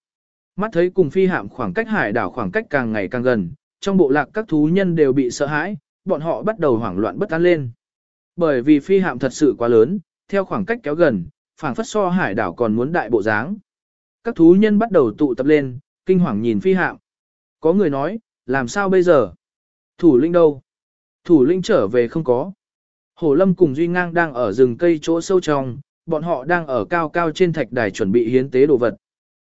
Mắt thấy cùng phi hạm khoảng cách hải đảo khoảng cách càng ngày càng gần, trong bộ lạc các thú nhân đều bị sợ hãi, bọn họ bắt đầu hoảng loạn bất an lên. Bởi vì phi hạm thật sự quá lớn, theo khoảng cách kéo gần, phảng phất so hải đảo còn muốn đại bộ dáng. Các thú nhân bắt đầu tụ tập lên, kinh hoàng nhìn phi hạm. Có người nói, làm sao bây giờ? Thủ linh đâu? Thủ linh trở về không có. Hổ lâm cùng Duy Ngang đang ở rừng cây chỗ sâu trong, bọn họ đang ở cao cao trên thạch đài chuẩn bị hiến tế đồ vật.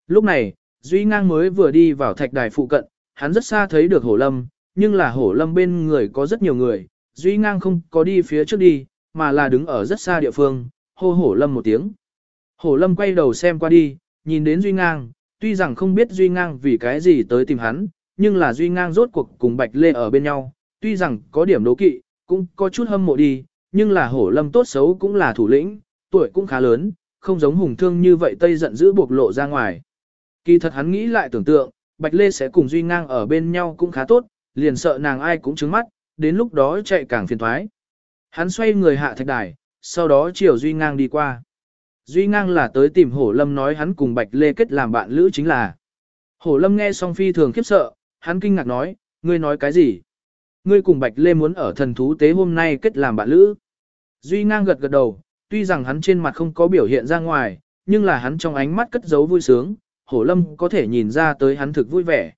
Lúc này, Duy Ngang mới vừa đi vào thạch đài phụ cận, hắn rất xa thấy được hổ lâm, nhưng là hổ lâm bên người có rất nhiều người, Duy Ngang không có đi phía trước đi, mà là đứng ở rất xa địa phương, hô hổ lâm một tiếng. Hổ lâm quay đầu xem qua đi, nhìn đến Duy Ngang, tuy rằng không biết Duy Ngang vì cái gì tới tìm hắn, nhưng là Duy Ngang rốt cuộc cùng Bạch Lê ở bên nhau, tuy rằng có điểm đố kỵ, cũng có chút hâm mộ đi, nhưng là hổ lâm tốt xấu cũng là thủ lĩnh, tuổi cũng khá lớn, không giống hùng thương như vậy Tây giận dữ buộc lộ ra ngoài. Kỳ thật hắn nghĩ lại tưởng tượng, Bạch Lê sẽ cùng Duy Ngang ở bên nhau cũng khá tốt, liền sợ nàng ai cũng trứng mắt, đến lúc đó chạy càng phiền thoái. Hắn xoay người hạ thạch đài, sau đó chiều Duy Ngang đi qua. Duy Ngang là tới tìm Hổ Lâm nói hắn cùng Bạch Lê kết làm bạn lữ chính là. Hổ Lâm nghe xong phi thường khiếp sợ, hắn kinh ngạc nói, ngươi nói cái gì? Ngươi cùng Bạch Lê muốn ở thần thú tế hôm nay kết làm bạn lữ. Duy Ngang gật gật đầu, tuy rằng hắn trên mặt không có biểu hiện ra ngoài, nhưng là hắn trong ánh mắt cất giấu vui sướng, hổ lâm có thể nhìn ra tới hắn thực vui vẻ.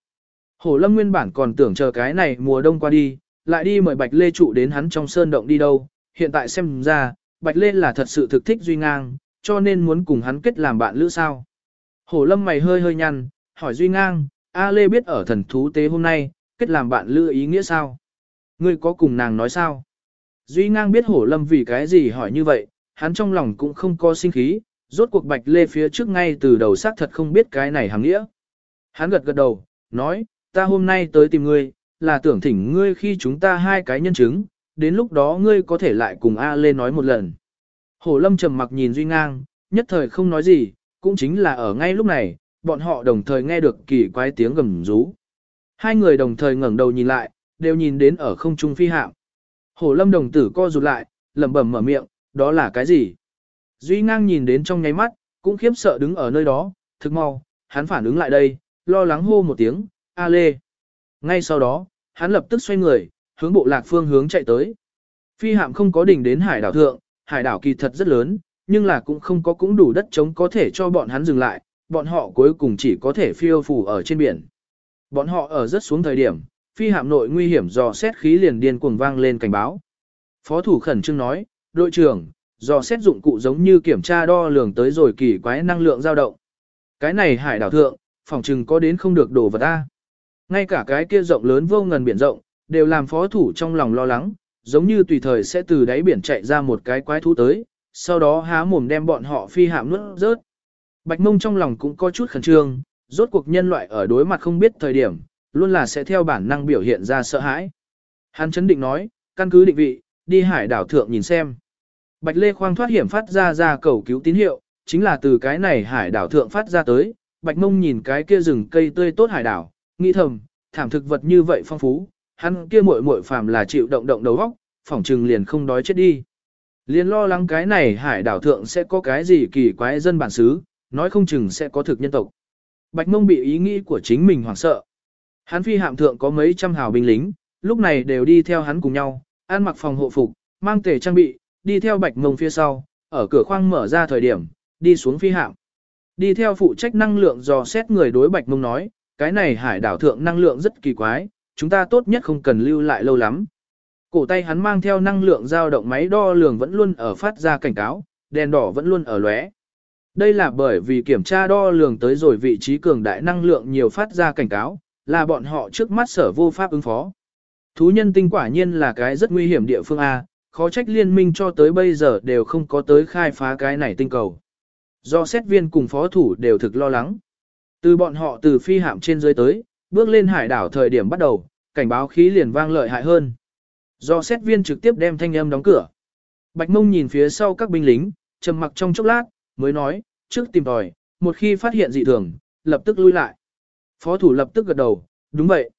Hổ lâm nguyên bản còn tưởng chờ cái này mùa đông qua đi, lại đi mời Bạch Lê trụ đến hắn trong sơn động đi đâu, hiện tại xem ra, Bạch Lê là thật sự thực thích Duy Ngang, cho nên muốn cùng hắn kết làm bạn lữ sao. Hổ lâm mày hơi hơi nhăn, hỏi Duy Ngang, A Lê biết ở thần thú tế hôm nay, kết làm bạn lữ ý nghĩa sao? Ngươi có cùng nàng nói sao? Duy Ngang biết hổ lâm vì cái gì hỏi như vậy, hắn trong lòng cũng không có sinh khí, rốt cuộc Bạch Lê phía trước ngay từ đầu xác thật không biết cái này hàng nghĩa. Hắn gật gật đầu, nói, ta hôm nay tới tìm ngươi, là tưởng thỉnh ngươi khi chúng ta hai cái nhân chứng, đến lúc đó ngươi có thể lại cùng A Lê nói một lần. Hổ lâm trầm mặc nhìn Duy Ngang, nhất thời không nói gì, cũng chính là ở ngay lúc này, bọn họ đồng thời nghe được kỳ quái tiếng gầm rú. Hai người đồng thời ngẩng đầu nhìn lại, đều nhìn đến ở không trung phi hạm. Hổ lâm đồng tử co rụt lại, lẩm bẩm mở miệng, đó là cái gì? Duy ngang nhìn đến trong nháy mắt, cũng khiếp sợ đứng ở nơi đó, thực mau, hắn phản ứng lại đây, lo lắng hô một tiếng, A Lê. Ngay sau đó, hắn lập tức xoay người, hướng bộ lạc phương hướng chạy tới. Phi hạm không có đỉnh đến hải đảo thượng, hải đảo kỳ thật rất lớn, nhưng là cũng không có cũng đủ đất chống có thể cho bọn hắn dừng lại, bọn họ cuối cùng chỉ có thể phiêu phù ở trên biển. Bọn họ ở rất xuống thời điểm, phi hạm nội nguy hiểm do xét khí liền điên cuồng vang lên cảnh báo. Phó thủ khẩn trương nói, đội trưởng, do xét dụng cụ giống như kiểm tra đo lường tới rồi kỳ quái năng lượng dao động. Cái này hải đảo thượng, phòng trừng có đến không được đổ vật ta. Ngay cả cái kia rộng lớn vô ngần biển rộng, đều làm phó thủ trong lòng lo lắng, giống như tùy thời sẽ từ đáy biển chạy ra một cái quái thú tới, sau đó há mồm đem bọn họ phi hạm nuốt rớt. Bạch mông trong lòng cũng có chút khẩn trương, rốt cuộc nhân loại ở đối mặt không biết thời điểm, luôn là sẽ theo bản năng biểu hiện ra sợ hãi. Hắn chấn định nói, căn cứ định vị, đi hải đảo thượng nhìn xem. Bạch Lê khoang thoát hiểm phát ra ra cầu cứu tín hiệu, chính là từ cái này hải đảo thượng phát ra tới, Bạch Mông nhìn cái kia rừng cây tươi tốt hải đảo, nghĩ thầm, thảm thực vật như vậy phong phú, hắn kia muội muội phàm là chịu động động đầu óc, phỏng trừng liền không đói chết đi. Liền lo lắng cái này hải đảo thượng sẽ có cái gì kỳ quái dân bản xứ, nói không chừng sẽ có thực nhân tộc. Bạch Mông bị ý nghĩ của chính mình hoảng sợ. Hắn phi hạm thượng có mấy trăm hào binh lính, lúc này đều đi theo hắn cùng nhau, ăn mặc phòng hộ phục, mang tề trang bị, đi theo Bạch Mông phía sau, ở cửa khoang mở ra thời điểm, đi xuống phi hạm. Đi theo phụ trách năng lượng dò xét người đối Bạch Mông nói, cái này hải đảo thượng năng lượng rất kỳ quái, chúng ta tốt nhất không cần lưu lại lâu lắm. Cổ tay hắn mang theo năng lượng dao động máy đo lường vẫn luôn ở phát ra cảnh cáo, đèn đỏ vẫn luôn ở lóe. Đây là bởi vì kiểm tra đo lường tới rồi vị trí cường đại năng lượng nhiều phát ra cảnh cáo, là bọn họ trước mắt sở vô pháp ứng phó. Thú nhân tinh quả nhiên là cái rất nguy hiểm địa phương A, khó trách liên minh cho tới bây giờ đều không có tới khai phá cái này tinh cầu. Do xét viên cùng phó thủ đều thực lo lắng. Từ bọn họ từ phi hạm trên dưới tới, bước lên hải đảo thời điểm bắt đầu, cảnh báo khí liền vang lợi hại hơn. Do xét viên trực tiếp đem thanh âm đóng cửa. Bạch mông nhìn phía sau các binh lính, trầm mặc trong chốc lát, mới nói, trước tìm tòi, một khi phát hiện dị thường, lập tức lui lại. Phó thủ lập tức gật đầu, đúng vậy.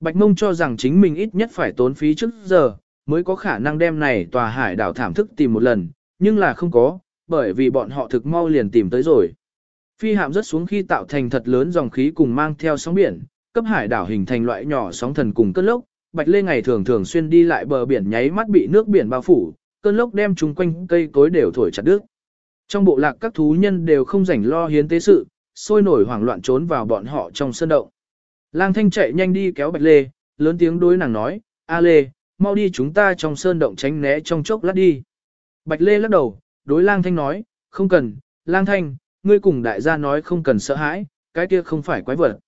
Bạch mông cho rằng chính mình ít nhất phải tốn phí trước giờ, mới có khả năng đem này tòa hải đảo thảm thức tìm một lần, nhưng là không có, bởi vì bọn họ thực mau liền tìm tới rồi. Phi hạm rớt xuống khi tạo thành thật lớn dòng khí cùng mang theo sóng biển, cấp hải đảo hình thành loại nhỏ sóng thần cùng cơn lốc, Bạch Lê ngày thường thường xuyên đi lại bờ biển nháy mắt bị nước biển bao phủ, cơn lốc đem chúng quanh cây cối đều thổi chặt đứt. Trong bộ lạc các thú nhân đều không rảnh lo hiến tế sự, sôi nổi hoảng loạn trốn vào bọn họ trong sân động. Lang Thanh chạy nhanh đi kéo Bạch Lê, lớn tiếng đối nàng nói, A Lê, mau đi chúng ta trong sơn động tránh né trong chốc lát đi. Bạch Lê lắc đầu, đối Lang Thanh nói, không cần, Lang Thanh, ngươi cùng đại gia nói không cần sợ hãi, cái kia không phải quái vật.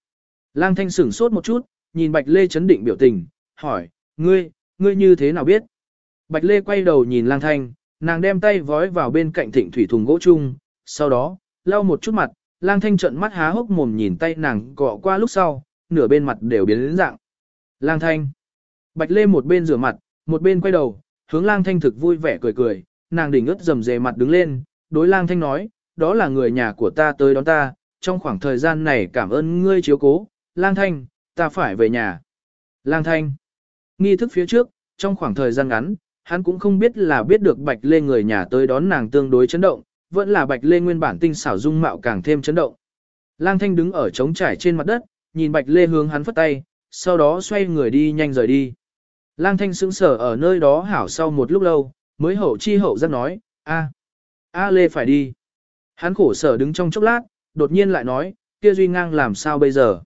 Lang Thanh sửng sốt một chút, nhìn Bạch Lê chấn định biểu tình, hỏi, ngươi, ngươi như thế nào biết? Bạch Lê quay đầu nhìn Lang Thanh, nàng đem tay vói vào bên cạnh thịnh thủy thùng gỗ chung, sau đó, lau một chút mặt, Lang Thanh trợn mắt há hốc mồm nhìn tay nàng gọ qua lúc sau, nửa bên mặt đều biến đến dạng. Lang Thanh. Bạch Lê một bên rửa mặt, một bên quay đầu, hướng Lang Thanh thực vui vẻ cười cười, nàng đỉnh ướt dầm dề mặt đứng lên, đối Lang Thanh nói, đó là người nhà của ta tới đón ta, trong khoảng thời gian này cảm ơn ngươi chiếu cố, Lang Thanh, ta phải về nhà. Lang Thanh. Nghi thức phía trước, trong khoảng thời gian ngắn, hắn cũng không biết là biết được Bạch Lê người nhà tới đón nàng tương đối chấn động, vẫn là Bạch Lê nguyên bản tinh xảo dung mạo càng thêm chấn động. Lang Thanh đứng ở trống trải trên mặt đất, nhìn Bạch Lê hướng hắn phất tay, sau đó xoay người đi nhanh rời đi. Lang Thanh sững sờ ở nơi đó hảo sau một lúc lâu, mới hậu chi hậu giác nói, a, A Lê phải đi. Hắn khổ sở đứng trong chốc lát, đột nhiên lại nói, kia Duy Ngang làm sao bây giờ?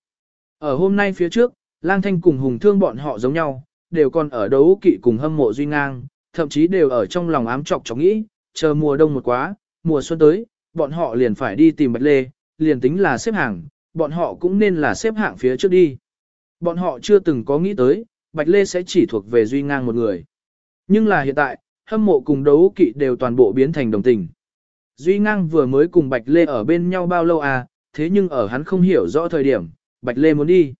Ở hôm nay phía trước, Lang Thanh cùng Hùng Thương bọn họ giống nhau, đều còn ở đấu kỵ cùng hâm mộ Duy Ngang, thậm chí đều ở trong lòng ám trọc chọc nghĩ, chờ mùa đông một quá, mùa xuân tới, bọn họ liền phải đi tìm Bạch Lê, liền tính là xếp hàng, bọn họ cũng nên là xếp hạng phía trước đi. Bọn họ chưa từng có nghĩ tới, Bạch Lê sẽ chỉ thuộc về Duy Ngang một người. Nhưng là hiện tại, hâm mộ cùng đấu kỵ đều toàn bộ biến thành đồng tình. Duy Ngang vừa mới cùng Bạch Lê ở bên nhau bao lâu à, thế nhưng ở hắn không hiểu rõ thời điểm, Bạch Lê muốn đi.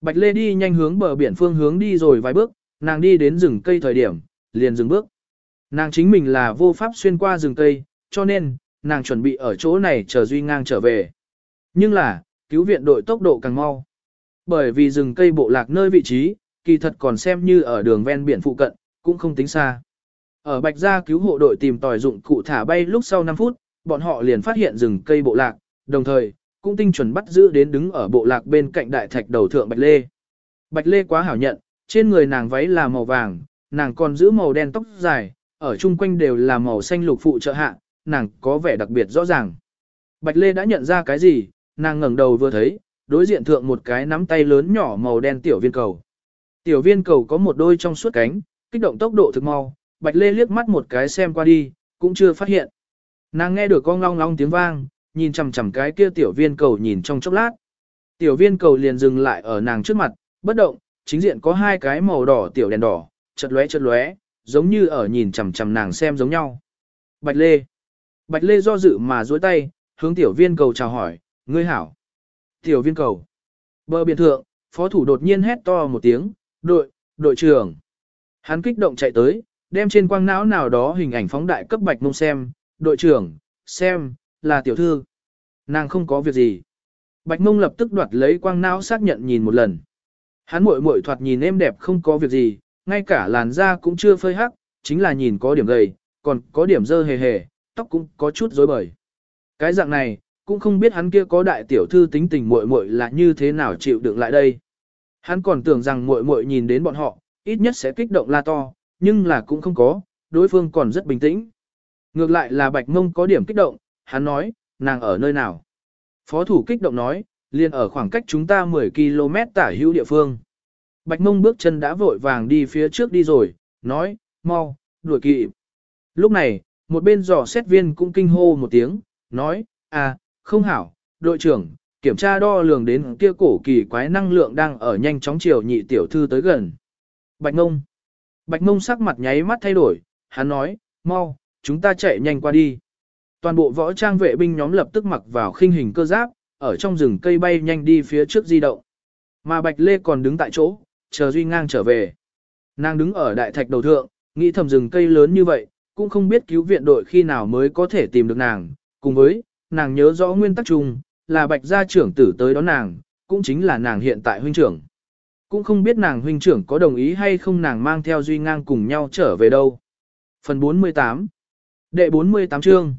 Bạch Lê đi nhanh hướng bờ biển phương hướng đi rồi vài bước, nàng đi đến rừng cây thời điểm, liền dừng bước. Nàng chính mình là vô pháp xuyên qua rừng cây, cho nên, nàng chuẩn bị ở chỗ này chờ Duy Ngang trở về. Nhưng là, cứu viện đội tốc độ càng mau. Bởi vì rừng cây bộ lạc nơi vị trí, kỳ thật còn xem như ở đường ven biển phụ cận, cũng không tính xa. Ở Bạch Gia cứu hộ đội tìm tòi dụng cụ thả bay lúc sau 5 phút, bọn họ liền phát hiện rừng cây bộ lạc, đồng thời, cũng tinh chuẩn bắt giữ đến đứng ở bộ lạc bên cạnh đại thạch đầu thượng Bạch Lê. Bạch Lê quá hảo nhận, trên người nàng váy là màu vàng, nàng còn giữ màu đen tóc dài, ở chung quanh đều là màu xanh lục phụ trợ hạ, nàng có vẻ đặc biệt rõ ràng. Bạch Lê đã nhận ra cái gì, nàng ngẩng đầu vừa thấy, đối diện thượng một cái nắm tay lớn nhỏ màu đen tiểu viên cầu. Tiểu viên cầu có một đôi trong suốt cánh, kích động tốc độ thực mau, Bạch Lê liếc mắt một cái xem qua đi, cũng chưa phát hiện. Nàng nghe được con long long tiếng vang, nhìn chằm chằm cái kia tiểu viên cầu nhìn trong chốc lát. Tiểu viên cầu liền dừng lại ở nàng trước mặt, bất động, chính diện có hai cái màu đỏ tiểu đèn đỏ, chật lóe chật lóe, giống như ở nhìn chằm chằm nàng xem giống nhau. Bạch Lê. Bạch Lê do dự mà duỗi tay, hướng tiểu viên cầu chào hỏi, ngươi hảo. Tiểu viên cầu. Bờ biển thượng, phó thủ đột nhiên hét to một tiếng, đội, đội trưởng. Hắn kích động chạy tới, đem trên quang não nào đó hình ảnh phóng đại cấp bạch mông xem, đội trưởng, xem, là tiểu thư. Nàng không có việc gì. Bạch mông lập tức đoạt lấy quang não xác nhận nhìn một lần. Hắn muội muội thoạt nhìn êm đẹp không có việc gì, ngay cả làn da cũng chưa phơi hắc, chính là nhìn có điểm gầy, còn có điểm dơ hề hề, tóc cũng có chút rối bời. Cái dạng này, cũng không biết hắn kia có đại tiểu thư tính tình muội muội là như thế nào chịu đựng lại đây. Hắn còn tưởng rằng muội muội nhìn đến bọn họ, ít nhất sẽ kích động la to, nhưng là cũng không có, đối phương còn rất bình tĩnh. Ngược lại là Bạch Mông có điểm kích động, hắn nói, nàng ở nơi nào? Phó thủ kích động nói, liền ở khoảng cách chúng ta 10 km tả hữu địa phương. Bạch Mông bước chân đã vội vàng đi phía trước đi rồi, nói, mau, đuổi kịp. Lúc này, một bên dò xét viên cũng kinh hô một tiếng, nói, à, không hảo, đội trưởng, kiểm tra đo lường đến kia cổ kỳ quái năng lượng đang ở nhanh chóng chiều nhị tiểu thư tới gần. Bạch Ngông. Bạch Ngông sắc mặt nháy mắt thay đổi, hắn nói, mau, chúng ta chạy nhanh qua đi. Toàn bộ võ trang vệ binh nhóm lập tức mặc vào khinh hình cơ giáp, ở trong rừng cây bay nhanh đi phía trước di động. Mà Bạch Lê còn đứng tại chỗ, chờ Duy Ngang trở về. Nàng đứng ở đại thạch đầu thượng, nghĩ thầm rừng cây lớn như vậy, cũng không biết cứu viện đội khi nào mới có thể tìm được nàng, cùng với, nàng nhớ rõ nguyên tắc chung, là bạch gia trưởng tử tới đón nàng, cũng chính là nàng hiện tại huynh trưởng. Cũng không biết nàng huynh trưởng có đồng ý hay không nàng mang theo Duy Ngang cùng nhau trở về đâu. Phần 48 Đệ 48 chương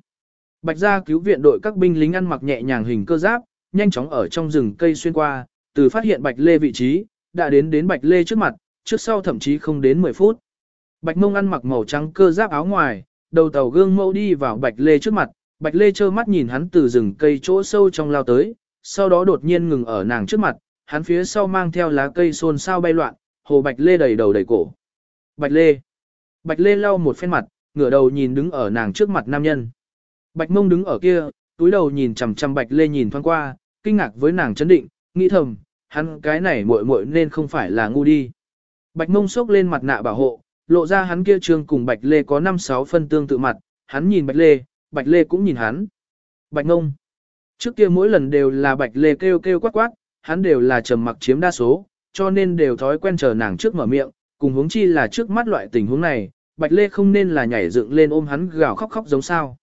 Bạch gia cứu viện đội các binh lính ăn mặc nhẹ nhàng hình cơ giáp, nhanh chóng ở trong rừng cây xuyên qua, từ phát hiện Bạch Lê vị trí, đã đến đến Bạch Lê trước mặt, trước sau thậm chí không đến 10 phút. Bạch Mông ăn mặc màu trắng cơ giáp áo ngoài, đầu tàu gương mẫu đi vào Bạch Lê trước mặt, Bạch Lê trơ mắt nhìn hắn từ rừng cây chỗ sâu trong lao tới, sau đó đột nhiên ngừng ở nàng trước mặt, hắn phía sau mang theo lá cây xôn xao bay loạn, hồ Bạch Lê đầy đầu đầy cổ. Bạch Lê. Bạch Lê lau một phen mặt, ngửa đầu nhìn đứng ở nàng trước mặt nam nhân. Bạch Mông đứng ở kia, túi đầu nhìn chằm chằm Bạch Lê nhìn thoáng qua, kinh ngạc với nàng chấn định, nghĩ thầm, hắn cái này muội muội nên không phải là ngu đi. Bạch Mông xốc lên mặt nạ bảo hộ, lộ ra hắn kia trương cùng Bạch Lê có 5-6 phân tương tự mặt, hắn nhìn Bạch Lê, Bạch Lê cũng nhìn hắn. Bạch Ngông. Trước kia mỗi lần đều là Bạch Lê kêu kêu quát quát, hắn đều là trầm mặc chiếm đa số, cho nên đều thói quen chờ nàng trước mở miệng, cùng huống chi là trước mắt loại tình huống này, Bạch Lê không nên là nhảy dựng lên ôm hắn gào khóc khóc giống sao.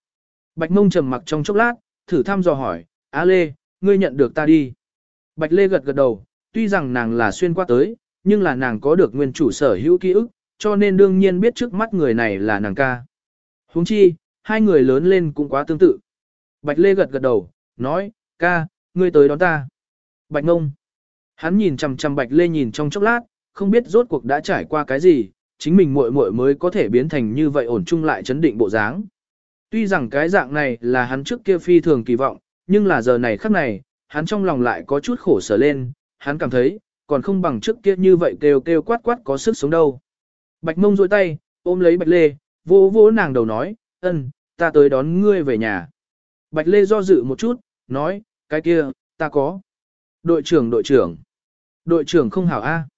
Bạch Ngông trầm mặc trong chốc lát, thử thăm dò hỏi, Á Lê, ngươi nhận được ta đi. Bạch Lê gật gật đầu, tuy rằng nàng là xuyên qua tới, nhưng là nàng có được nguyên chủ sở hữu ký ức, cho nên đương nhiên biết trước mắt người này là nàng ca. Huống chi, hai người lớn lên cũng quá tương tự. Bạch Lê gật gật đầu, nói, ca, ngươi tới đón ta. Bạch Ngông. Hắn nhìn chằm chằm Bạch Lê nhìn trong chốc lát, không biết rốt cuộc đã trải qua cái gì, chính mình muội muội mới có thể biến thành như vậy ổn chung lại chấn định bộ dáng. Tuy rằng cái dạng này là hắn trước kia phi thường kỳ vọng, nhưng là giờ này khắc này, hắn trong lòng lại có chút khổ sở lên, hắn cảm thấy, còn không bằng trước kia như vậy kêu kêu quát quát có sức sống đâu. Bạch mông rôi tay, ôm lấy bạch lê, vỗ vỗ nàng đầu nói, ân, ta tới đón ngươi về nhà. Bạch lê do dự một chút, nói, cái kia, ta có. Đội trưởng đội trưởng. Đội trưởng không hảo A.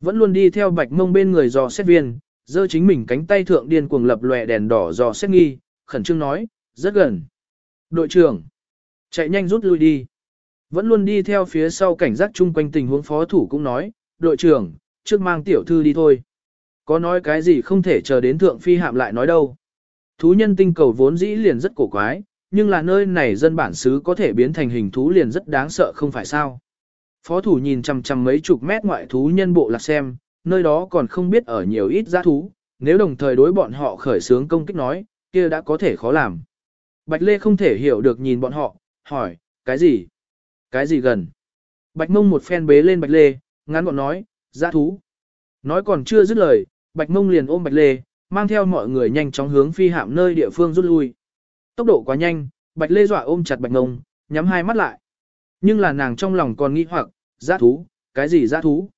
Vẫn luôn đi theo bạch mông bên người dò xét viên, giơ chính mình cánh tay thượng điên cuồng lập lòe đèn đỏ dò xét nghi, khẩn trương nói, rất gần. Đội trưởng. Chạy nhanh rút lui đi. Vẫn luôn đi theo phía sau cảnh giác chung quanh tình huống phó thủ cũng nói, đội trưởng, trước mang tiểu thư đi thôi. Có nói cái gì không thể chờ đến thượng phi hạm lại nói đâu. Thú nhân tinh cầu vốn dĩ liền rất cổ quái, nhưng là nơi này dân bản xứ có thể biến thành hình thú liền rất đáng sợ không phải sao. Phó thủ nhìn chằm chằm mấy chục mét ngoại thú nhân bộ lạc xem, nơi đó còn không biết ở nhiều ít giã thú, nếu đồng thời đối bọn họ khởi xướng công kích nói, kia đã có thể khó làm. Bạch Lê không thể hiểu được nhìn bọn họ, hỏi, cái gì? Cái gì gần? Bạch mông một phen bế lên Bạch Lê, ngắn gọn nói, giã thú. Nói còn chưa dứt lời, Bạch mông liền ôm Bạch Lê, mang theo mọi người nhanh chóng hướng phi hạm nơi địa phương rút lui. Tốc độ quá nhanh, Bạch Lê dọa ôm chặt Bạch ngông nhắm hai mắt lại. Nhưng là nàng trong lòng còn nghĩ hoặc, giã thú, cái gì giã thú?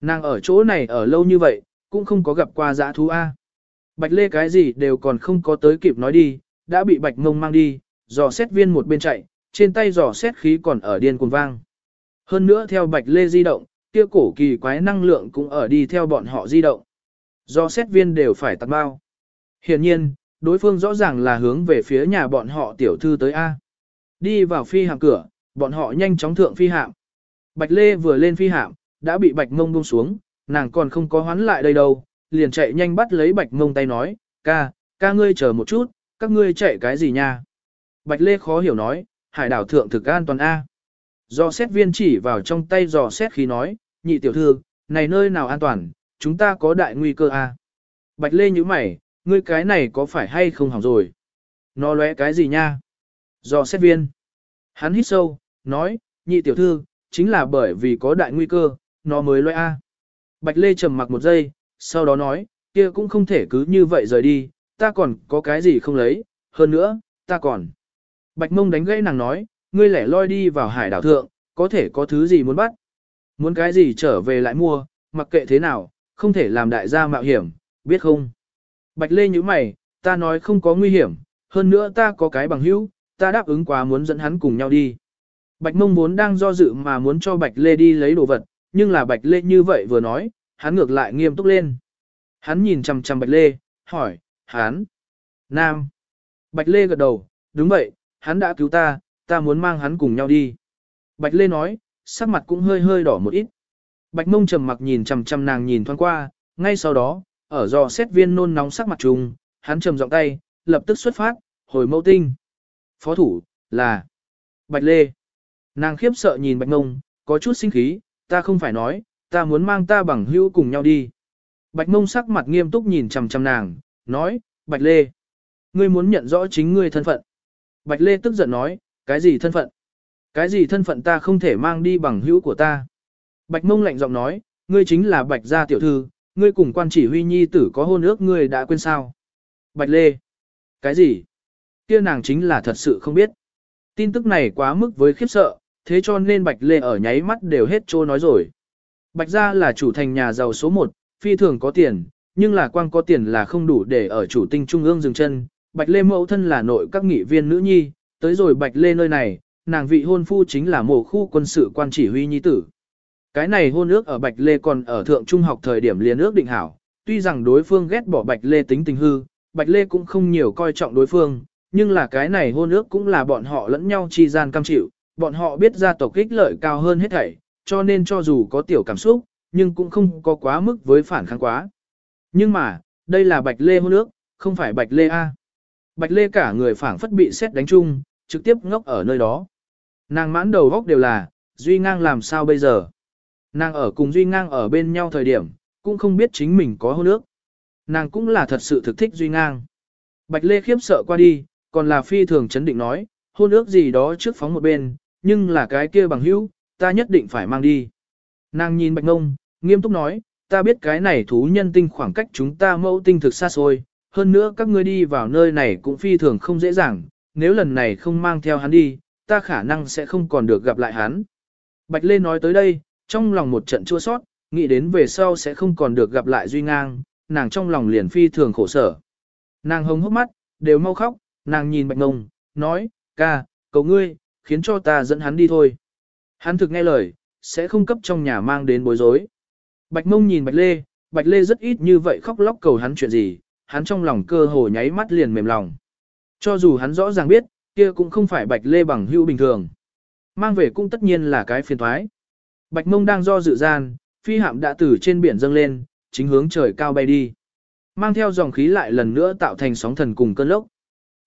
Nàng ở chỗ này ở lâu như vậy, cũng không có gặp qua giã thú A. Bạch Lê cái gì đều còn không có tới kịp nói đi, đã bị Bạch ngông mang đi, dò xét viên một bên chạy, trên tay dò xét khí còn ở điên cuồng vang. Hơn nữa theo Bạch Lê di động, kia cổ kỳ quái năng lượng cũng ở đi theo bọn họ di động. Do xét viên đều phải tắt bao. Hiển nhiên, đối phương rõ ràng là hướng về phía nhà bọn họ tiểu thư tới A. Đi vào phi hạm cửa, bọn họ nhanh chóng thượng phi hạm. Bạch Lê vừa lên phi hạm, đã bị Bạch Mông buông xuống, nàng còn không có hoán lại đây đâu, liền chạy nhanh bắt lấy Bạch Mông tay nói, ca, ca ngươi chờ một chút, các ngươi chạy cái gì nha? Bạch Lê khó hiểu nói, hải đảo thượng thực an toàn A. Do xét viên chỉ vào trong tay dò xét khí nói, nhị tiểu thư, này nơi nào an toàn, chúng ta có đại nguy cơ A. Bạch Lê như mày, ngươi cái này có phải hay không hỏng rồi? Nó lóe cái gì nha? Do xét viên. Hắn hít sâu, nói, nhị tiểu thư, chính là bởi vì có đại nguy cơ, nó mới lóe A. Bạch Lê trầm mặc một giây, sau đó nói, kia cũng không thể cứ như vậy rời đi, ta còn có cái gì không lấy, hơn nữa, ta còn. Bạch mông đánh gãy nàng nói, ngươi lẻ loi đi vào hải đảo thượng, có thể có thứ gì muốn bắt. Muốn cái gì trở về lại mua, mặc kệ thế nào, không thể làm đại gia mạo hiểm, biết không? Bạch lê như mày, ta nói không có nguy hiểm, hơn nữa ta có cái bằng hữu, ta đáp ứng quá muốn dẫn hắn cùng nhau đi. Bạch mông vốn đang do dự mà muốn cho Bạch lê đi lấy đồ vật, nhưng là Bạch lê như vậy vừa nói, hắn ngược lại nghiêm túc lên. Hắn nhìn chằm chằm Bạch lê, hỏi, hắn, nam. Bạch lê gật đầu, đúng vậy, hắn đã cứu ta, ta muốn mang hắn cùng nhau đi. Bạch Lê nói, sắc mặt cũng hơi hơi đỏ một ít. Bạch mông trầm mặc nhìn chằm chằm nàng nhìn thoáng qua, ngay sau đó, ở dò xét viên nôn nóng sắc mặt trùng, hắn trầm giọng tay, lập tức xuất phát, hồi mẫu tinh. Phó thủ, là Bạch Lê. Nàng khiếp sợ nhìn Bạch mông, có chút sinh khí, ta không phải nói, ta muốn mang ta bằng hữu cùng nhau đi. Bạch mông sắc mặt nghiêm túc nhìn chằm chằm nàng, nói, Bạch Lê, ngươi muốn nhận rõ chính ngươi thân phận. Bạch Lê tức giận nói, cái gì thân phận? Cái gì thân phận ta không thể mang đi bằng hữu của ta? Bạch Mông lạnh giọng nói, ngươi chính là Bạch gia tiểu thư, ngươi cùng quan chỉ huy nhi tử có hôn ước ngươi đã quên sao? Bạch Lê, cái gì? Kia nàng chính là thật sự không biết. Tin tức này quá mức với khiếp sợ, thế cho nên Bạch Lê ở nháy mắt đều hết trô nói rồi. Bạch gia là chủ thành nhà giàu số 1, phi thường có tiền, nhưng là quang có tiền là không đủ để ở chủ tinh trung ương dừng chân, Bạch Lê mẫu thân là nội các nghị viên nữ nhi, tới rồi Bạch Lê nơi này, nàng vị hôn phu chính là mộ khu quân sự quan chỉ huy nhi tử. Cái này hôn ước ở Bạch Lê còn ở thượng trung học thời điểm liền ước định hảo, tuy rằng đối phương ghét bỏ Bạch Lê tính tình hư, Bạch Lê cũng không nhiều coi trọng đối phương, nhưng là cái này hôn ước cũng là bọn họ lẫn nhau chi gian cam chịu, bọn họ biết gia tộc ích lợi cao hơn hết thảy, cho nên cho dù có tiểu cảm xúc, nhưng cũng không có quá mức với phản kháng quá. Nhưng mà, đây là Bạch Lê hôn ước, không phải Bạch Lê A. Bạch Lê cả người phản phất bị xét đánh chung, trực tiếp ngốc ở nơi đó. Nàng mãn đầu góc đều là, Duy Ngang làm sao bây giờ? Nàng ở cùng Duy Ngang ở bên nhau thời điểm, cũng không biết chính mình có hôn ước. Nàng cũng là thật sự thực thích Duy Ngang. Bạch Lê khiếp sợ qua đi, còn là phi thường chấn định nói, hôn ước gì đó trước phóng một bên, nhưng là cái kia bằng hữu, ta nhất định phải mang đi. Nàng nhìn Bạch Ngông, nghiêm túc nói, ta biết cái này thú nhân tinh khoảng cách chúng ta mẫu tinh thực xa xôi, hơn nữa các ngươi đi vào nơi này cũng phi thường không dễ dàng, nếu lần này không mang theo hắn đi, ta khả năng sẽ không còn được gặp lại hắn. Bạch Lê nói tới đây, trong lòng một trận chua sót, nghĩ đến về sau sẽ không còn được gặp lại Duy Ngang, nàng trong lòng liền phi thường khổ sở. Nàng hồng hốc mắt, đều mau khóc, nàng nhìn Bạch Ngông, nói, ca, cầu ngươi, khiến cho ta dẫn hắn đi thôi. Hắn thực nghe lời, sẽ không cấp trong nhà mang đến bối rối. Bạch ngông nhìn Bạch Lê, Bạch Lê rất ít như vậy khóc lóc cầu hắn chuyện gì, hắn trong lòng cơ hồ nháy mắt liền mềm lòng. Cho dù hắn rõ ràng biết, kia cũng không phải Bạch Lê bằng hữu bình thường. Mang về cũng tất nhiên là cái phiền thoái. Bạch Mông đang do dự gian, phi hạm đã từ trên biển dâng lên, chính hướng trời cao bay đi. Mang theo dòng khí lại lần nữa tạo thành sóng thần cùng cơn lốc.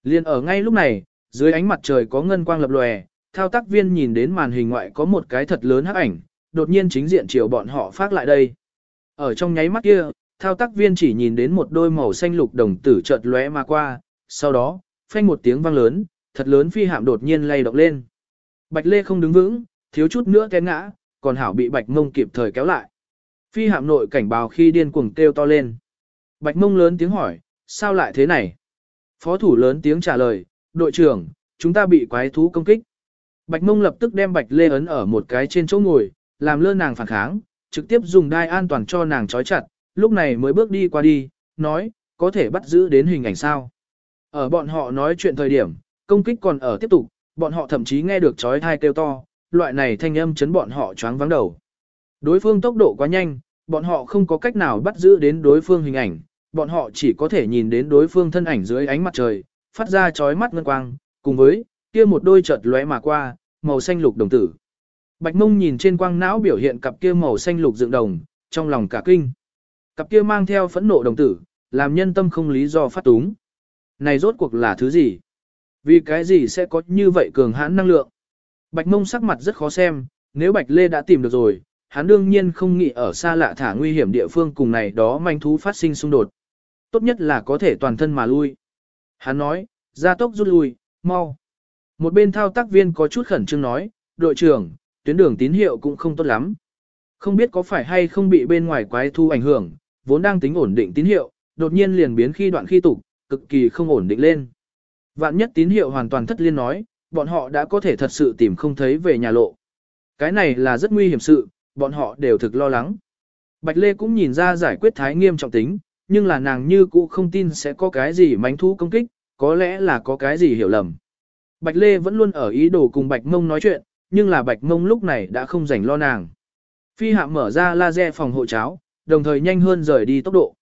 Liên ở ngay lúc này, dưới ánh mặt trời có ngân quang lập lòe, thao tác viên nhìn đến màn hình ngoại có một cái thật lớn hắc ảnh, đột nhiên chính diện chiều bọn họ phát lại đây. Ở trong nháy mắt kia, thao tác viên chỉ nhìn đến một đôi màu xanh lục đồng tử chợt lóe mà qua, sau đó, phanh một tiếng vang lớn, thật lớn phi hạm đột nhiên lay động lên. Bạch Lê không đứng vững, thiếu chút nữa té ngã, còn hảo bị Bạch Mông kịp thời kéo lại. Phi hạm nội cảnh báo khi điên cuồng kêu to lên. Bạch Mông lớn tiếng hỏi, sao lại thế này? Phó thủ lớn tiếng trả lời, đội trưởng, chúng ta bị quái thú công kích. Bạch Mông lập tức đem Bạch Lê ấn ở một cái trên chỗ ngồi, làm lơ nàng phản kháng, trực tiếp dùng đai an toàn cho nàng trói chặt, lúc này mới bước đi qua đi, nói, có thể bắt giữ đến hình ảnh sao. Ở bọn họ nói chuyện thời điểm, công kích còn ở tiếp tục, bọn họ thậm chí nghe được trói thai kêu to, loại này thanh âm chấn bọn họ choáng vắng đầu. Đối phương tốc độ quá nhanh, bọn họ không có cách nào bắt giữ đến đối phương hình ảnh, bọn họ chỉ có thể nhìn đến đối phương thân ảnh dưới ánh mặt trời, phát ra chói mắt ngân quang, cùng với kia một đôi chợt lóe mà qua, màu xanh lục đồng tử. Bạch Mông nhìn trên quang não biểu hiện cặp kia màu xanh lục dựng đồng, trong lòng cả kinh. Cặp kia mang theo phẫn nộ đồng tử, làm nhân tâm không lý do phát túng. Này rốt cuộc là thứ gì? Vì cái gì sẽ có như vậy cường hãn năng lượng? Bạch Mông sắc mặt rất khó xem, nếu Bạch Lê đã tìm được rồi, hắn đương nhiên không nghĩ ở xa lạ thả nguy hiểm địa phương cùng này đó manh thú phát sinh xung đột. Tốt nhất là có thể toàn thân mà lui. Hắn nói, gia tốc rút lui, mau. Một bên thao tác viên có chút khẩn trương nói, đội trưởng, tuyến đường tín hiệu cũng không tốt lắm. Không biết có phải hay không bị bên ngoài quái thu ảnh hưởng, vốn đang tính ổn định tín hiệu, đột nhiên liền biến khi đoạn khi tục, cực kỳ không ổn định lên. Vạn nhất tín hiệu hoàn toàn thất liên nói, bọn họ đã có thể thật sự tìm không thấy về nhà lộ. Cái này là rất nguy hiểm sự, bọn họ đều thực lo lắng. Bạch Lê cũng nhìn ra giải quyết thái nghiêm trọng tính, nhưng là nàng như cũ không tin sẽ có cái gì mánh thú công kích, có lẽ là có cái gì hiểu lầm. Bạch Lê vẫn luôn ở ý đồ cùng Bạch Mông nói chuyện, nhưng là Bạch Mông lúc này đã không rảnh lo nàng. Phi hạm mở ra laser phòng hộ cháo, đồng thời nhanh hơn rời đi tốc độ.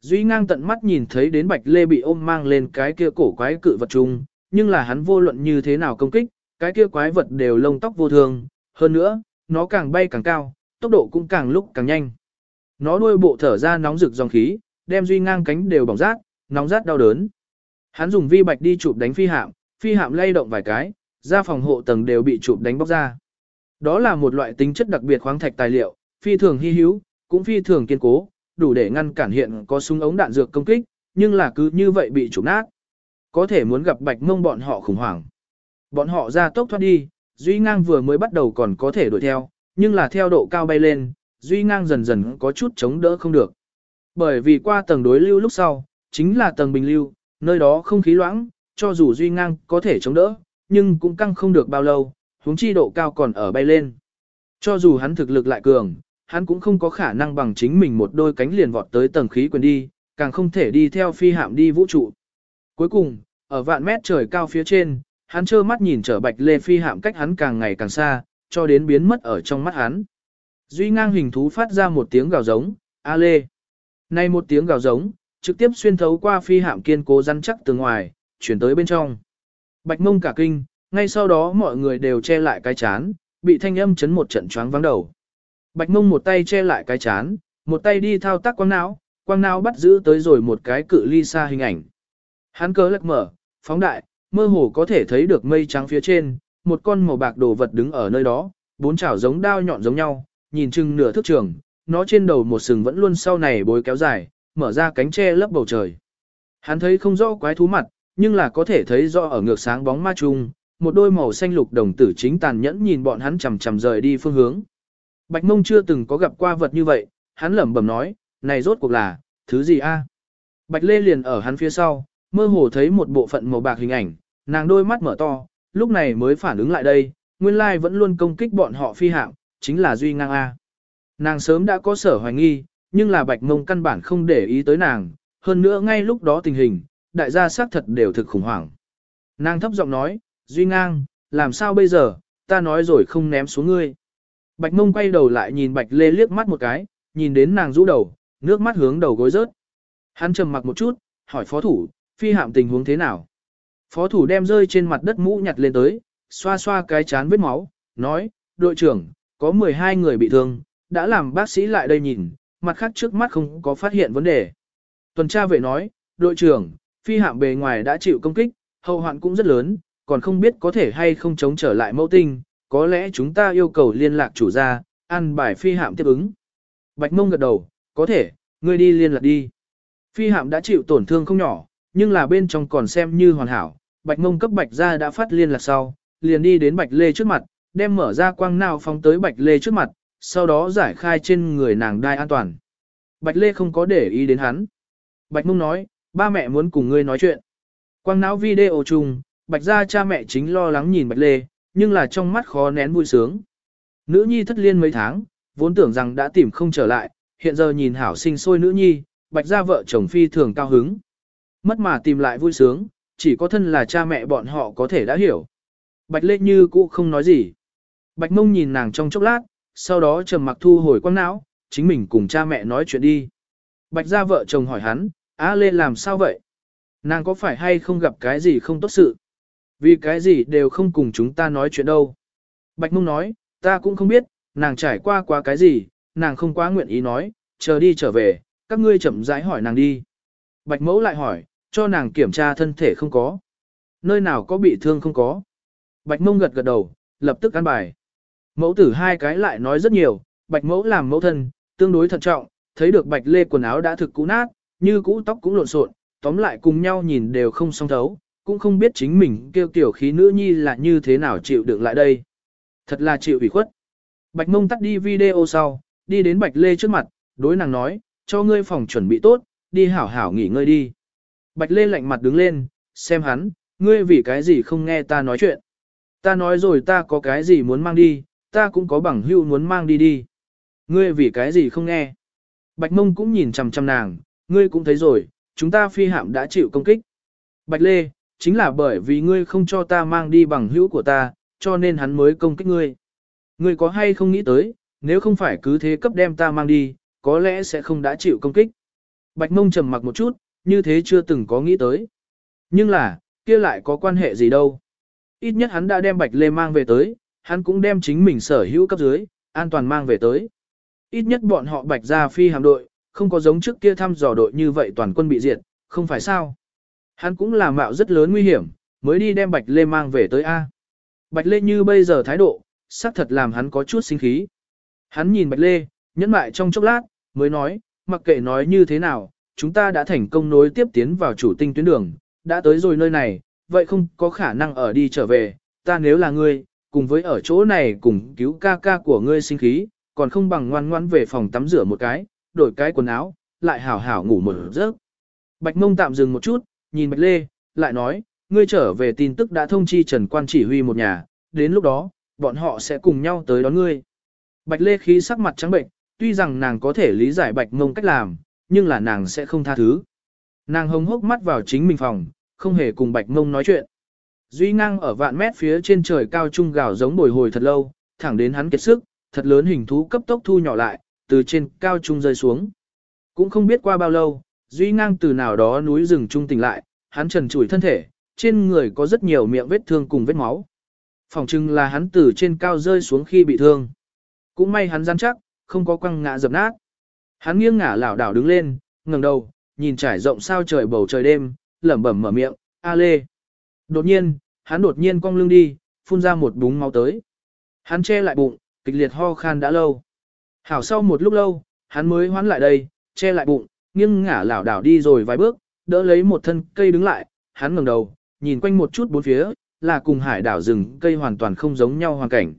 Duy ngang tận mắt nhìn thấy đến Bạch Lê bị ôm mang lên cái kia cổ quái cự vật chung, nhưng là hắn vô luận như thế nào công kích, cái kia quái vật đều lông tóc vô thường, hơn nữa, nó càng bay càng cao, tốc độ cũng càng lúc càng nhanh. Nó đuôi bộ thở ra nóng rực dòng khí, đem Duy ngang cánh đều bỏng rát, nóng rát đau đớn. Hắn dùng vi bạch đi chụp đánh phi hạm, phi hạm lay động vài cái, ra phòng hộ tầng đều bị chụp đánh bóc ra. Đó là một loại tính chất đặc biệt khoáng thạch tài liệu, phi thường hy hữu, cũng phi thường kiên cố, đủ để ngăn cản hiện có súng ống đạn dược công kích, nhưng là cứ như vậy bị chụp nát. Có thể muốn gặp bạch mông bọn họ khủng hoảng. Bọn họ ra tốc thoát đi, Duy Ngang vừa mới bắt đầu còn có thể đuổi theo, nhưng là theo độ cao bay lên, Duy Ngang dần dần có chút chống đỡ không được. Bởi vì qua tầng đối lưu lúc sau, chính là tầng bình lưu, nơi đó không khí loãng, cho dù Duy Ngang có thể chống đỡ, nhưng cũng căng không được bao lâu, huống chi độ cao còn ở bay lên. Cho dù hắn thực lực lại cường, hắn cũng không có khả năng bằng chính mình một đôi cánh liền vọt tới tầng khí quyền đi, càng không thể đi theo phi hạm đi vũ trụ. Cuối cùng, ở vạn mét trời cao phía trên, hắn trơ mắt nhìn trở bạch lê phi hạm cách hắn càng ngày càng xa, cho đến biến mất ở trong mắt hắn. Duy ngang hình thú phát ra một tiếng gào giống, a lê. Nay một tiếng gào giống, trực tiếp xuyên thấu qua phi hạm kiên cố rắn chắc từ ngoài, chuyển tới bên trong. Bạch mông cả kinh, ngay sau đó mọi người đều che lại cái chán, bị thanh âm chấn một trận choáng vắng đầu. Bạch mông một tay che lại cái chán, một tay đi thao tác quang não, quang não bắt giữ tới rồi một cái cự ly xa hình ảnh. Hắn cớ lật mở, phóng đại, mơ hồ có thể thấy được mây trắng phía trên, một con màu bạc đồ vật đứng ở nơi đó, bốn chảo giống đao nhọn giống nhau, nhìn chừng nửa thước trường, nó trên đầu một sừng vẫn luôn sau này bối kéo dài, mở ra cánh che lấp bầu trời. Hắn thấy không rõ quái thú mặt, nhưng là có thể thấy rõ ở ngược sáng bóng ma trung, một đôi màu xanh lục đồng tử chính tàn nhẫn nhìn bọn hắn chằm chằm rời đi phương hướng. Bạch Mông chưa từng có gặp qua vật như vậy, hắn lẩm bẩm nói, này rốt cuộc là, thứ gì a? Bạch Lê liền ở hắn phía sau, mơ hồ thấy một bộ phận màu bạc hình ảnh, nàng đôi mắt mở to, lúc này mới phản ứng lại đây, nguyên lai vẫn luôn công kích bọn họ phi hạng, chính là Duy Ngang A. Nàng sớm đã có sở hoài nghi, nhưng là Bạch Mông căn bản không để ý tới nàng, hơn nữa ngay lúc đó tình hình, đại gia xác thật đều thực khủng hoảng. Nàng thấp giọng nói, Duy Ngang, làm sao bây giờ, ta nói rồi không ném xuống ngươi. Bạch Mông quay đầu lại nhìn Bạch Lê liếc mắt một cái, nhìn đến nàng rũ đầu, nước mắt hướng đầu gối rớt. Hắn trầm mặc một chút, hỏi phó thủ, phi hạm tình huống thế nào? Phó thủ đem rơi trên mặt đất mũ nhặt lên tới, xoa xoa cái chán vết máu, nói, đội trưởng, có 12 người bị thương, đã làm bác sĩ lại đây nhìn, mặt khác trước mắt không có phát hiện vấn đề. Tuần tra vệ nói, đội trưởng, phi hạm bề ngoài đã chịu công kích, hậu hoạn cũng rất lớn, còn không biết có thể hay không chống trở lại mẫu tinh, có lẽ chúng ta yêu cầu liên lạc chủ gia, ăn bài phi hạm tiếp ứng. Bạch mông gật đầu, có thể, ngươi đi liên lạc đi. Phi hạm đã chịu tổn thương không nhỏ, nhưng là bên trong còn xem như hoàn hảo. Bạch mông cấp bạch gia đã phát liên lạc sau, liền đi đến bạch lê trước mặt, đem mở ra quang nào phóng tới bạch lê trước mặt, sau đó giải khai trên người nàng đai an toàn. Bạch lê không có để ý đến hắn. Bạch mông nói, ba mẹ muốn cùng ngươi nói chuyện. Quang não video chung, bạch gia cha mẹ chính lo lắng nhìn bạch lê, nhưng là trong mắt khó nén vui sướng. Nữ nhi thất liên mấy tháng, vốn tưởng rằng đã tìm không trở lại, hiện giờ nhìn hảo sinh sôi nữ nhi, bạch gia vợ chồng phi thường cao hứng. Mất mà tìm lại vui sướng, chỉ có thân là cha mẹ bọn họ có thể đã hiểu. Bạch lê như cũ không nói gì. Bạch mông nhìn nàng trong chốc lát, sau đó trầm mặc thu hồi quang não, chính mình cùng cha mẹ nói chuyện đi. Bạch gia vợ chồng hỏi hắn, á lê làm sao vậy? Nàng có phải hay không gặp cái gì không tốt sự? Vì cái gì đều không cùng chúng ta nói chuyện đâu. Bạch mông nói, ta cũng không biết, nàng trải qua qua cái gì, nàng không quá nguyện ý nói, chờ đi trở về, các ngươi chậm rãi hỏi nàng đi. Bạch mẫu lại hỏi, cho nàng kiểm tra thân thể không có. Nơi nào có bị thương không có. Bạch mông gật gật đầu, lập tức ăn bài. Mẫu tử hai cái lại nói rất nhiều, bạch mẫu làm mẫu thân, tương đối thận trọng, thấy được bạch lê quần áo đã thực cũ nát, như cũ tóc cũng lộn xộn, tóm lại cùng nhau nhìn đều không song thấu, cũng không biết chính mình kêu tiểu khí nữ nhi là như thế nào chịu đựng lại đây. Thật là chịu ủy khuất. Bạch mông tắt đi video sau, đi đến bạch lê trước mặt, đối nàng nói, cho ngươi phòng chuẩn bị tốt, đi hảo hảo nghỉ ngơi đi. Bạch lê lạnh mặt đứng lên, xem hắn, ngươi vì cái gì không nghe ta nói chuyện. Ta nói rồi ta có cái gì muốn mang đi, ta cũng có bằng hưu muốn mang đi đi. Ngươi vì cái gì không nghe. Bạch mông cũng nhìn chằm chằm nàng, ngươi cũng thấy rồi, chúng ta phi hạm đã chịu công kích. Bạch lê, chính là bởi vì ngươi không cho ta mang đi bằng hữu của ta, cho nên hắn mới công kích ngươi. Ngươi có hay không nghĩ tới, nếu không phải cứ thế cấp đem ta mang đi, có lẽ sẽ không đã chịu công kích. Bạch mông trầm mặc một chút, như thế chưa từng có nghĩ tới. Nhưng là, kia lại có quan hệ gì đâu. Ít nhất hắn đã đem Bạch Lê mang về tới, hắn cũng đem chính mình sở hữu cấp dưới, an toàn mang về tới. Ít nhất bọn họ Bạch ra phi hàm đội, không có giống trước kia thăm dò đội như vậy toàn quân bị diệt, không phải sao. Hắn cũng là mạo rất lớn nguy hiểm, mới đi đem Bạch Lê mang về tới A. Bạch Lê như bây giờ thái độ, xác thật làm hắn có chút sinh khí. Hắn nhìn Bạch Lê, nhẫn mại trong chốc lát, mới nói, mặc kệ nói như thế nào, chúng ta đã thành công nối tiếp tiến vào chủ tinh tuyến đường, đã tới rồi nơi này, vậy không có khả năng ở đi trở về, ta nếu là ngươi, cùng với ở chỗ này cùng cứu ca ca của ngươi sinh khí, còn không bằng ngoan ngoan về phòng tắm rửa một cái, đổi cái quần áo, lại hảo hảo ngủ một giấc. Bạch mông tạm dừng một chút, nhìn Bạch Lê, lại nói, ngươi trở về tin tức đã thông chi Trần Quan chỉ huy một nhà, đến lúc đó, bọn họ sẽ cùng nhau tới đón ngươi. Bạch Lê khí sắc mặt trắng bệnh, tuy rằng nàng có thể lý giải Bạch Mông cách làm, nhưng là nàng sẽ không tha thứ. Nàng hồng hốc mắt vào chính mình phòng, không hề cùng Bạch Mông nói chuyện. Duy ngang ở vạn mét phía trên trời cao trung gào giống bồi hồi thật lâu, thẳng đến hắn kiệt sức, thật lớn hình thú cấp tốc thu nhỏ lại, từ trên cao trung rơi xuống. Cũng không biết qua bao lâu, Duy ngang từ nào đó núi rừng trung tỉnh lại, hắn trần trụi thân thể, trên người có rất nhiều miệng vết thương cùng vết máu. Phòng chừng là hắn từ trên cao rơi xuống khi bị thương. Cũng may hắn gian chắc, không có quăng ngã dập nát. Hắn nghiêng ngả lảo đảo đứng lên, ngẩng đầu, nhìn trải rộng sao trời bầu trời đêm, lẩm bẩm mở miệng, "A Lê." Đột nhiên, hắn đột nhiên cong lưng đi, phun ra một búng máu tới. Hắn che lại bụng, kịch liệt ho khan đã lâu. Hảo sau một lúc lâu, hắn mới hoán lại đây, che lại bụng, nghiêng ngả lảo đảo đi rồi vài bước, đỡ lấy một thân cây đứng lại, hắn ngẩng đầu, nhìn quanh một chút bốn phía, là cùng hải đảo rừng cây hoàn toàn không giống nhau hoàn cảnh.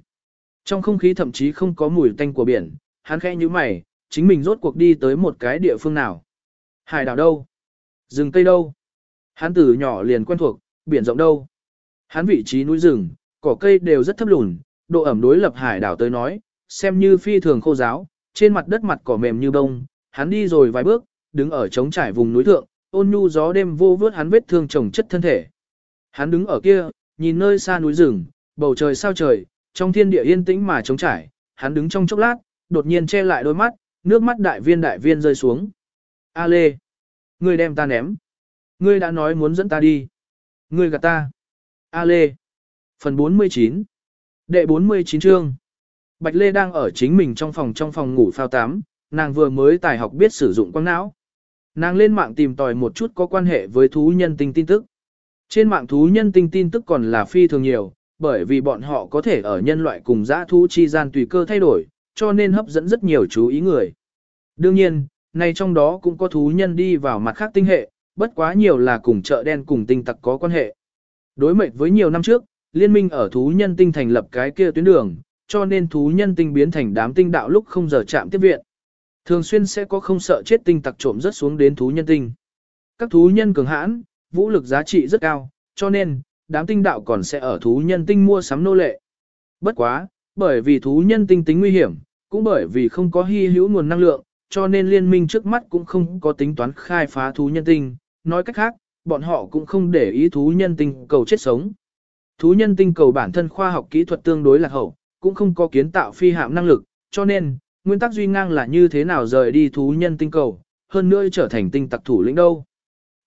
Trong không khí thậm chí không có mùi tanh của biển, hắn khẽ như mày, chính mình rốt cuộc đi tới một cái địa phương nào. Hải đảo đâu? Rừng cây đâu? Hắn từ nhỏ liền quen thuộc, biển rộng đâu? Hắn vị trí núi rừng, cỏ cây đều rất thấp lùn, độ ẩm đối lập hải đảo tới nói, xem như phi thường khô giáo, trên mặt đất mặt cỏ mềm như bông, hắn đi rồi vài bước, đứng ở trống trải vùng núi thượng, ôn nhu gió đêm vô vớt hắn vết thương chồng chất thân thể. Hắn đứng ở kia, nhìn nơi xa núi rừng, bầu trời sao trời, trong thiên địa yên tĩnh mà trống trải, hắn đứng trong chốc lát, đột nhiên che lại đôi mắt, nước mắt đại viên đại viên rơi xuống. A Lê, ngươi đem ta ném. Ngươi đã nói muốn dẫn ta đi. Ngươi gạt ta. A Lê. Phần 49 Đệ 49 chương Bạch Lê đang ở chính mình trong phòng trong phòng ngủ phao tám. nàng vừa mới tài học biết sử dụng quang não. Nàng lên mạng tìm tòi một chút có quan hệ với thú nhân tinh tin tức. Trên mạng thú nhân tinh tin tức còn là phi thường nhiều, bởi vì bọn họ có thể ở nhân loại cùng dã thú chi gian tùy cơ thay đổi, cho nên hấp dẫn rất nhiều chú ý người. Đương nhiên, này trong đó cũng có thú nhân đi vào mặt khác tinh hệ, bất quá nhiều là cùng chợ đen cùng tinh tặc có quan hệ. Đối mệnh với nhiều năm trước, liên minh ở thú nhân tinh thành lập cái kia tuyến đường, cho nên thú nhân tinh biến thành đám tinh đạo lúc không giờ chạm tiếp viện. Thường xuyên sẽ có không sợ chết tinh tặc trộm rất xuống đến thú nhân tinh. Các thú nhân cường hãn, vũ lực giá trị rất cao, cho nên, đám tinh đạo còn sẽ ở thú nhân tinh mua sắm nô lệ. Bất quá, bởi vì thú nhân tinh tính nguy hiểm, cũng bởi vì không có hy hữu nguồn năng lượng, cho nên liên minh trước mắt cũng không có tính toán khai phá thú nhân tinh. Nói cách khác, bọn họ cũng không để ý thú nhân tinh cầu chết sống. Thú nhân tinh cầu bản thân khoa học kỹ thuật tương đối lạc hậu, cũng không có kiến tạo phi hạm năng lực, cho nên, nguyên tắc duy ngang là như thế nào rời đi thú nhân tinh cầu, hơn nữa trở thành tinh tặc thủ lĩnh đâu.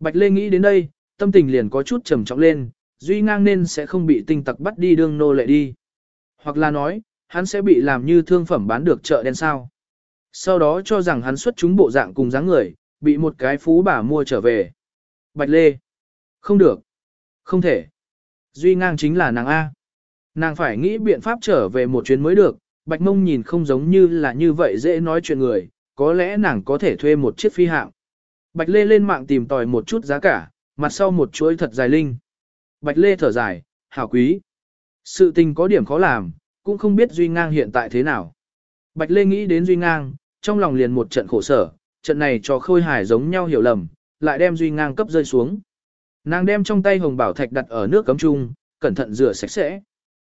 Bạch Lê nghĩ đến đây, tâm tình liền có chút trầm trọng lên, duy ngang nên sẽ không bị tinh tặc bắt đi đương nô lệ đi. Hoặc là nói, hắn sẽ bị làm như thương phẩm bán được chợ đen sao. Sau đó cho rằng hắn xuất chúng bộ dạng cùng dáng người, bị một cái phú bà mua trở về. Bạch Lê. Không được. Không thể. Duy ngang chính là nàng A. Nàng phải nghĩ biện pháp trở về một chuyến mới được, Bạch Mông nhìn không giống như là như vậy dễ nói chuyện người, có lẽ nàng có thể thuê một chiếc phi hạng. Bạch Lê lên mạng tìm tòi một chút giá cả, mặt sau một chuỗi thật dài linh. Bạch Lê thở dài, hảo quý. Sự tình có điểm khó làm, cũng không biết Duy Ngang hiện tại thế nào. Bạch Lê nghĩ đến Duy Ngang, trong lòng liền một trận khổ sở, trận này cho khôi hải giống nhau hiểu lầm, lại đem Duy Ngang cấp rơi xuống. Nàng đem trong tay hồng bảo thạch đặt ở nước cấm chung, cẩn thận rửa sạch sẽ.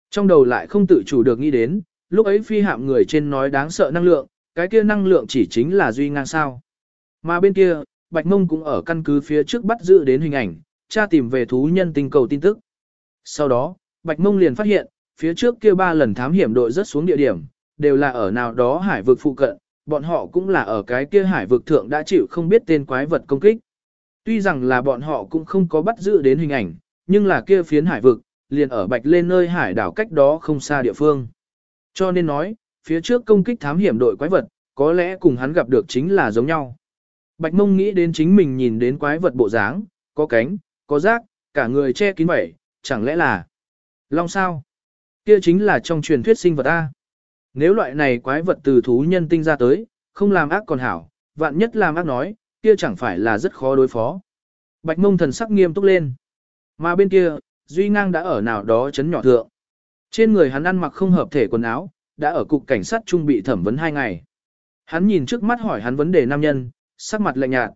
Trong đầu lại không tự chủ được nghĩ đến, lúc ấy phi hạm người trên nói đáng sợ năng lượng, cái kia năng lượng chỉ chính là Duy Ngang sao. Mà bên kia, Bạch Mông cũng ở căn cứ phía trước bắt giữ đến hình ảnh, tra tìm về thú nhân tinh cầu tin tức. Sau đó, Bạch Mông liền phát hiện, phía trước kia ba lần thám hiểm đội rất xuống địa điểm, đều là ở nào đó hải vực phụ cận, bọn họ cũng là ở cái kia hải vực thượng đã chịu không biết tên quái vật công kích. Tuy rằng là bọn họ cũng không có bắt giữ đến hình ảnh, nhưng là kia phiến hải vực, liền ở bạch lên nơi hải đảo cách đó không xa địa phương. Cho nên nói, phía trước công kích thám hiểm đội quái vật, có lẽ cùng hắn gặp được chính là giống nhau. Bạch mông nghĩ đến chính mình nhìn đến quái vật bộ dáng, có cánh, có rác, cả người che kín vẩy, chẳng lẽ là long sao? Kia chính là trong truyền thuyết sinh vật A. Nếu loại này quái vật từ thú nhân tinh ra tới, không làm ác còn hảo, vạn nhất làm ác nói, kia chẳng phải là rất khó đối phó. Bạch mông thần sắc nghiêm túc lên. Mà bên kia, Duy Ngang đã ở nào đó chấn nhỏ thượng. Trên người hắn ăn mặc không hợp thể quần áo, đã ở cục cảnh sát trung bị thẩm vấn hai ngày. Hắn nhìn trước mắt hỏi hắn vấn đề nam nhân, sắc mặt lạnh nhạt.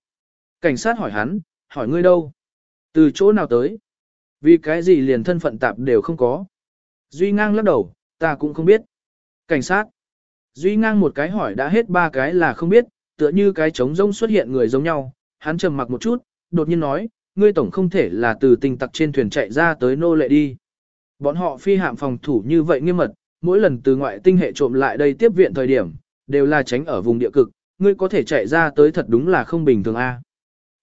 Cảnh sát hỏi hắn, hỏi ngươi đâu? Từ chỗ nào tới? Vì cái gì liền thân phận tạp đều không có. Duy ngang lắc đầu, ta cũng không biết. Cảnh sát. Duy ngang một cái hỏi đã hết ba cái là không biết, tựa như cái trống rông xuất hiện người giống nhau. Hắn trầm mặc một chút, đột nhiên nói, ngươi tổng không thể là từ tình tặc trên thuyền chạy ra tới nô lệ đi. Bọn họ phi hạm phòng thủ như vậy nghiêm mật, mỗi lần từ ngoại tinh hệ trộm lại đây tiếp viện thời điểm, đều là tránh ở vùng địa cực, ngươi có thể chạy ra tới thật đúng là không bình thường a.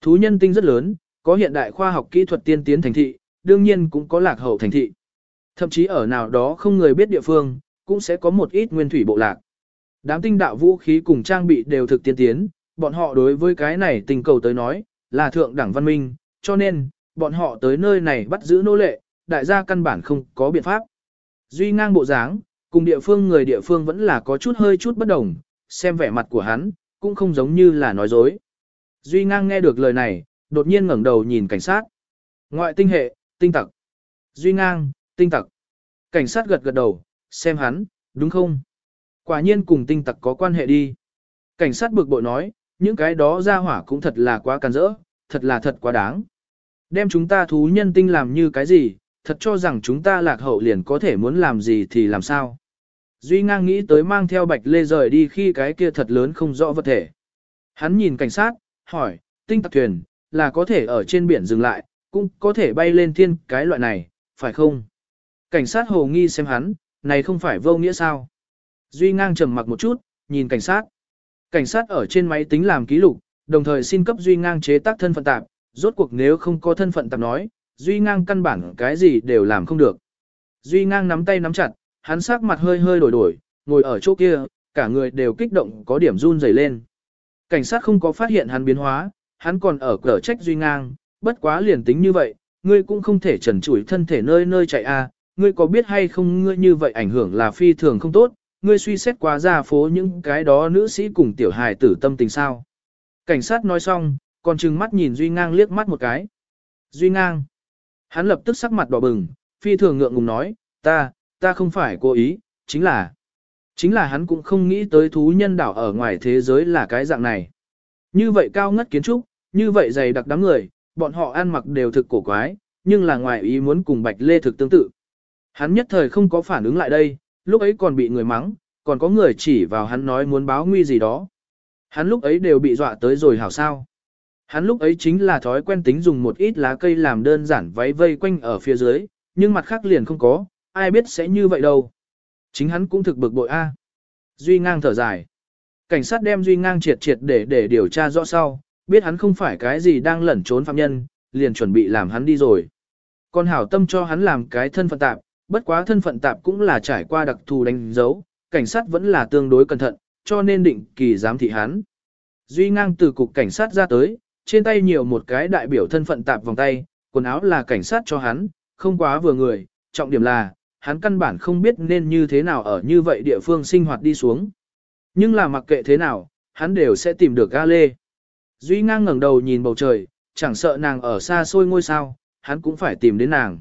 Thú nhân tinh rất lớn, có hiện đại khoa học kỹ thuật tiên tiến thành thị, đương nhiên cũng có lạc hậu thành thị. Thậm chí ở nào đó không người biết địa phương, cũng sẽ có một ít nguyên thủy bộ lạc. Đám tinh đạo vũ khí cùng trang bị đều thực tiên tiến, bọn họ đối với cái này tình cầu tới nói, là thượng đẳng văn minh, cho nên, bọn họ tới nơi này bắt giữ nô lệ, đại gia căn bản không có biện pháp. Duy ngang bộ dáng, cùng địa phương người địa phương vẫn là có chút hơi chút bất đồng, xem vẻ mặt của hắn, cũng không giống như là nói dối. Duy ngang nghe được lời này, đột nhiên ngẩng đầu nhìn cảnh sát. Ngoại tinh hệ, tinh tặc. Duy ngang, tinh tặc. Cảnh sát gật gật đầu, xem hắn, đúng không? Quả nhiên cùng tinh tặc có quan hệ đi. Cảnh sát bực bội nói, những cái đó ra hỏa cũng thật là quá càn rỡ, thật là thật quá đáng. Đem chúng ta thú nhân tinh làm như cái gì, thật cho rằng chúng ta lạc hậu liền có thể muốn làm gì thì làm sao. Duy ngang nghĩ tới mang theo bạch lê rời đi khi cái kia thật lớn không rõ vật thể. Hắn nhìn cảnh sát, hỏi, tinh tặc thuyền, là có thể ở trên biển dừng lại, cũng có thể bay lên thiên cái loại này, phải không? Cảnh sát hồ nghi xem hắn, này không phải vô nghĩa sao? Duy ngang trầm mặc một chút, nhìn cảnh sát. Cảnh sát ở trên máy tính làm ký lục, đồng thời xin cấp Duy ngang chế tác thân phận tạp, rốt cuộc nếu không có thân phận tạp nói, Duy ngang căn bản cái gì đều làm không được. Duy ngang nắm tay nắm chặt, hắn sắc mặt hơi hơi đổi đổi, ngồi ở chỗ kia, cả người đều kích động có điểm run rẩy lên. Cảnh sát không có phát hiện hắn biến hóa, hắn còn ở cửa trách Duy ngang, bất quá liền tính như vậy, ngươi cũng không thể trần trụi thân thể nơi nơi chạy a, ngươi có biết hay không ngươi như vậy ảnh hưởng là phi thường không tốt, ngươi suy xét quá ra phố những cái đó nữ sĩ cùng tiểu hài tử tâm tình sao. Cảnh sát nói xong, còn trừng mắt nhìn Duy Ngang liếc mắt một cái. Duy Ngang. Hắn lập tức sắc mặt đỏ bừng, phi thường ngượng ngùng nói, ta, ta không phải cố ý, chính là. Chính là hắn cũng không nghĩ tới thú nhân đảo ở ngoài thế giới là cái dạng này. Như vậy cao ngất kiến trúc, như vậy dày đặc đám người, bọn họ ăn mặc đều thực cổ quái, nhưng là ngoài ý muốn cùng Bạch Lê thực tương tự. Hắn nhất thời không có phản ứng lại đây, lúc ấy còn bị người mắng, còn có người chỉ vào hắn nói muốn báo nguy gì đó. Hắn lúc ấy đều bị dọa tới rồi hảo sao. Hắn lúc ấy chính là thói quen tính dùng một ít lá cây làm đơn giản váy vây quanh ở phía dưới, nhưng mặt khác liền không có, ai biết sẽ như vậy đâu. Chính hắn cũng thực bực bội a. Duy ngang thở dài. Cảnh sát đem Duy ngang triệt triệt để để điều tra rõ sau, biết hắn không phải cái gì đang lẩn trốn phạm nhân, liền chuẩn bị làm hắn đi rồi. Còn hảo tâm cho hắn làm cái thân phận tạp, bất quá thân phận tạp cũng là trải qua đặc thù đánh dấu, cảnh sát vẫn là tương đối cẩn thận, cho nên định kỳ giám thị hắn. Duy ngang từ cục cảnh sát ra tới, trên tay nhiều một cái đại biểu thân phận tạp vòng tay, quần áo là cảnh sát cho hắn, không quá vừa người, trọng điểm là, hắn căn bản không biết nên như thế nào ở như vậy địa phương sinh hoạt đi xuống. Nhưng là mặc kệ thế nào, hắn đều sẽ tìm được Ga Lê. Duy ngang ngẩng đầu nhìn bầu trời, chẳng sợ nàng ở xa xôi ngôi sao, hắn cũng phải tìm đến nàng.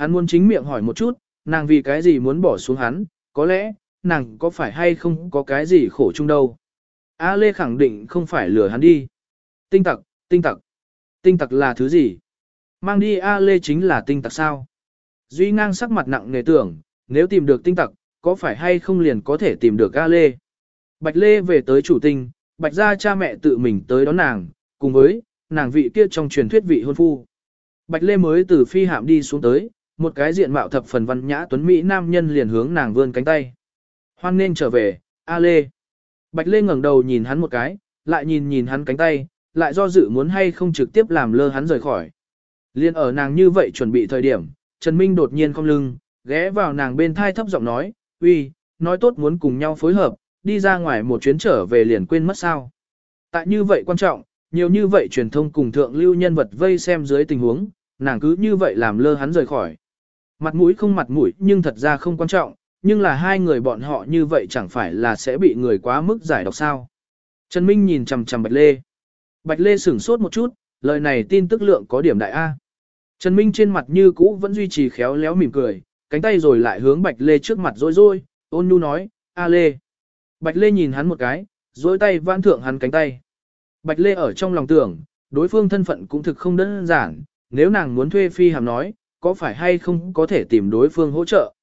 Hắn muốn chính miệng hỏi một chút, nàng vì cái gì muốn bỏ xuống hắn, có lẽ, nàng có phải hay không có cái gì khổ chung đâu. A Lê khẳng định không phải lừa hắn đi. Tinh tặc, tinh tặc. Tinh tặc là thứ gì? Mang đi A Lê chính là tinh tặc sao? Duy ngang sắc mặt nặng nề tưởng, nếu tìm được tinh tặc, có phải hay không liền có thể tìm được A Lê? Bạch Lê về tới chủ tinh, Bạch gia cha mẹ tự mình tới đón nàng, cùng với, nàng vị kia trong truyền thuyết vị hôn phu. Bạch Lê mới từ phi hạm đi xuống tới, một cái diện mạo thập phần văn nhã tuấn Mỹ nam nhân liền hướng nàng vươn cánh tay. Hoan nên trở về, A Lê. Bạch Lê ngẩng đầu nhìn hắn một cái, lại nhìn nhìn hắn cánh tay, lại do dự muốn hay không trực tiếp làm lơ hắn rời khỏi. Liên ở nàng như vậy chuẩn bị thời điểm, Trần Minh đột nhiên không lưng, ghé vào nàng bên thai thấp giọng nói, uy, nói tốt muốn cùng nhau phối hợp, đi ra ngoài một chuyến trở về liền quên mất sao. Tại như vậy quan trọng, nhiều như vậy truyền thông cùng thượng lưu nhân vật vây xem dưới tình huống, nàng cứ như vậy làm lơ hắn rời khỏi. Mặt mũi không mặt mũi nhưng thật ra không quan trọng, nhưng là hai người bọn họ như vậy chẳng phải là sẽ bị người quá mức giải độc sao. Trần Minh nhìn chằm chằm Bạch Lê. Bạch Lê sửng sốt một chút, lời này tin tức lượng có điểm đại A. Trần Minh trên mặt như cũ vẫn duy trì khéo léo mỉm cười, cánh tay rồi lại hướng Bạch Lê trước mặt rối rối, ôn nhu nói, A Lê. Bạch Lê nhìn hắn một cái, rối tay vãn thượng hắn cánh tay. Bạch Lê ở trong lòng tưởng, đối phương thân phận cũng thực không đơn giản, nếu nàng muốn thuê phi hàm nói, có phải hay không có thể tìm đối phương hỗ trợ.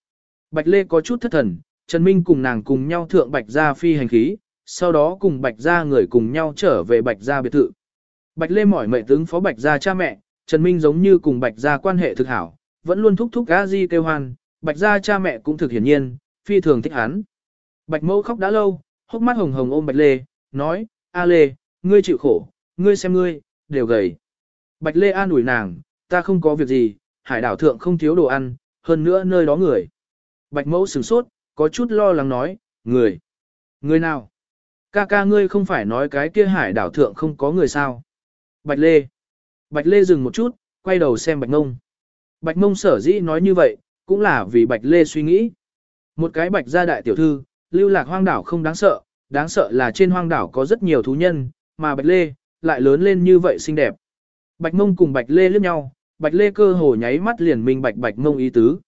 Bạch Lê có chút thất thần, Trần Minh cùng nàng cùng nhau thượng Bạch Gia phi hành khí, sau đó cùng Bạch Gia người cùng nhau trở về Bạch Gia biệt thự. Bạch Lê mỏi mệt tướng phó Bạch Gia cha mẹ, Trần Minh giống như cùng Bạch Gia quan hệ thực hảo, vẫn luôn thúc thúc gã di kêu hoan, Bạch Gia cha mẹ cũng thực hiển nhiên, phi thường thích hắn. Bạch Mẫu khóc đã lâu, hốc mắt hồng hồng ôm Bạch Lê, nói, A Lê, ngươi chịu khổ, ngươi xem ngươi, đều gầy. Bạch Lê an ủi nàng, ta không có việc gì, hải đảo thượng không thiếu đồ ăn, hơn nữa nơi đó người. Bạch mẫu sửng sốt, có chút lo lắng nói, người. Người nào? Ca ca ngươi không phải nói cái kia hải đảo thượng không có người sao? Bạch Lê. Bạch Lê dừng một chút, quay đầu xem Bạch Ngông. Bạch Ngông sở dĩ nói như vậy, cũng là vì Bạch Lê suy nghĩ. Một cái Bạch gia đại tiểu thư, lưu lạc hoang đảo không đáng sợ, đáng sợ là trên hoang đảo có rất nhiều thú nhân, mà Bạch Lê, lại lớn lên như vậy xinh đẹp. Bạch Ngông cùng Bạch Lê liếc nhau, Bạch Lê cơ hồ nháy mắt liền minh bạch Bạch Mông ý tứ.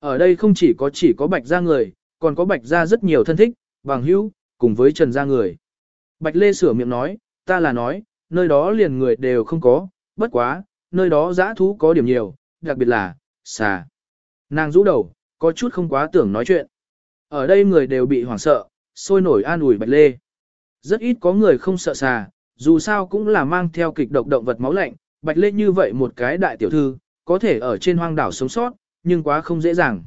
Ở đây không chỉ có chỉ có Bạch gia người, còn có Bạch gia rất nhiều thân thích, bằng hữu, cùng với Trần gia người. Bạch Lê sửa miệng nói, ta là nói, nơi đó liền người đều không có, bất quá, nơi đó giã thú có điểm nhiều, đặc biệt là, xà. Nàng rũ đầu, có chút không quá tưởng nói chuyện. Ở đây người đều bị hoảng sợ, sôi nổi an ủi Bạch Lê. Rất ít có người không sợ xà, dù sao cũng là mang theo kịch độc động vật máu lạnh, Bạch Lê như vậy một cái đại tiểu thư, có thể ở trên hoang đảo sống sót, nhưng quá không dễ dàng.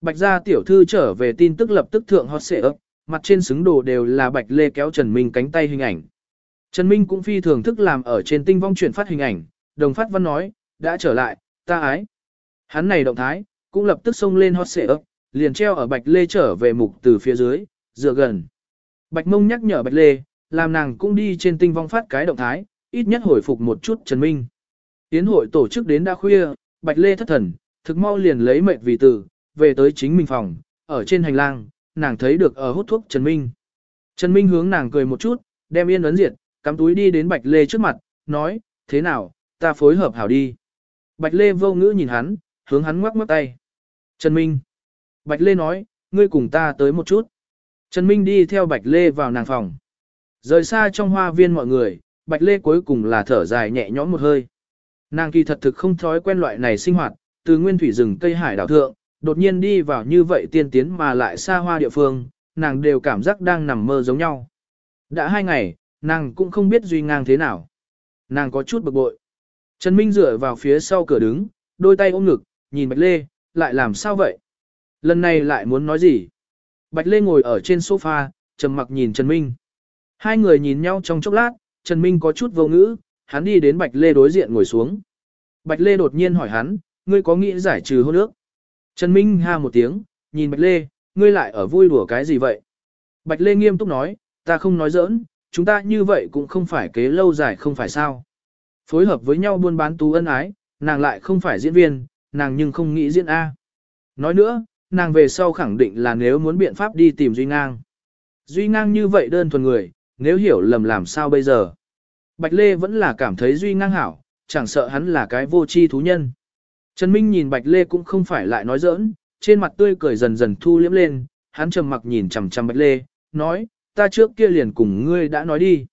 Bạch gia tiểu thư trở về tin tức lập tức thượng hot xệ ấp, mặt trên xứng đồ đều là Bạch Lê kéo Trần Minh cánh tay hình ảnh. Trần Minh cũng phi thường thức làm ở trên tinh vong chuyển phát hình ảnh, đồng phát văn nói, đã trở lại, ta ái. Hắn này động thái, cũng lập tức xông lên hot xệ ấp, liền treo ở Bạch Lê trở về mục từ phía dưới, dựa gần. Bạch mông nhắc nhở Bạch Lê, làm nàng cũng đi trên tinh vong phát cái động thái, ít nhất hồi phục một chút Trần Minh. Tiến hội tổ chức đến đã khuya, Bạch Lê thất thần, thực mau liền lấy mệt vì tử, về tới chính mình phòng, ở trên hành lang, nàng thấy được ở hút thuốc Trần Minh. Trần Minh hướng nàng cười một chút, đem yên ấn diệt, cắm túi đi đến Bạch Lê trước mặt, nói, thế nào, ta phối hợp hảo đi. Bạch Lê vô ngữ nhìn hắn, hướng hắn ngoắc ngoắc tay. Trần Minh. Bạch Lê nói, ngươi cùng ta tới một chút. Trần Minh đi theo Bạch Lê vào nàng phòng. Rời xa trong hoa viên mọi người, Bạch Lê cuối cùng là thở dài nhẹ nhõm một hơi. Nàng kỳ thật thực không thói quen loại này sinh hoạt, từ nguyên thủy rừng cây hải đảo thượng, đột nhiên đi vào như vậy tiên tiến mà lại xa hoa địa phương, nàng đều cảm giác đang nằm mơ giống nhau. Đã hai ngày, nàng cũng không biết Duy Ngang thế nào. Nàng có chút bực bội. Trần Minh dựa vào phía sau cửa đứng, đôi tay ôm ngực, nhìn Bạch Lê, lại làm sao vậy? Lần này lại muốn nói gì? Bạch Lê ngồi ở trên sofa, trầm mặc nhìn Trần Minh. Hai người nhìn nhau trong chốc lát, Trần Minh có chút vô ngữ, hắn đi đến Bạch Lê đối diện ngồi xuống. Bạch Lê đột nhiên hỏi hắn, ngươi có nghĩ giải trừ hôn ước? Trần Minh ha một tiếng, nhìn Bạch Lê, ngươi lại ở vui đùa cái gì vậy? Bạch Lê nghiêm túc nói, ta không nói giỡn, chúng ta như vậy cũng không phải kế lâu dài không phải sao. Phối hợp với nhau buôn bán tú ân ái, nàng lại không phải diễn viên, nàng nhưng không nghĩ diễn A. Nói nữa, nàng về sau khẳng định là nếu muốn biện pháp đi tìm Duy Ngang. Duy Ngang như vậy đơn thuần người, nếu hiểu lầm làm sao bây giờ. Bạch Lê vẫn là cảm thấy Duy Ngang hảo, chẳng sợ hắn là cái vô tri thú nhân. Trần Minh nhìn Bạch Lê cũng không phải lại nói giỡn, trên mặt tươi cười dần dần thu liễm lên, hắn trầm mặc nhìn chằm chằm Bạch Lê, nói, ta trước kia liền cùng ngươi đã nói đi.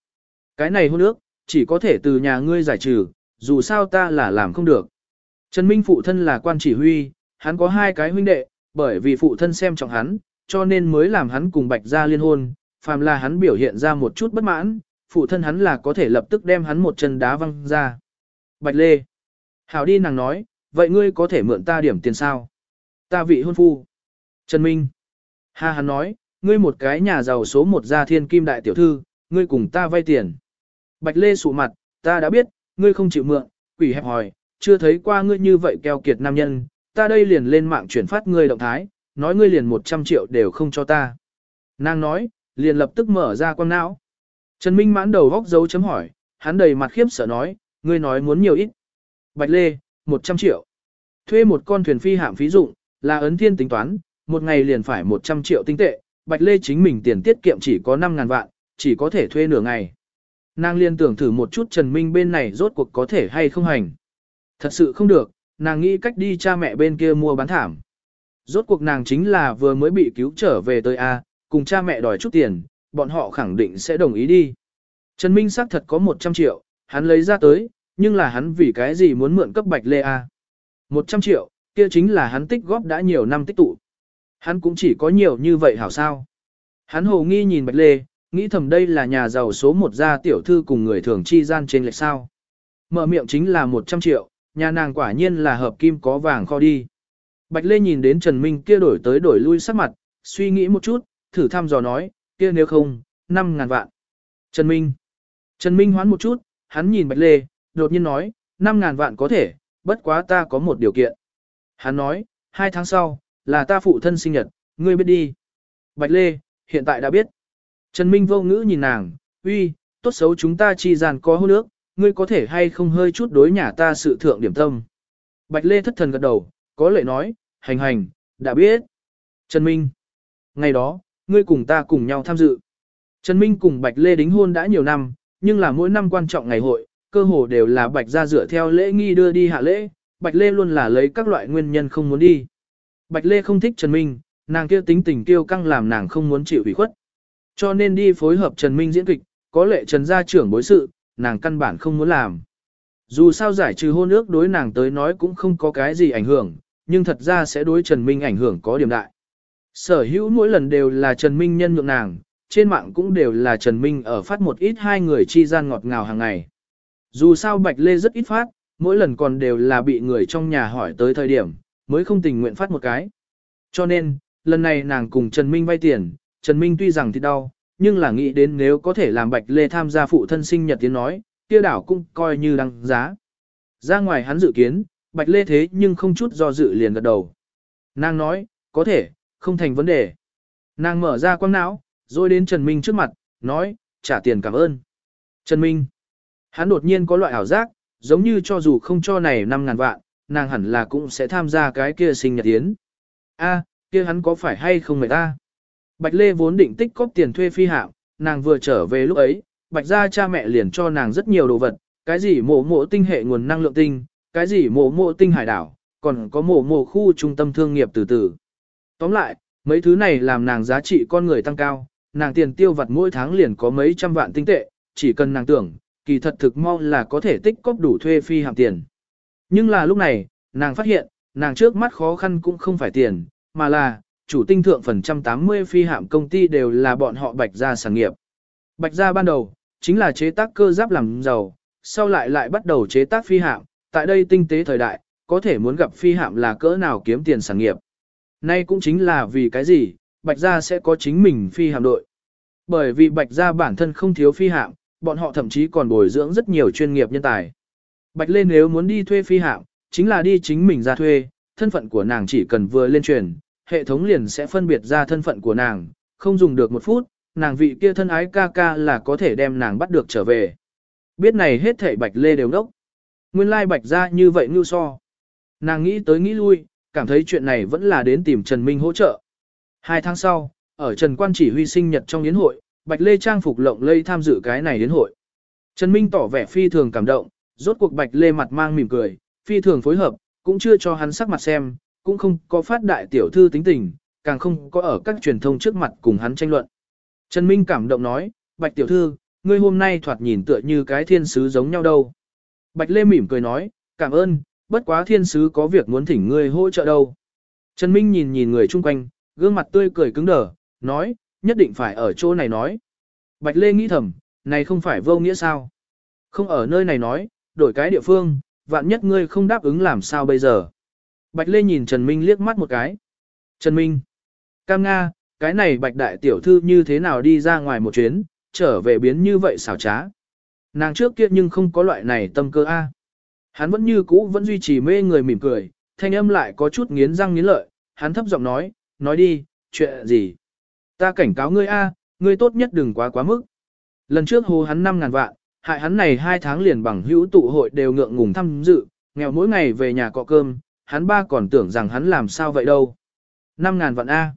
Cái này hôn ước, chỉ có thể từ nhà ngươi giải trừ, dù sao ta là làm không được. Trần Minh phụ thân là quan chỉ huy, hắn có hai cái huynh đệ, bởi vì phụ thân xem trọng hắn, cho nên mới làm hắn cùng Bạch gia liên hôn, phàm là hắn biểu hiện ra một chút bất mãn, phụ thân hắn là có thể lập tức đem hắn một chân đá văng ra. Bạch Lê. Hảo đi nàng nói, vậy ngươi có thể mượn ta điểm tiền sao? Ta vị hôn phu. Trần Minh. Ha hắn nói, ngươi một cái nhà giàu số một gia thiên kim đại tiểu thư, ngươi cùng ta vay tiền. Bạch Lê sụ mặt, ta đã biết, ngươi không chịu mượn, quỷ hẹp hỏi, chưa thấy qua ngươi như vậy keo kiệt nam nhân, ta đây liền lên mạng chuyển phát ngươi động thái, nói ngươi liền 100 triệu đều không cho ta. Nàng nói, liền lập tức mở ra quang não. Trần Minh mãn đầu góc dấu chấm hỏi, hắn đầy mặt khiếp sợ nói, ngươi nói muốn nhiều ít. Bạch Lê, 100 triệu. Thuê một con thuyền phi hạm phí dụng, là ấn thiên tính toán, một ngày liền phải 100 triệu tinh tệ, Bạch Lê chính mình tiền tiết kiệm chỉ có 5.000 vạn, chỉ có thể thuê nửa ngày. Nàng liên tưởng thử một chút Trần Minh bên này rốt cuộc có thể hay không hành. Thật sự không được, nàng nghĩ cách đi cha mẹ bên kia mua bán thảm. Rốt cuộc nàng chính là vừa mới bị cứu trở về tới A, cùng cha mẹ đòi chút tiền, bọn họ khẳng định sẽ đồng ý đi. Trần Minh xác thật có 100 triệu, hắn lấy ra tới, nhưng là hắn vì cái gì muốn mượn cấp Bạch Lê A. 100 triệu, kia chính là hắn tích góp đã nhiều năm tích tụ. Hắn cũng chỉ có nhiều như vậy hảo sao. Hắn hồ nghi nhìn Bạch Lê, nghĩ thầm đây là nhà giàu số một gia tiểu thư cùng người thường chi gian trên lệch sao. Mở miệng chính là 100 triệu, nhà nàng quả nhiên là hợp kim có vàng kho đi. Bạch Lê nhìn đến Trần Minh kia đổi tới đổi lui sắc mặt, suy nghĩ một chút, thử thăm dò nói, kia nếu không, 5 ngàn vạn. Trần Minh. Trần Minh hoán một chút, hắn nhìn Bạch Lê, đột nhiên nói, 5 ngàn vạn có thể, bất quá ta có một điều kiện. Hắn nói, hai tháng sau, là ta phụ thân sinh nhật, ngươi biết đi. Bạch Lê, hiện tại đã biết. Trần Minh vô ngữ nhìn nàng, uy, tốt xấu chúng ta chi gian có hôn nước, ngươi có thể hay không hơi chút đối nhà ta sự thượng điểm tâm. Bạch Lê thất thần gật đầu, có lệ nói, hành hành, đã biết. Trần Minh, ngày đó, ngươi cùng ta cùng nhau tham dự. Trần Minh cùng Bạch Lê đính hôn đã nhiều năm, nhưng là mỗi năm quan trọng ngày hội, cơ hồ đều là Bạch gia dựa theo lễ nghi đưa đi hạ lễ, Bạch Lê luôn là lấy các loại nguyên nhân không muốn đi. Bạch Lê không thích Trần Minh, nàng kia tính tình kiêu căng làm nàng không muốn chịu ủy khuất. Cho nên đi phối hợp Trần Minh diễn kịch, có lệ Trần gia trưởng bối sự, nàng căn bản không muốn làm. Dù sao giải trừ hôn ước đối nàng tới nói cũng không có cái gì ảnh hưởng, nhưng thật ra sẽ đối Trần Minh ảnh hưởng có điểm đại. Sở hữu mỗi lần đều là Trần Minh nhân nhượng nàng, trên mạng cũng đều là Trần Minh ở phát một ít hai người chi gian ngọt ngào hàng ngày. Dù sao Bạch Lê rất ít phát, mỗi lần còn đều là bị người trong nhà hỏi tới thời điểm, mới không tình nguyện phát một cái. Cho nên, lần này nàng cùng Trần Minh vay tiền, Trần Minh tuy rằng thì đau, nhưng là nghĩ đến nếu có thể làm Bạch Lê tham gia phụ thân sinh nhật tiếng nói, kia đảo cũng coi như đăng giá. Ra ngoài hắn dự kiến, Bạch Lê thế nhưng không chút do dự liền gật đầu. Nàng nói, có thể, không thành vấn đề. Nàng mở ra quang não, rồi đến Trần Minh trước mặt, nói, trả tiền cảm ơn. Trần Minh, hắn đột nhiên có loại ảo giác, giống như cho dù không cho này 5.000 vạn, nàng hẳn là cũng sẽ tham gia cái kia sinh nhật tiến. A, kia hắn có phải hay không người ta? Bạch Lê vốn định tích cóp tiền thuê phi hạm, nàng vừa trở về lúc ấy, Bạch gia cha mẹ liền cho nàng rất nhiều đồ vật, cái gì mộ mộ tinh hệ nguồn năng lượng tinh, cái gì mộ mộ tinh hải đảo, còn có mộ mộ khu trung tâm thương nghiệp từ từ. Tóm lại, mấy thứ này làm nàng giá trị con người tăng cao, nàng tiền tiêu vặt mỗi tháng liền có mấy trăm vạn tinh tệ, chỉ cần nàng tưởng, kỳ thật thực mau là có thể tích cóp đủ thuê phi hạm tiền. Nhưng là lúc này, nàng phát hiện, nàng trước mắt khó khăn cũng không phải tiền, mà là, chủ tinh thượng phần trăm 80 phi hạm công ty đều là bọn họ bạch gia sản nghiệp. Bạch gia ban đầu, chính là chế tác cơ giáp làm giàu, sau lại lại bắt đầu chế tác phi hạm, tại đây tinh tế thời đại, có thể muốn gặp phi hạm là cỡ nào kiếm tiền sản nghiệp. Nay cũng chính là vì cái gì, Bạch Gia sẽ có chính mình phi hạm đội. Bởi vì Bạch Gia bản thân không thiếu phi hạm, bọn họ thậm chí còn bồi dưỡng rất nhiều chuyên nghiệp nhân tài. Bạch Lê nếu muốn đi thuê phi hạm, chính là đi chính mình ra thuê, thân phận của nàng chỉ cần vừa lên truyền, hệ thống liền sẽ phân biệt ra thân phận của nàng, không dùng được một phút, nàng vị kia thân ái ca ca là có thể đem nàng bắt được trở về. Biết này hết thảy Bạch Lê đều đốc. Nguyên lai Bạch gia như vậy như so. Nàng nghĩ tới nghĩ lui, cảm thấy chuyện này vẫn là đến tìm Trần Minh hỗ trợ. Hai tháng sau, ở Trần Quan chỉ huy sinh nhật trong yến hội, Bạch Lê trang phục lộng lây tham dự cái này yến hội. Trần Minh tỏ vẻ phi thường cảm động, rốt cuộc Bạch Lê mặt mang mỉm cười, phi thường phối hợp, cũng chưa cho hắn sắc mặt xem, cũng không có phát đại tiểu thư tính tình, càng không có ở các truyền thông trước mặt cùng hắn tranh luận. Trần Minh cảm động nói, Bạch tiểu thư, ngươi hôm nay thoạt nhìn tựa như cái thiên sứ giống nhau đâu. Bạch Lê mỉm cười nói, cảm ơn, bất quá thiên sứ có việc muốn thỉnh ngươi hỗ trợ đâu. Trần Minh nhìn nhìn người chung quanh, gương mặt tươi cười cứng đờ, nói, nhất định phải ở chỗ này nói. Bạch Lê nghĩ thầm, này không phải vô nghĩa sao? Không ở nơi này nói, đổi cái địa phương, vạn nhất ngươi không đáp ứng làm sao bây giờ? Bạch Lê nhìn Trần Minh liếc mắt một cái. Trần Minh, Cam Nga, cái này Bạch Đại Tiểu Thư như thế nào đi ra ngoài một chuyến, trở về biến như vậy xảo trá. Nàng trước kia nhưng không có loại này tâm cơ A. Hắn vẫn như cũ vẫn duy trì mê người mỉm cười, thanh âm lại có chút nghiến răng nghiến lợi, hắn thấp giọng nói, nói đi, chuyện gì? Ta cảnh cáo ngươi A, ngươi tốt nhất đừng quá quá mức. Lần trước hồ hắn 5.000 vạn, hại hắn này hai tháng liền bằng hữu tụ hội đều ngượng ngùng tham dự, nghèo mỗi ngày về nhà cọ cơm, hắn ba còn tưởng rằng hắn làm sao vậy đâu. 5.000 vạn A.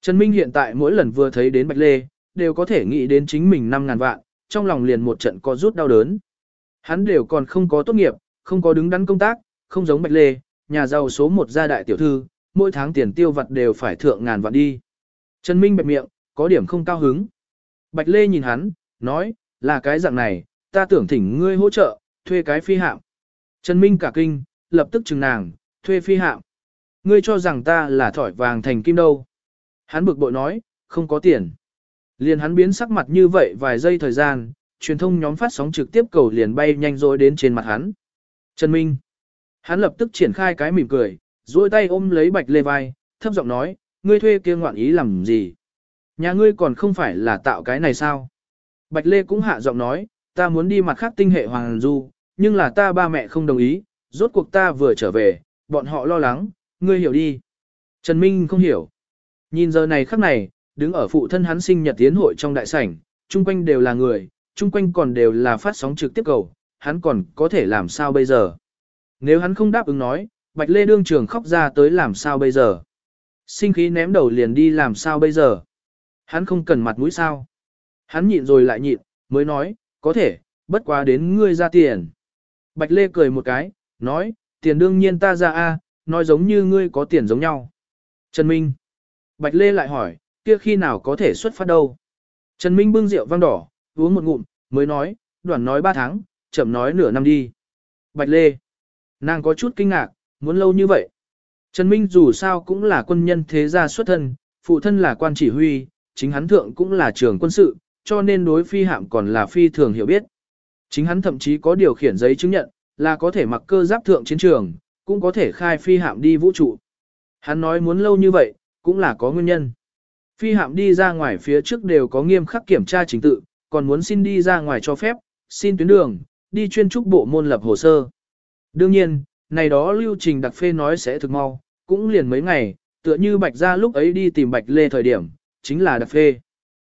Trần Minh hiện tại mỗi lần vừa thấy đến Bạch Lê, đều có thể nghĩ đến chính mình 5.000 vạn, trong lòng liền một trận có rút đau đớn. Hắn đều còn không có tốt nghiệp, không có đứng đắn công tác, không giống Bạch Lê, nhà giàu số một gia đại tiểu thư, mỗi tháng tiền tiêu vặt đều phải thượng ngàn vạn đi. Trần Minh bẹp miệng, có điểm không cao hứng. Bạch Lê nhìn hắn, nói, là cái dạng này, ta tưởng thỉnh ngươi hỗ trợ, thuê cái phi hạm. Trần Minh cả kinh, lập tức chừng nàng, thuê phi hạm. Ngươi cho rằng ta là thỏi vàng thành kim đâu. Hắn bực bội nói, không có tiền. Liền hắn biến sắc mặt như vậy vài giây thời gian, truyền thông nhóm phát sóng trực tiếp cầu liền bay nhanh rồi đến trên mặt hắn. Trần Minh. Hắn lập tức triển khai cái mỉm cười, duỗi tay ôm lấy Bạch Lê vai, thấp giọng nói, ngươi thuê kia ngoạn ý làm gì? Nhà ngươi còn không phải là tạo cái này sao? Bạch Lê cũng hạ giọng nói, ta muốn đi mặt khác tinh hệ Hoàng Du, nhưng là ta ba mẹ không đồng ý, rốt cuộc ta vừa trở về, bọn họ lo lắng, ngươi hiểu đi. Trần Minh không hiểu. Nhìn giờ này khắc này, đứng ở phụ thân hắn sinh nhật tiến hội trong đại sảnh, chung quanh đều là người, chung quanh còn đều là phát sóng trực tiếp cầu, hắn còn có thể làm sao bây giờ? Nếu hắn không đáp ứng nói, Bạch Lê đương trường khóc ra tới làm sao bây giờ? Sinh khí ném đầu liền đi làm sao bây giờ? Hắn không cần mặt mũi sao? Hắn nhịn rồi lại nhịn, mới nói, có thể, bất quá đến ngươi ra tiền. Bạch Lê cười một cái, nói, tiền đương nhiên ta ra a, nói giống như ngươi có tiền giống nhau. Trần Minh. Bạch Lê lại hỏi, kia khi nào có thể xuất phát đâu? Trần Minh bưng rượu vang đỏ, uống một ngụm, mới nói, đoạn nói 3 tháng, chậm nói nửa năm đi. Bạch Lê. Nàng có chút kinh ngạc, muốn lâu như vậy. Trần Minh dù sao cũng là quân nhân thế gia xuất thân, phụ thân là quan chỉ huy, chính hắn thượng cũng là trưởng quân sự, cho nên đối phi hạm còn là phi thường hiểu biết. Chính hắn thậm chí có điều khiển giấy chứng nhận, là có thể mặc cơ giáp thượng chiến trường, cũng có thể khai phi hạm đi vũ trụ. Hắn nói muốn lâu như vậy, cũng là có nguyên nhân. Phi hạm đi ra ngoài phía trước đều có nghiêm khắc kiểm tra trình tự, còn muốn xin đi ra ngoài cho phép, xin tuyến đường, đi chuyên trúc bộ môn lập hồ sơ. Đương nhiên, này đó lưu trình đặc phê nói sẽ thực mau, cũng liền mấy ngày, tựa như Bạch Gia lúc ấy đi tìm Bạch Lê thời điểm, chính là đặc phê.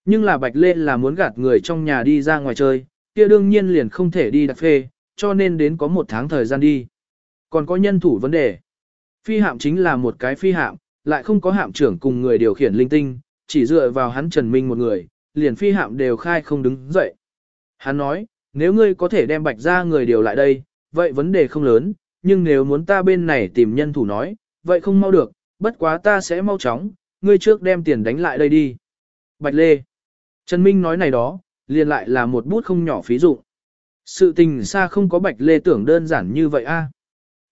Nhưng là Bạch Lê là muốn gạt người trong nhà đi ra ngoài chơi, kia đương nhiên liền không thể đi đặc phê, cho nên đến có một tháng thời gian đi. Còn có nhân thủ vấn đề. Phi hạm chính là một cái phi hạm, lại không có hạm trưởng cùng người điều khiển linh tinh, chỉ dựa vào hắn Trần Minh một người, liền phi hạm đều khai không đứng dậy. Hắn nói, nếu ngươi có thể đem bạch ra người điều lại đây, vậy vấn đề không lớn, nhưng nếu muốn ta bên này tìm nhân thủ nói, vậy không mau được, bất quá ta sẽ mau chóng, ngươi trước đem tiền đánh lại đây đi. Bạch Lê. Trần Minh nói này đó, liền lại là một bút không nhỏ phí dụ. Sự tình xa không có Bạch Lê tưởng đơn giản như vậy a.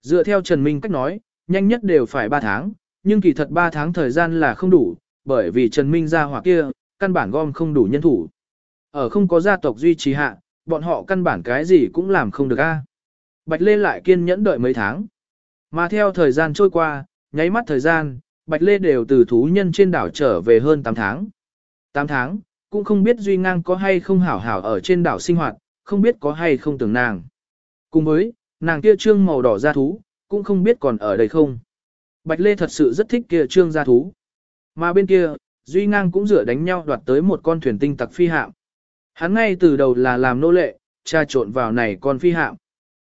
Dựa theo Trần Minh cách nói, nhanh nhất đều phải 3 tháng, nhưng kỳ thật 3 tháng thời gian là không đủ, bởi vì Trần Minh ra hoặc kia, căn bản gom không đủ nhân thủ. Ở không có gia tộc duy trì hạ, bọn họ căn bản cái gì cũng làm không được a. Bạch Lê lại kiên nhẫn đợi mấy tháng. Mà theo thời gian trôi qua, nháy mắt thời gian, Bạch Lê đều từ thú nhân trên đảo trở về hơn 8 tháng. 8 tháng, cũng không biết Duy Ngang có hay không hảo hảo ở trên đảo sinh hoạt, không biết có hay không tưởng nàng. Cùng với, nàng kia trương màu đỏ ra thú, cũng không biết còn ở đây không. Bạch Lê thật sự rất thích kia trương da thú. Mà bên kia, Duy Ngang cũng rửa đánh nhau đoạt tới một con thuyền tinh tặc phi hạm. Hắn ngay từ đầu là làm nô lệ, tra trộn vào này con phi hạm.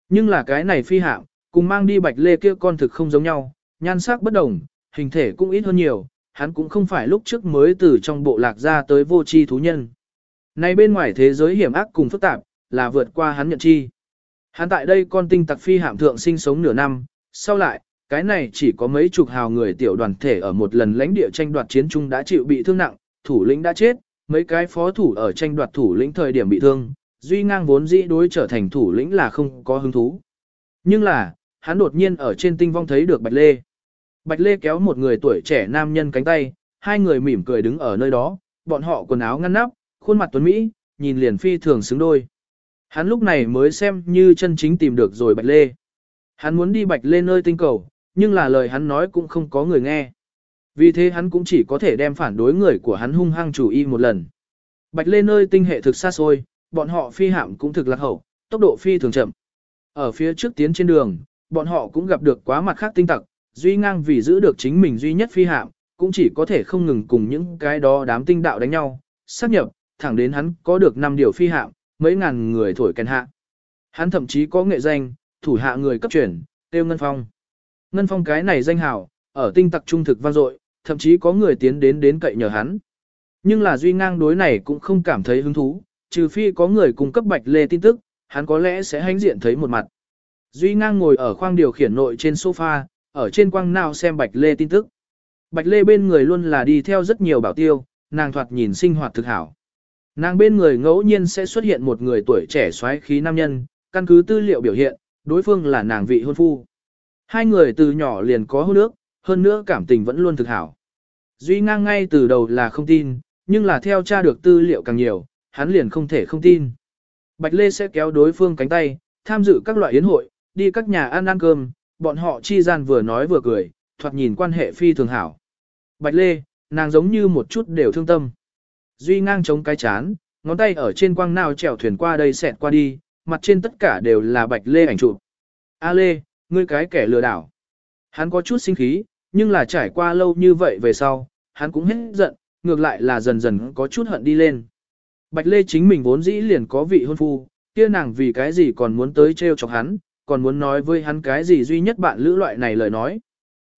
Nhưng là cái này phi hạm, cùng mang đi Bạch Lê kia con thực không giống nhau, nhan sắc bất đồng, hình thể cũng ít hơn nhiều, hắn cũng không phải lúc trước mới từ trong bộ lạc ra tới vô tri thú nhân. Này bên ngoài thế giới hiểm ác cùng phức tạp, là vượt qua hắn nhận chi. Hắn tại đây con tinh tặc phi hạm thượng sinh sống nửa năm, sau lại, cái này chỉ có mấy chục hào người tiểu đoàn thể ở một lần lãnh địa tranh đoạt chiến chung đã chịu bị thương nặng, thủ lĩnh đã chết, mấy cái phó thủ ở tranh đoạt thủ lĩnh thời điểm bị thương, duy ngang vốn dĩ đối trở thành thủ lĩnh là không có hứng thú. Nhưng là, hắn đột nhiên ở trên tinh vong thấy được Bạch Lê. Bạch Lê kéo một người tuổi trẻ nam nhân cánh tay, hai người mỉm cười đứng ở nơi đó, bọn họ quần áo ngăn nắp, khuôn mặt tuấn Mỹ, nhìn liền phi thường xứng đôi. Hắn lúc này mới xem như chân chính tìm được rồi Bạch Lê. Hắn muốn đi Bạch Lê nơi tinh cầu, nhưng là lời hắn nói cũng không có người nghe. Vì thế hắn cũng chỉ có thể đem phản đối người của hắn hung hăng chủ y một lần. Bạch Lê nơi tinh hệ thực xa xôi, bọn họ phi hạm cũng thực lạc hậu, tốc độ phi thường chậm. Ở phía trước tiến trên đường, bọn họ cũng gặp được quá mặt khác tinh tặc, duy ngang vì giữ được chính mình duy nhất phi hạm, cũng chỉ có thể không ngừng cùng những cái đó đám tinh đạo đánh nhau, xác nhập, thẳng đến hắn có được 5 điều phi hạm, mấy ngàn người thổi kèn hạ. Hắn thậm chí có nghệ danh, thủ hạ người cấp chuyển, tiêu Ngân Phong. Ngân Phong cái này danh hào, ở tinh tặc trung thực vang dội, thậm chí có người tiến đến đến cậy nhờ hắn. Nhưng là duy ngang đối này cũng không cảm thấy hứng thú, trừ phi có người cung cấp bạch lê tin tức, hắn có lẽ sẽ hãnh diện thấy một mặt. Duy ngang ngồi ở khoang điều khiển nội trên sofa, ở trên quang nào xem bạch lê tin tức. Bạch lê bên người luôn là đi theo rất nhiều bảo tiêu, nàng thoạt nhìn sinh hoạt thực hảo. Nàng bên người ngẫu nhiên sẽ xuất hiện một người tuổi trẻ xoáy khí nam nhân, căn cứ tư liệu biểu hiện, đối phương là nàng vị hôn phu. Hai người từ nhỏ liền có hôn ước hơn nữa cảm tình vẫn luôn thực hảo. Duy ngang ngay từ đầu là không tin, nhưng là theo tra được tư liệu càng nhiều, hắn liền không thể không tin. Bạch Lê sẽ kéo đối phương cánh tay, tham dự các loại yến hội, đi các nhà ăn ăn cơm, bọn họ chi gian vừa nói vừa cười, thoạt nhìn quan hệ phi thường hảo. Bạch Lê, nàng giống như một chút đều thương tâm. Duy ngang chống cái chán, ngón tay ở trên quang nào chèo thuyền qua đây xẹt qua đi, mặt trên tất cả đều là Bạch Lê ảnh chụp. A Lê, ngươi cái kẻ lừa đảo. Hắn có chút sinh khí, nhưng là trải qua lâu như vậy về sau, hắn cũng hết giận, ngược lại là dần dần có chút hận đi lên. Bạch Lê chính mình vốn dĩ liền có vị hôn phu, kia nàng vì cái gì còn muốn tới trêu chọc hắn, còn muốn nói với hắn cái gì duy nhất bạn lữ loại này lời nói.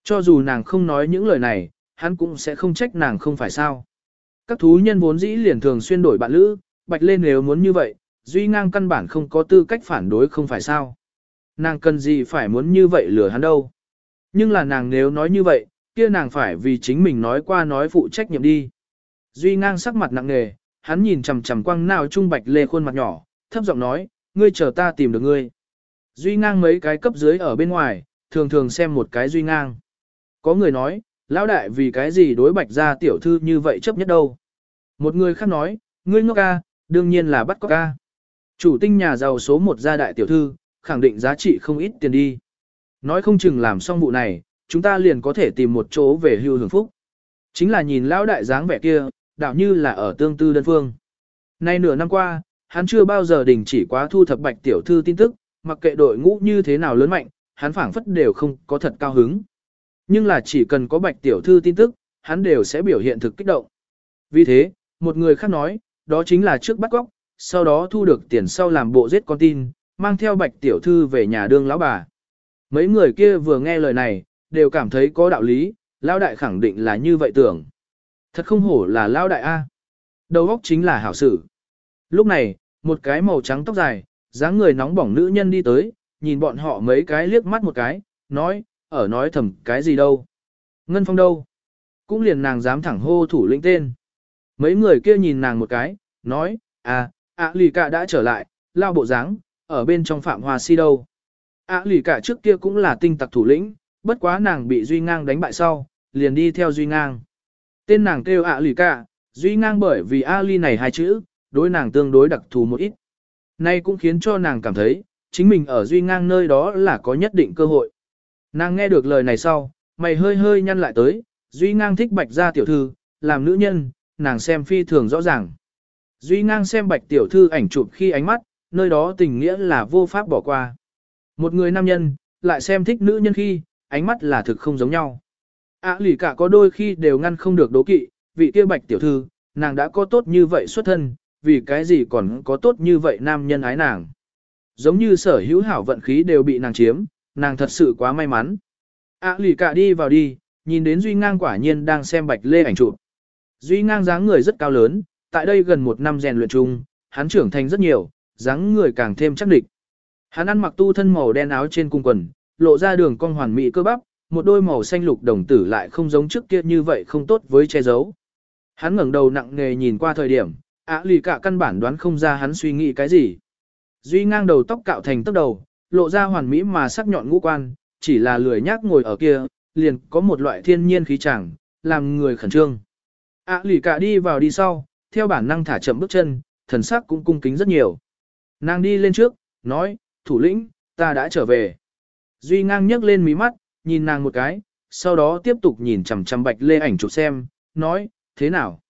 Cho dù nàng không nói những lời này, hắn cũng sẽ không trách nàng không phải sao. Các thú nhân vốn dĩ liền thường xuyên đổi bạn lữ, Bạch Lê nếu muốn như vậy, duy ngang căn bản không có tư cách phản đối không phải sao. Nàng cần gì phải muốn như vậy lừa hắn đâu. Nhưng là nàng nếu nói như vậy, kia nàng phải vì chính mình nói qua nói phụ trách nhiệm đi. Duy ngang sắc mặt nặng nề, hắn nhìn chằm chằm quăng nào trung bạch lê khuôn mặt nhỏ, thấp giọng nói, ngươi chờ ta tìm được ngươi. Duy ngang mấy cái cấp dưới ở bên ngoài, thường thường xem một cái duy ngang. Có người nói, lão đại vì cái gì đối bạch ra tiểu thư như vậy chấp nhất đâu. Một người khác nói, ngươi ngốc ca, đương nhiên là bắt cóc ca. Chủ tinh nhà giàu số một gia đại tiểu thư, khẳng định giá trị không ít tiền đi. Nói không chừng làm xong vụ này, chúng ta liền có thể tìm một chỗ về hưu hưởng phúc. Chính là nhìn lão đại dáng vẻ kia, đạo như là ở tương tư đơn phương. Nay nửa năm qua, hắn chưa bao giờ đình chỉ quá thu thập bạch tiểu thư tin tức, mặc kệ đội ngũ như thế nào lớn mạnh, hắn phảng phất đều không có thật cao hứng. Nhưng là chỉ cần có bạch tiểu thư tin tức, hắn đều sẽ biểu hiện thực kích động. Vì thế, một người khác nói, đó chính là trước bắt góc, sau đó thu được tiền sau làm bộ giết con tin, mang theo bạch tiểu thư về nhà đương lão bà. Mấy người kia vừa nghe lời này, đều cảm thấy có đạo lý, lão đại khẳng định là như vậy tưởng. Thật không hổ là lão đại A. Đầu óc chính là hảo sử. Lúc này, một cái màu trắng tóc dài, dáng người nóng bỏng nữ nhân đi tới, nhìn bọn họ mấy cái liếc mắt một cái, nói, ở nói thầm cái gì đâu. Ngân phong đâu? Cũng liền nàng dám thẳng hô thủ lĩnh tên. Mấy người kia nhìn nàng một cái, nói, à, ạ lì cả đã trở lại, lao bộ dáng, ở bên trong phạm hoa si đâu. Ả lì cả trước kia cũng là tinh tặc thủ lĩnh, bất quá nàng bị Duy Ngang đánh bại sau, liền đi theo Duy Ngang. Tên nàng kêu Ả lì cả, Duy Ngang bởi vì A ly này hai chữ, đối nàng tương đối đặc thù một ít. Nay cũng khiến cho nàng cảm thấy, chính mình ở Duy Ngang nơi đó là có nhất định cơ hội. Nàng nghe được lời này sau, mày hơi hơi nhăn lại tới, Duy Ngang thích bạch gia tiểu thư, làm nữ nhân, nàng xem phi thường rõ ràng. Duy Ngang xem bạch tiểu thư ảnh chụp khi ánh mắt, nơi đó tình nghĩa là vô pháp bỏ qua. Một người nam nhân, lại xem thích nữ nhân khi, ánh mắt là thực không giống nhau. ạ lì cả có đôi khi đều ngăn không được đố kỵ, vị kia bạch tiểu thư, nàng đã có tốt như vậy xuất thân, vì cái gì còn có tốt như vậy nam nhân ái nàng. Giống như sở hữu hảo vận khí đều bị nàng chiếm, nàng thật sự quá may mắn. ạ lì cả đi vào đi, nhìn đến Duy Ngang quả nhiên đang xem bạch lê ảnh chụp. Duy Ngang dáng người rất cao lớn, tại đây gần một năm rèn luyện chung, hắn trưởng thành rất nhiều, dáng người càng thêm chắc địch. Hắn ăn mặc tu thân màu đen áo trên cung quần, lộ ra đường cong hoàn mỹ cơ bắp, một đôi màu xanh lục đồng tử lại không giống trước kia như vậy không tốt với che giấu. Hắn ngẩng đầu nặng nề nhìn qua thời điểm, ạ lì cả căn bản đoán không ra hắn suy nghĩ cái gì. Duy ngang đầu tóc cạo thành tóc đầu, lộ ra hoàn mỹ mà sắc nhọn ngũ quan, chỉ là lười nhác ngồi ở kia, liền có một loại thiên nhiên khí chẳng, làm người khẩn trương. ạ lì cả đi vào đi sau, theo bản năng thả chậm bước chân, thần sắc cũng cung kính rất nhiều. Nàng đi lên trước, nói, thủ lĩnh, ta đã trở về. Duy ngang nhấc lên mí mắt, nhìn nàng một cái, sau đó tiếp tục nhìn chằm chằm bạch lê ảnh chụp xem, nói, thế nào?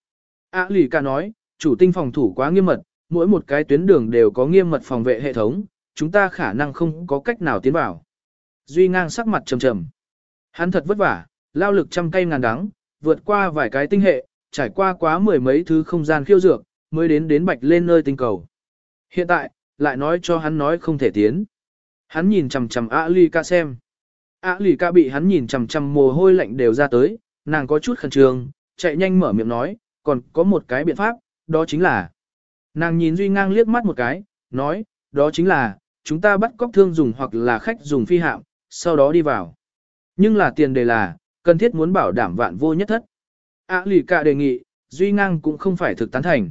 ạ lì Ca nói, chủ tinh phòng thủ quá nghiêm mật, mỗi một cái tuyến đường đều có nghiêm mật phòng vệ hệ thống, chúng ta khả năng không có cách nào tiến vào. Duy ngang sắc mặt trầm trầm. Hắn thật vất vả, lao lực trăm cây ngàn đắng, vượt qua vài cái tinh hệ, trải qua quá mười mấy thứ không gian khiêu dược, mới đến đến bạch lên nơi tinh cầu. Hiện tại, lại nói cho hắn nói không thể tiến. Hắn nhìn chằm chằm A Ly ca xem. A Ly ca bị hắn nhìn chằm chằm mồ hôi lạnh đều ra tới, nàng có chút khẩn trương, chạy nhanh mở miệng nói, còn có một cái biện pháp, đó chính là. Nàng nhìn Duy Ngang liếc mắt một cái, nói, đó chính là, chúng ta bắt cóc thương dùng hoặc là khách dùng phi hạm, sau đó đi vào. Nhưng là tiền đề là, cần thiết muốn bảo đảm vạn vô nhất thất. A lì cả đề nghị, Duy Ngang cũng không phải thực tán thành.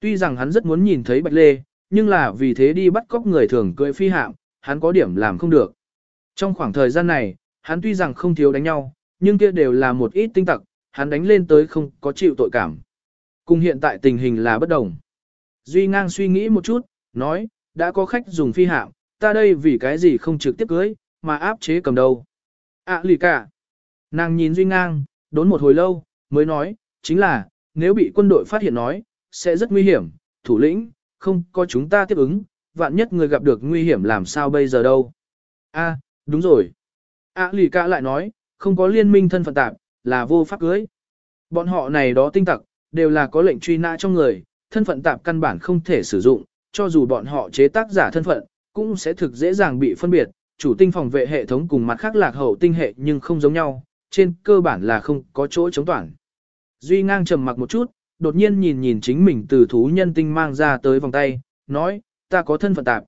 Tuy rằng hắn rất muốn nhìn thấy Bạch Lê, nhưng là vì thế đi bắt cóc người thường cưỡi phi hạm, hắn có điểm làm không được. Trong khoảng thời gian này, hắn tuy rằng không thiếu đánh nhau, nhưng kia đều là một ít tinh tặc, hắn đánh lên tới không có chịu tội cảm. Cùng hiện tại tình hình là bất đồng. Duy ngang suy nghĩ một chút, nói, đã có khách dùng phi hạm, ta đây vì cái gì không trực tiếp cưới, mà áp chế cầm đầu. À lì cả. Nàng nhìn Duy ngang, đốn một hồi lâu, mới nói, chính là, nếu bị quân đội phát hiện nói, sẽ rất nguy hiểm, thủ lĩnh, không có chúng ta tiếp ứng, vạn nhất người gặp được nguy hiểm làm sao bây giờ đâu. A, đúng rồi. À lì cả lại nói, không có liên minh thân phận tạp, là vô pháp cưới. Bọn họ này đó tinh tặc, đều là có lệnh truy nã trong người, thân phận tạp căn bản không thể sử dụng, cho dù bọn họ chế tác giả thân phận, cũng sẽ thực dễ dàng bị phân biệt, chủ tinh phòng vệ hệ thống cùng mặt khác lạc hậu tinh hệ nhưng không giống nhau, trên cơ bản là không có chỗ chống toàn. Duy ngang trầm mặc một chút, đột nhiên nhìn nhìn chính mình từ thú nhân tinh mang ra tới vòng tay, nói, ta có thân phận tạp.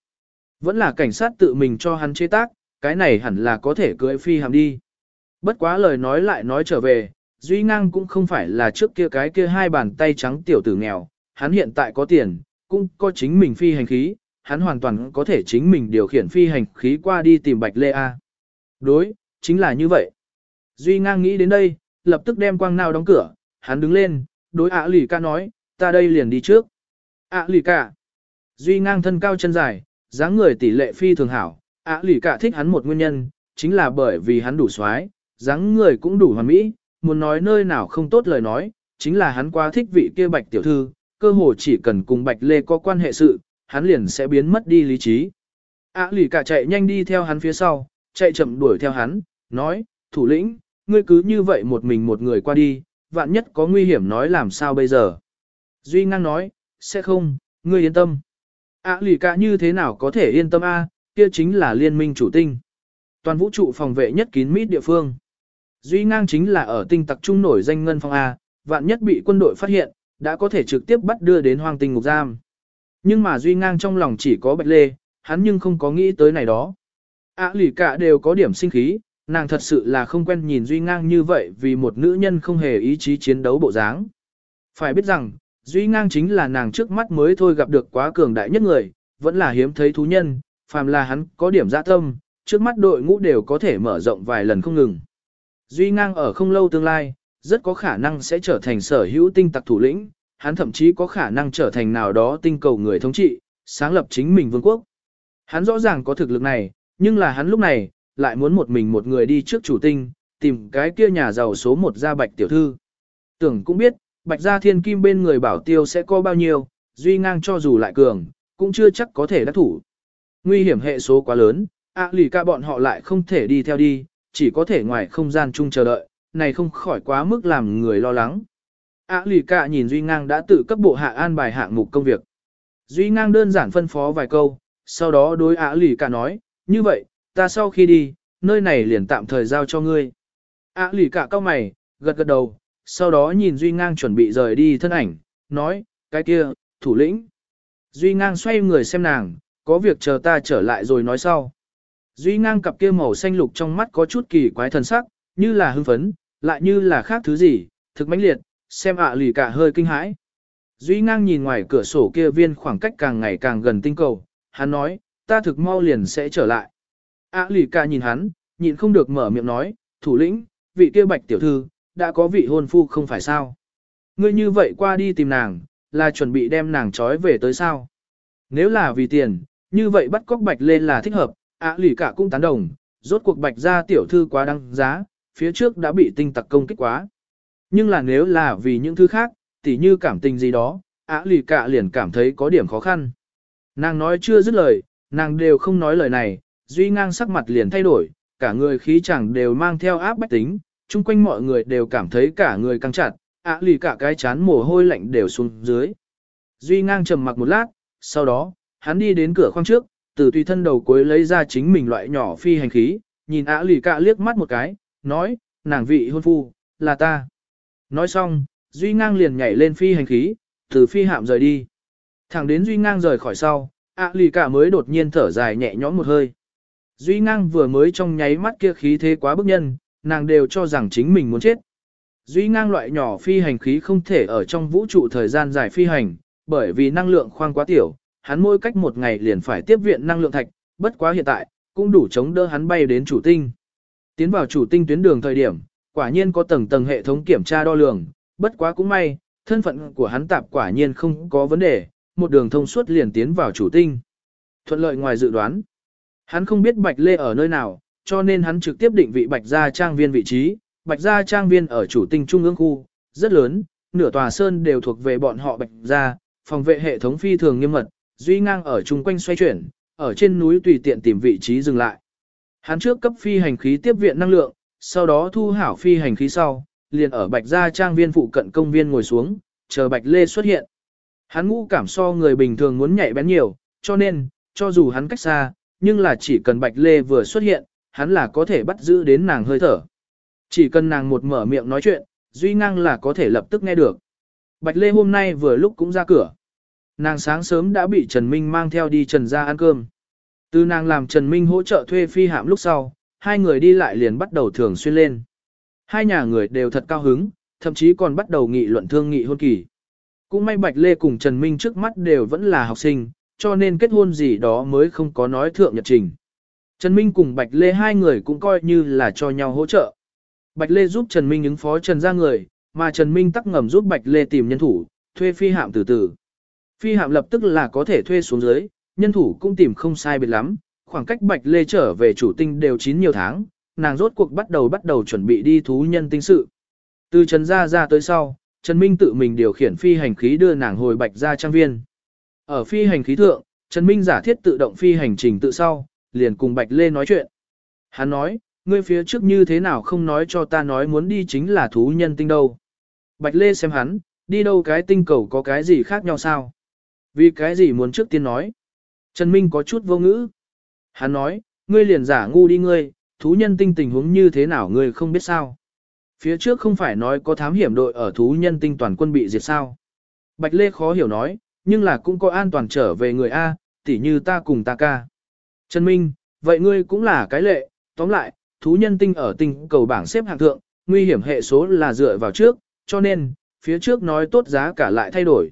Vẫn là cảnh sát tự mình cho hắn chế tác, cái này hẳn là có thể cưỡi phi hàm đi. Bất quá lời nói lại nói trở về, Duy Ngang cũng không phải là trước kia cái kia hai bàn tay trắng tiểu tử nghèo, hắn hiện tại có tiền, cũng có chính mình phi hành khí, hắn hoàn toàn có thể chính mình điều khiển phi hành khí qua đi tìm Bạch Lê A. Đối, chính là như vậy. Duy ngang nghĩ đến đây, lập tức đem quang nào đóng cửa, hắn đứng lên, đối ạ lì ca nói, ta đây liền đi trước. ạ lì ca. Duy ngang thân cao chân dài, dáng người tỷ lệ phi thường hảo, ạ lì ca thích hắn một nguyên nhân, chính là bởi vì hắn đủ xoái, dáng người cũng đủ hoàn mỹ, muốn nói nơi nào không tốt lời nói, chính là hắn quá thích vị kia bạch tiểu thư, cơ hồ chỉ cần cùng bạch lê có quan hệ sự, hắn liền sẽ biến mất đi lý trí. ạ lì cả chạy nhanh đi theo hắn phía sau, chạy chậm đuổi theo hắn, nói, thủ lĩnh, ngươi cứ như vậy một mình một người qua đi, vạn nhất có nguy hiểm nói làm sao bây giờ. Duy ngang nói, sẽ không, ngươi yên tâm. Ả lì cả như thế nào có thể yên tâm a? kia chính là liên minh chủ tinh. Toàn vũ trụ phòng vệ nhất kín mít địa phương. Duy ngang chính là ở tinh tặc trung nổi danh ngân phong A, vạn nhất bị quân đội phát hiện, đã có thể trực tiếp bắt đưa đến hoang tinh ngục giam. Nhưng mà Duy ngang trong lòng chỉ có Bạch Lê, hắn nhưng không có nghĩ tới này đó. Ả lì cả đều có điểm sinh khí, nàng thật sự là không quen nhìn Duy ngang như vậy vì một nữ nhân không hề ý chí chiến đấu bộ dáng. Phải biết rằng, Duy ngang chính là nàng trước mắt mới thôi gặp được quá cường đại nhất người, vẫn là hiếm thấy thú nhân, phàm là hắn có điểm dạ tâm, trước mắt đội ngũ đều có thể mở rộng vài lần không ngừng. Duy ngang ở không lâu tương lai, rất có khả năng sẽ trở thành sở hữu tinh tặc thủ lĩnh, hắn thậm chí có khả năng trở thành nào đó tinh cầu người thống trị, sáng lập chính mình vương quốc. Hắn rõ ràng có thực lực này, nhưng là hắn lúc này, lại muốn một mình một người đi trước chủ tinh, tìm cái kia nhà giàu số một gia bạch tiểu thư. Tưởng cũng biết, bạch gia thiên kim bên người bảo tiêu sẽ có bao nhiêu, duy ngang cho dù lại cường, cũng chưa chắc có thể đắc thủ. Nguy hiểm hệ số quá lớn, ạ lì ca bọn họ lại không thể đi theo đi, chỉ có thể ngoài không gian chung chờ đợi, này không khỏi quá mức làm người lo lắng. ạ lì ca nhìn Duy Ngang đã tự cấp bộ hạ an bài hạng mục công việc. Duy Ngang đơn giản phân phó vài câu, sau đó đối ạ lì ca nói, như vậy, ta sau khi đi, nơi này liền tạm thời giao cho ngươi. ạ lì cả cao mày, gật gật đầu, sau đó nhìn Duy Ngang chuẩn bị rời đi thân ảnh, nói, cái kia, thủ lĩnh. Duy Ngang xoay người xem nàng, có việc chờ ta trở lại rồi nói sau. Duy ngang cặp kia màu xanh lục trong mắt có chút kỳ quái thần sắc, như là hưng phấn, lại như là khác thứ gì, thực mãnh liệt, xem ạ lì cả hơi kinh hãi. Duy ngang nhìn ngoài cửa sổ kia viên khoảng cách càng ngày càng gần tinh cầu, hắn nói, ta thực mau liền sẽ trở lại ạ lì cả nhìn hắn, nhịn không được mở miệng nói, thủ lĩnh, vị kia bạch tiểu thư, đã có vị hôn phu không phải sao. Ngươi như vậy qua đi tìm nàng, là chuẩn bị đem nàng trói về tới sao. Nếu là vì tiền, như vậy bắt cóc bạch lên là thích hợp, ạ lì cả cũng tán đồng, rốt cuộc bạch gia tiểu thư quá đăng giá, phía trước đã bị tinh tặc công kích quá. Nhưng là nếu là vì những thứ khác, tỉ như cảm tình gì đó, ạ lì cả liền cảm thấy có điểm khó khăn. Nàng nói chưa dứt lời, nàng đều không nói lời này, duy ngang sắc mặt liền thay đổi, cả người khí chẳng đều mang theo áp bách tính, chung quanh mọi người đều cảm thấy cả người căng chặt, ạ lì cả cái chán mồ hôi lạnh đều xuống dưới. Duy ngang trầm mặc một lát, sau đó, hắn đi đến cửa khoang trước, từ tùy thân đầu cuối lấy ra chính mình loại nhỏ phi hành khí, nhìn ạ lì cả liếc mắt một cái, nói, nàng vị hôn phu, là ta. Nói xong, Duy Ngang liền nhảy lên phi hành khí, từ phi hạm rời đi. Thẳng đến Duy Ngang rời khỏi sau, ạ lì cả mới đột nhiên thở dài nhẹ nhõm một hơi. Duy Ngang vừa mới trong nháy mắt kia khí thế quá bức nhân, nàng đều cho rằng chính mình muốn chết. Duy Ngang loại nhỏ phi hành khí không thể ở trong vũ trụ thời gian dài phi hành, bởi vì năng lượng khoang quá tiểu, hắn mỗi cách một ngày liền phải tiếp viện năng lượng thạch, bất quá hiện tại, cũng đủ chống đỡ hắn bay đến chủ tinh. Tiến vào chủ tinh tuyến đường thời điểm, quả nhiên có tầng tầng hệ thống kiểm tra đo lường, bất quá cũng may, thân phận của hắn tạp quả nhiên không có vấn đề, một đường thông suốt liền tiến vào chủ tinh. Thuận lợi ngoài dự đoán. Hắn không biết Bạch Lê ở nơi nào, cho nên hắn trực tiếp định vị Bạch Gia Trang Viên vị trí. Bạch Gia Trang Viên ở chủ tinh trung ương khu, rất lớn, nửa tòa sơn đều thuộc về bọn họ Bạch Gia, phòng vệ hệ thống phi thường nghiêm mật, duy ngang ở chung quanh xoay chuyển, ở trên núi tùy tiện tìm vị trí dừng lại. Hắn trước cấp phi hành khí tiếp viện năng lượng, sau đó thu hảo phi hành khí sau, liền ở Bạch Gia trang viên phụ cận công viên ngồi xuống, chờ Bạch Lê xuất hiện. Hắn ngũ cảm so người bình thường muốn nhạy bén nhiều, cho nên, cho dù hắn cách xa, nhưng là chỉ cần Bạch Lê vừa xuất hiện, hắn là có thể bắt giữ đến nàng hơi thở. Chỉ cần nàng một mở miệng nói chuyện, Duy Ngang là có thể lập tức nghe được. Bạch Lê hôm nay vừa lúc cũng ra cửa. Nàng sáng sớm đã bị Trần Minh mang theo đi Trần ra ăn cơm. Từ nàng làm Trần Minh hỗ trợ thuê phi hạm lúc sau, hai người đi lại liền bắt đầu thường xuyên lên. Hai nhà người đều thật cao hứng, thậm chí còn bắt đầu nghị luận thương nghị hôn kỳ. Cũng may Bạch Lê cùng Trần Minh trước mắt đều vẫn là học sinh, cho nên kết hôn gì đó mới không có nói thượng nhật trình. Trần Minh cùng Bạch Lê hai người cũng coi như là cho nhau hỗ trợ. Bạch Lê giúp Trần Minh ứng phó Trần ra người, mà Trần Minh tắc ngầm giúp Bạch Lê tìm nhân thủ, thuê phi hạm từ từ. Phi hạm lập tức là có thể thuê xuống dưới, nhân thủ cũng tìm không sai biệt lắm, khoảng cách Bạch Lê trở về chủ tinh đều chín nhiều tháng, nàng rốt cuộc bắt đầu bắt đầu chuẩn bị đi thú nhân tinh sự. Từ Trần Gia ra tới sau, Trần Minh tự mình điều khiển phi hành khí đưa nàng hồi Bạch Gia trang viên. Ở phi hành khí thượng, Trần Minh giả thiết tự động phi hành trình tự sau, liền cùng Bạch Lê nói chuyện. Hắn nói, ngươi phía trước như thế nào không nói cho ta nói muốn đi chính là thú nhân tinh đâu. Bạch Lê xem hắn, đi đâu cái tinh cầu có cái gì khác nhau sao? Vì cái gì muốn trước tiên nói? Trần Minh có chút vô ngữ. Hắn nói, ngươi liền giả ngu đi ngươi, thú nhân tinh tình huống như thế nào ngươi không biết sao. Phía trước không phải nói có thám hiểm đội ở thú nhân tinh toàn quân bị diệt sao. Bạch Lê khó hiểu nói, nhưng là cũng có an toàn trở về người A, tỉ như ta cùng ta ca. Trần Minh, vậy ngươi cũng là cái lệ, tóm lại, thú nhân tinh ở tinh cầu bảng xếp hạng thượng, nguy hiểm hệ số là dựa vào trước, cho nên, phía trước nói tốt giá cả lại thay đổi.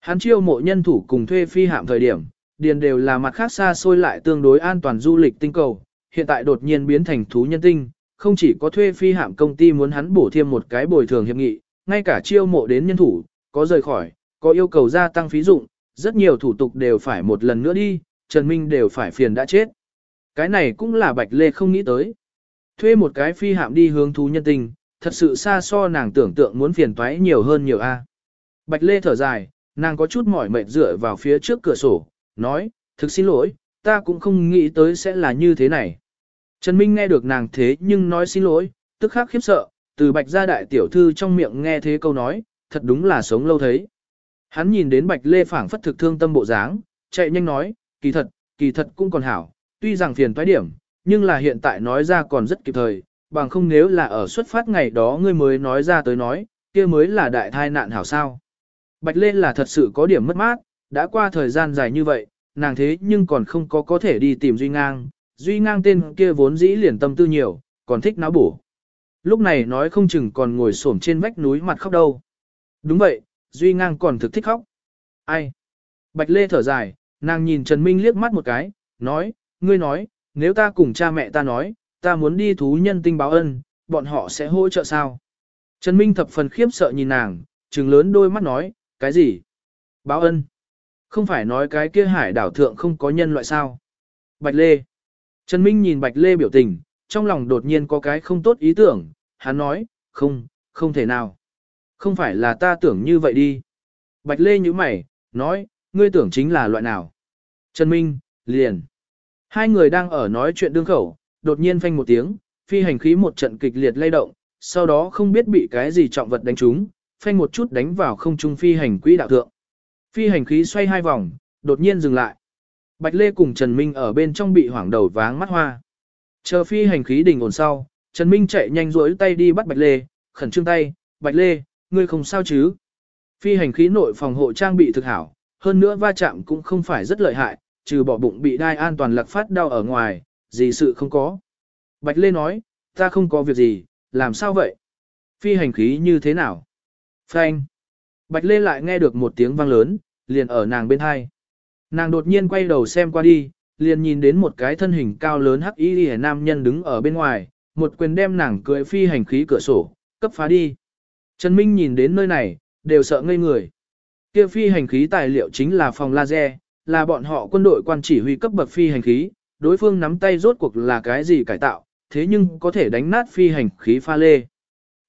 Hắn chiêu mộ nhân thủ cùng thuê phi hạm thời điểm, điền đều là mặt khác xa xôi lại tương đối an toàn du lịch tinh cầu, hiện tại đột nhiên biến thành thú nhân tinh, không chỉ có thuê phi hạm công ty muốn hắn bổ thêm một cái bồi thường hiệp nghị, ngay cả chiêu mộ đến nhân thủ, có rời khỏi, có yêu cầu gia tăng phí dụng, rất nhiều thủ tục đều phải một lần nữa đi, Trần Minh đều phải phiền đã chết. Cái này cũng là Bạch Lê không nghĩ tới. Thuê một cái phi hạm đi hướng thú nhân tình, thật sự xa so nàng tưởng tượng muốn phiền toái nhiều hơn nhiều a. Bạch Lê thở dài, nàng có chút mỏi mệt dựa vào phía trước cửa sổ, nói, thực xin lỗi, ta cũng không nghĩ tới sẽ là như thế này. Trần Minh nghe được nàng thế nhưng nói xin lỗi, tức khắc khiếp sợ, từ bạch gia đại tiểu thư trong miệng nghe thế câu nói, thật đúng là sống lâu thấy. Hắn nhìn đến bạch lê phảng phất thực thương tâm bộ dáng, chạy nhanh nói, kỳ thật, kỳ thật cũng còn hảo, tuy rằng phiền toái điểm, nhưng là hiện tại nói ra còn rất kịp thời, bằng không nếu là ở xuất phát ngày đó ngươi mới nói ra tới nói, kia mới là đại thai nạn hảo sao. Bạch Lê là thật sự có điểm mất mát, đã qua thời gian dài như vậy, nàng thế nhưng còn không có có thể đi tìm Duy Ngang, Duy Ngang tên kia vốn dĩ liền tâm tư nhiều, còn thích náo bổ. Lúc này nói không chừng còn ngồi xổm trên vách núi mặt khóc đâu. Đúng vậy, Duy Ngang còn thực thích khóc. Ai? Bạch Lê thở dài, nàng nhìn Trần Minh liếc mắt một cái, nói, ngươi nói, nếu ta cùng cha mẹ ta nói, ta muốn đi thú nhân tinh báo ân, bọn họ sẽ hỗ trợ sao? Trần Minh thập phần khiếp sợ nhìn nàng, trừng lớn đôi mắt nói, cái gì? Báo ân? Không phải nói cái kia hải đảo thượng không có nhân loại sao? Bạch Lê. Trần Minh nhìn Bạch Lê biểu tình, trong lòng đột nhiên có cái không tốt ý tưởng, hắn nói, không, không thể nào. Không phải là ta tưởng như vậy đi. Bạch Lê như mày, nói, ngươi tưởng chính là loại nào? Trần Minh, liền. Hai người đang ở nói chuyện đương khẩu, đột nhiên phanh một tiếng, phi hành khí một trận kịch liệt lay động, sau đó không biết bị cái gì trọng vật đánh trúng, phanh một chút đánh vào không trung phi hành quỹ đạo thượng. Phi hành khí xoay hai vòng, đột nhiên dừng lại. Bạch Lê cùng Trần Minh ở bên trong bị hoảng đầu váng mắt hoa. Chờ phi hành khí đình ổn sau, Trần Minh chạy nhanh rỗi tay đi bắt Bạch Lê, khẩn trương tay, Bạch Lê, ngươi không sao chứ? Phi hành khí nội phòng hộ trang bị thực hảo, hơn nữa va chạm cũng không phải rất lợi hại, trừ bỏ bụng bị đai an toàn lạc phát đau ở ngoài, gì sự không có. Bạch Lê nói, ta không có việc gì, làm sao vậy? Phi hành khí như thế nào? Phanh. Bạch Lê lại nghe được một tiếng vang lớn, liền ở nàng bên hai. Nàng đột nhiên quay đầu xem qua đi, liền nhìn đến một cái thân hình cao lớn hắc y nam nhân đứng ở bên ngoài, một quyền đem nàng cưỡi phi hành khí cửa sổ, cấp phá đi. Trần Minh nhìn đến nơi này, đều sợ ngây người. Kia phi hành khí tài liệu chính là phòng laser, là bọn họ quân đội quan chỉ huy cấp bậc phi hành khí, đối phương nắm tay rốt cuộc là cái gì cải tạo, thế nhưng có thể đánh nát phi hành khí pha lê.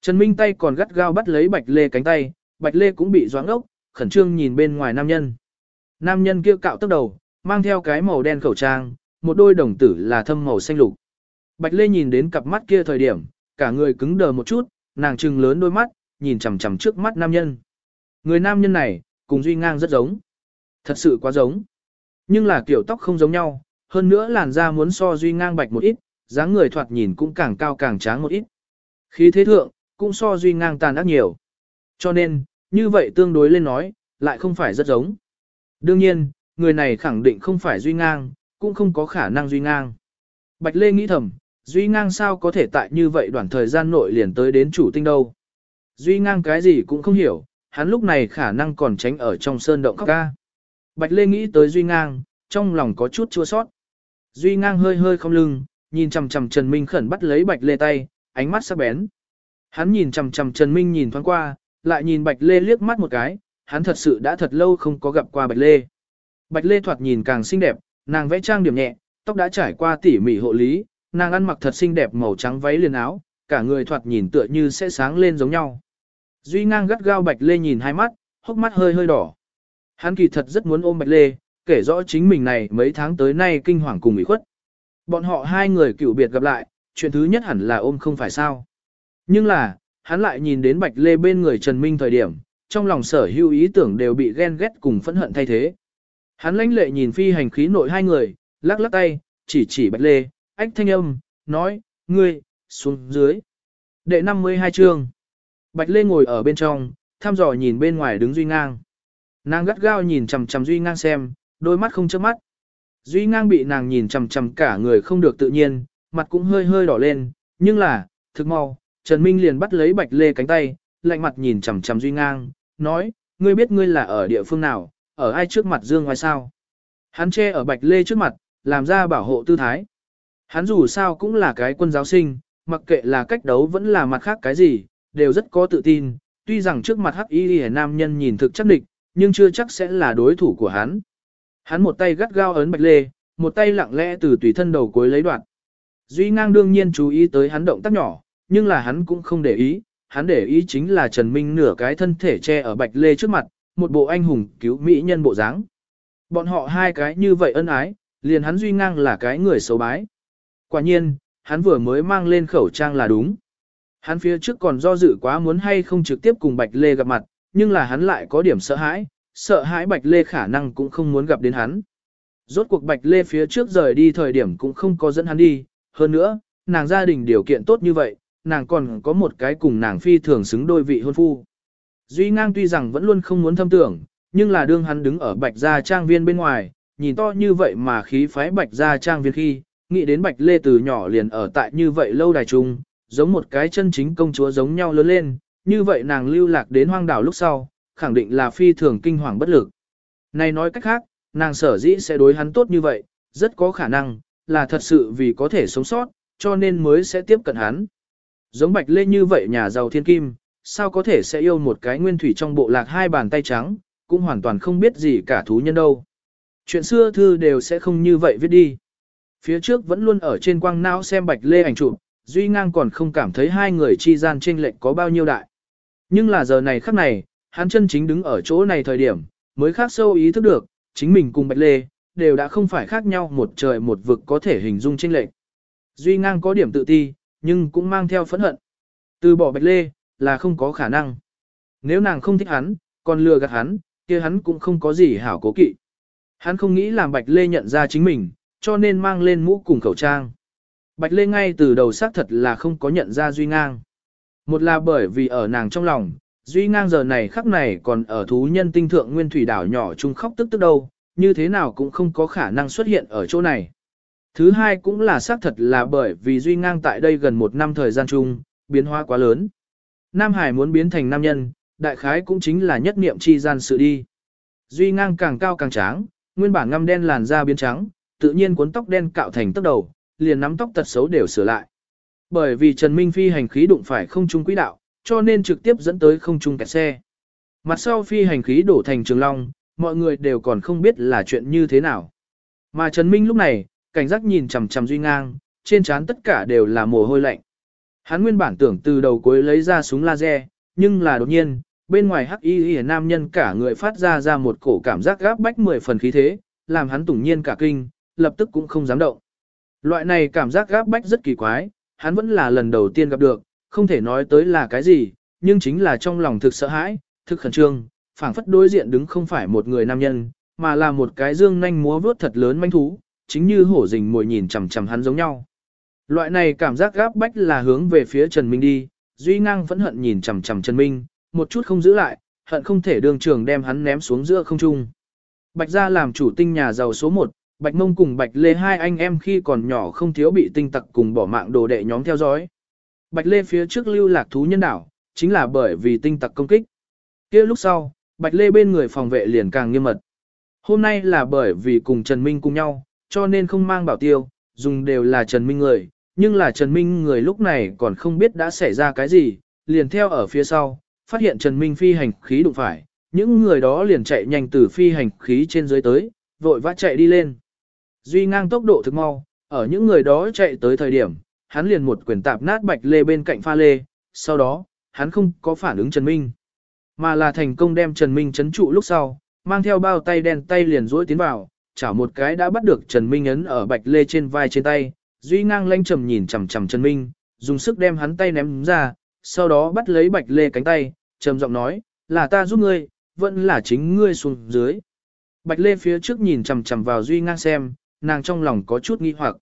Trần Minh tay còn gắt gao bắt lấy Bạch Lê cánh tay, Bạch Lê cũng bị doãn ốc, khẩn trương nhìn bên ngoài nam nhân. Nam nhân kia cạo tóc đầu, mang theo cái màu đen khẩu trang, một đôi đồng tử là thâm màu xanh lục. Bạch Lê nhìn đến cặp mắt kia thời điểm, cả người cứng đờ một chút, nàng trừng lớn đôi mắt, nhìn chằm chằm trước mắt nam nhân. Người nam nhân này, cùng Duy Ngang rất giống. Thật sự quá giống. Nhưng là kiểu tóc không giống nhau, hơn nữa làn da muốn so Duy Ngang bạch một ít, dáng người thoạt nhìn cũng càng cao càng tráng một ít. Khí thế thượng, cũng so Duy Ngang tàn ác nhiều. Cho nên, như vậy tương đối lên nói, lại không phải rất giống. Đương nhiên, người này khẳng định không phải Duy Ngang, cũng không có khả năng Duy Ngang. Bạch Lê nghĩ thầm, Duy Ngang sao có thể tại như vậy đoạn thời gian nội liền tới đến chủ tinh đâu. Duy Ngang cái gì cũng không hiểu, hắn lúc này khả năng còn tránh ở trong sơn động khóc ca. Bạch Lê nghĩ tới Duy Ngang, trong lòng có chút chua sót. Duy Ngang hơi hơi không lưng, nhìn chằm chằm Trần Minh khẩn bắt lấy Bạch Lê tay, ánh mắt sắc bén. Hắn nhìn chằm chằm Trần Minh nhìn thoáng qua, lại nhìn Bạch Lê liếc mắt một cái, hắn thật sự đã thật lâu không có gặp qua Bạch Lê. Bạch Lê thoạt nhìn càng xinh đẹp, nàng vẽ trang điểm nhẹ, tóc đã trải qua tỉ mỉ hộ lý, nàng ăn mặc thật xinh đẹp màu trắng váy liền áo, cả người thoạt nhìn tựa như sẽ sáng lên giống nhau. Duy ngang gắt gao Bạch Lê nhìn hai mắt, hốc mắt hơi hơi đỏ. Hắn kỳ thật rất muốn ôm Bạch Lê, kể rõ chính mình này mấy tháng tới nay kinh hoàng cùng ủy khuất. Bọn họ hai người cựu biệt gặp lại, chuyện thứ nhất hẳn là ôm không phải sao. Nhưng là, hắn lại nhìn đến Bạch Lê bên người Trần Minh thời điểm, trong lòng sở hữu ý tưởng đều bị ghen ghét cùng phẫn hận thay thế. Hắn lãnh lệ nhìn phi hành khí nội hai người, lắc lắc tay, chỉ chỉ Bạch Lê, ách thanh âm, nói, ngươi, xuống dưới. Đệ 52 chương. Bạch Lê ngồi ở bên trong, thăm dò nhìn bên ngoài đứng Duy Ngang. Nàng gắt gao nhìn chằm chằm Duy Ngang xem, đôi mắt không chớp mắt. Duy Ngang bị nàng nhìn chằm chằm cả người không được tự nhiên, mặt cũng hơi hơi đỏ lên, nhưng là, thực mau, Trần Minh liền bắt lấy Bạch Lê cánh tay, lạnh mặt nhìn chằm chằm Duy Ngang, nói, ngươi biết ngươi là ở địa phương nào, ở ai trước mặt Dương ngoài sao. Hắn che ở Bạch Lê trước mặt, làm ra bảo hộ tư thái. Hắn dù sao cũng là cái quân giáo sinh, mặc kệ là cách đấu vẫn là mặt khác cái gì, đều rất có tự tin, tuy rằng trước mặt hắc y nam nhân nhìn thực chắc địch, nhưng chưa chắc sẽ là đối thủ của hắn. Hắn một tay gắt gao ấn Bạch Lê, một tay lặng lẽ từ tùy thân đầu cuối lấy đoạn. Duy ngang đương nhiên chú ý tới hắn động tác nhỏ, nhưng là hắn cũng không để ý, hắn để ý chính là Trần Minh nửa cái thân thể che ở Bạch Lê trước mặt, một bộ anh hùng cứu mỹ nhân bộ dáng. Bọn họ hai cái như vậy ân ái, liền hắn Duy ngang là cái người xấu bái. Quả nhiên, hắn vừa mới mang lên khẩu trang là đúng. Hắn phía trước còn do dự quá muốn hay không trực tiếp cùng Bạch Lê gặp mặt, nhưng là hắn lại có điểm sợ hãi, sợ hãi Bạch Lê khả năng cũng không muốn gặp đến hắn. Rốt cuộc Bạch Lê phía trước rời đi thời điểm cũng không có dẫn hắn đi, hơn nữa, nàng gia đình điều kiện tốt như vậy, nàng còn có một cái cùng nàng phi thường xứng đôi vị hôn phu. Duy ngang tuy rằng vẫn luôn không muốn thâm tưởng, nhưng là đương hắn đứng ở Bạch Gia Trang Viên bên ngoài, nhìn to như vậy mà khí phái Bạch Gia Trang Viên khi, nghĩ đến Bạch Lê từ nhỏ liền ở tại như vậy lâu đài trung, giống một cái chân chính công chúa giống nhau lớn lên, như vậy nàng lưu lạc đến hoang đảo lúc sau, khẳng định là phi thường kinh hoàng bất lực. Này nói cách khác, nàng sở dĩ sẽ đối hắn tốt như vậy, rất có khả năng, là thật sự vì có thể sống sót, cho nên mới sẽ tiếp cận hắn. Giống Bạch Lê như vậy nhà giàu thiên kim, sao có thể sẽ yêu một cái nguyên thủy trong bộ lạc hai bàn tay trắng, cũng hoàn toàn không biết gì cả thú nhân đâu. Chuyện xưa thư đều sẽ không như vậy viết đi. Phía trước vẫn luôn ở trên quang não xem Bạch Lê ảnh chụp, Duy Ngang còn không cảm thấy hai người chi gian chênh lệch có bao nhiêu đại. Nhưng là giờ này khắc này, hắn chân chính đứng ở chỗ này thời điểm, mới khác sâu ý thức được, chính mình cùng Bạch Lê, đều đã không phải khác nhau một trời một vực có thể hình dung chênh lệch. Duy Ngang có điểm tự ti, nhưng cũng mang theo phẫn hận. Từ bỏ Bạch Lê, là không có khả năng. Nếu nàng không thích hắn, còn lừa gạt hắn, kia hắn cũng không có gì hảo cố kỵ. Hắn không nghĩ làm Bạch Lê nhận ra chính mình, cho nên mang lên mũ cùng khẩu trang. Bạch Lê ngay từ đầu xác thật là không có nhận ra Duy Ngang. Một là bởi vì ở nàng trong lòng, Duy Ngang giờ này khắc này còn ở thú nhân tinh thượng nguyên thủy đảo nhỏ chung khóc tức tức đâu, như thế nào cũng không có khả năng xuất hiện ở chỗ này. Thứ hai cũng là xác thật là bởi vì Duy Ngang tại đây gần một năm thời gian chung, biến hóa quá lớn. Nam Hải muốn biến thành nam nhân, đại khái cũng chính là nhất niệm chi gian sự đi. Duy Ngang càng cao càng tráng, nguyên bản ngăm đen làn da biến trắng, tự nhiên cuốn tóc đen cạo thành tóc đầu, liền nắm tóc tật xấu đều sửa lại. Bởi vì Trần Minh Phi hành khí đụng phải không trung quỹ đạo, cho nên trực tiếp dẫn tới không trung kẹt xe. Mặt sau phi hành khí đổ thành trường long, mọi người đều còn không biết là chuyện như thế nào. Mà Trần Minh lúc này, cảnh giác nhìn chằm chằm Duy Ngang, trên trán tất cả đều là mồ hôi lạnh. Hắn nguyên bản tưởng từ đầu cuối lấy ra súng laser, nhưng là đột nhiên, bên ngoài hắc y y nam nhân cả người phát ra ra một cổ cảm giác gáp bách mười phần khí thế, làm hắn tủng nhiên cả kinh, lập tức cũng không dám động. Loại này cảm giác gáp bách rất kỳ quái, hắn vẫn là lần đầu tiên gặp được, không thể nói tới là cái gì, nhưng chính là trong lòng thực sợ hãi, thực khẩn trương, phảng phất đối diện đứng không phải một người nam nhân, mà là một cái dương nhanh múa vớt thật lớn manh thú, chính như hổ rình mồi nhìn chằm chằm hắn giống nhau. Loại này cảm giác gáp bách là hướng về phía Trần Minh đi, Duy Ngang vẫn hận nhìn chằm chằm Trần Minh, một chút không giữ lại, hận không thể đường trường đem hắn ném xuống giữa không trung. Bạch gia làm chủ tinh nhà giàu số 1, Bạch Mông cùng Bạch Lê hai anh em khi còn nhỏ không thiếu bị tinh tặc cùng bỏ mạng đồ đệ nhóm theo dõi. Bạch Lê phía trước lưu lạc thú nhân đảo, chính là bởi vì tinh tặc công kích. kia lúc sau, Bạch Lê bên người phòng vệ liền càng nghiêm mật. Hôm nay là bởi vì cùng Trần Minh cùng nhau, cho nên không mang bảo tiêu, dùng đều là Trần Minh người, nhưng là Trần Minh người lúc này còn không biết đã xảy ra cái gì, liền theo ở phía sau, phát hiện Trần Minh phi hành khí đụng phải, những người đó liền chạy nhanh từ phi hành khí trên dưới tới, vội vã chạy đi lên. Duy ngang tốc độ thực mau, ở những người đó chạy tới thời điểm, hắn liền một quyền tạp nát bạch lê bên cạnh pha lê, sau đó, hắn không có phản ứng Trần Minh, mà là thành công đem Trần Minh chấn trụ lúc sau, mang theo bao tay đen tay liền duỗi tiến vào, chảo một cái đã bắt được Trần Minh ấn ở bạch lê trên vai trên tay, Duy ngang lanh trầm nhìn chằm chằm Trần Minh, dùng sức đem hắn tay ném ra, sau đó bắt lấy bạch lê cánh tay, trầm giọng nói, là ta giúp ngươi, vẫn là chính ngươi xuống dưới. Bạch lê phía trước nhìn chằm chằm vào Duy ngang xem, nàng trong lòng có chút nghi hoặc.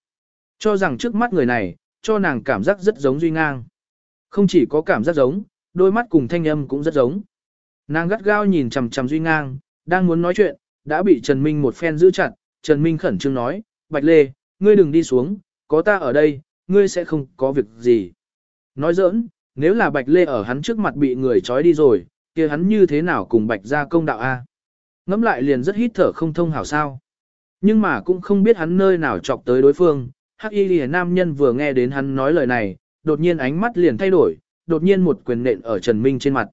Cho rằng trước mắt người này, cho nàng cảm giác rất giống Duy ngang. Không chỉ có cảm giác giống, đôi mắt cùng thanh âm cũng rất giống. Nàng gắt gao nhìn chằm chằm Duy ngang, đang muốn nói chuyện, đã bị Trần Minh một phen giữ chặt, Trần Minh khẩn trương nói, Bạch Lê, ngươi đừng đi xuống, có ta ở đây, ngươi sẽ không có việc gì. Nói giỡn, nếu là Bạch Lê ở hắn trước mặt bị người trói đi rồi, kia hắn như thế nào cùng Bạch ra công đạo a? Ngắm lại liền rất hít thở không thông hảo sao. Nhưng mà cũng không biết hắn nơi nào chọc tới đối phương, hắc y lìa nam nhân vừa nghe đến hắn nói lời này, đột nhiên ánh mắt liền thay đổi, đột nhiên một quyền nện ở Trần Minh trên mặt.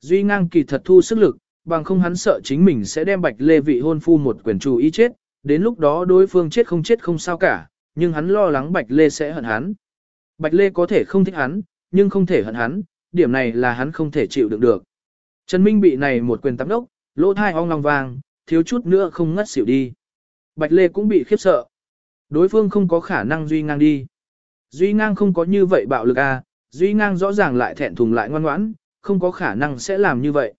Duy ngang kỳ thật thu sức lực, bằng không hắn sợ chính mình sẽ đem Bạch Lê vị hôn phu một quyền chủ ý chết, đến lúc đó đối phương chết không chết không sao cả, nhưng hắn lo lắng Bạch Lê sẽ hận hắn. Bạch Lê có thể không thích hắn, nhưng không thể hận hắn, điểm này là hắn không thể chịu đựng được. Trần Minh bị này một quyền tắm đốc, lỗ thai ong long vàng, thiếu chút nữa không ngất xỉu đi. Bạch Lê cũng bị khiếp sợ. Đối phương không có khả năng Duy Ngang đi. Duy Ngang không có như vậy bạo lực à, Duy Ngang rõ ràng lại thẹn thùng lại ngoan ngoãn, không có khả năng sẽ làm như vậy.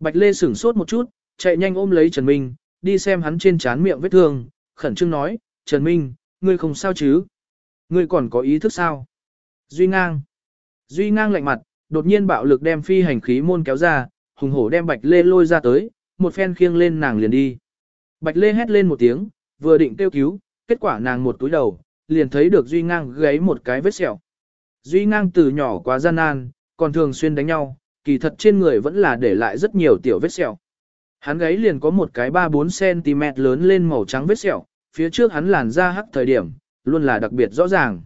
Bạch Lê sửng sốt một chút, chạy nhanh ôm lấy Trần Minh, đi xem hắn trên trán miệng vết thương, khẩn trương nói, Trần Minh, ngươi không sao chứ? Ngươi còn có ý thức sao? Duy ngang. Duy ngang lạnh mặt, đột nhiên bạo lực đem phi hành khí môn kéo ra, hùng hổ đem Bạch Lê lôi ra tới, một phen khiêng lên nàng liền đi. Bạch Lê hét lên một tiếng, vừa định kêu cứu, kết quả nàng một túi đầu, liền thấy được Duy ngang gáy một cái vết sẹo. Duy ngang từ nhỏ quá gian nan, còn thường xuyên đánh nhau, kỳ thật trên người vẫn là để lại rất nhiều tiểu vết sẹo. Hắn gáy liền có một cái 3-4 cm lớn lên màu trắng vết sẹo, phía trước hắn làn da hắc thời điểm, luôn là đặc biệt rõ ràng.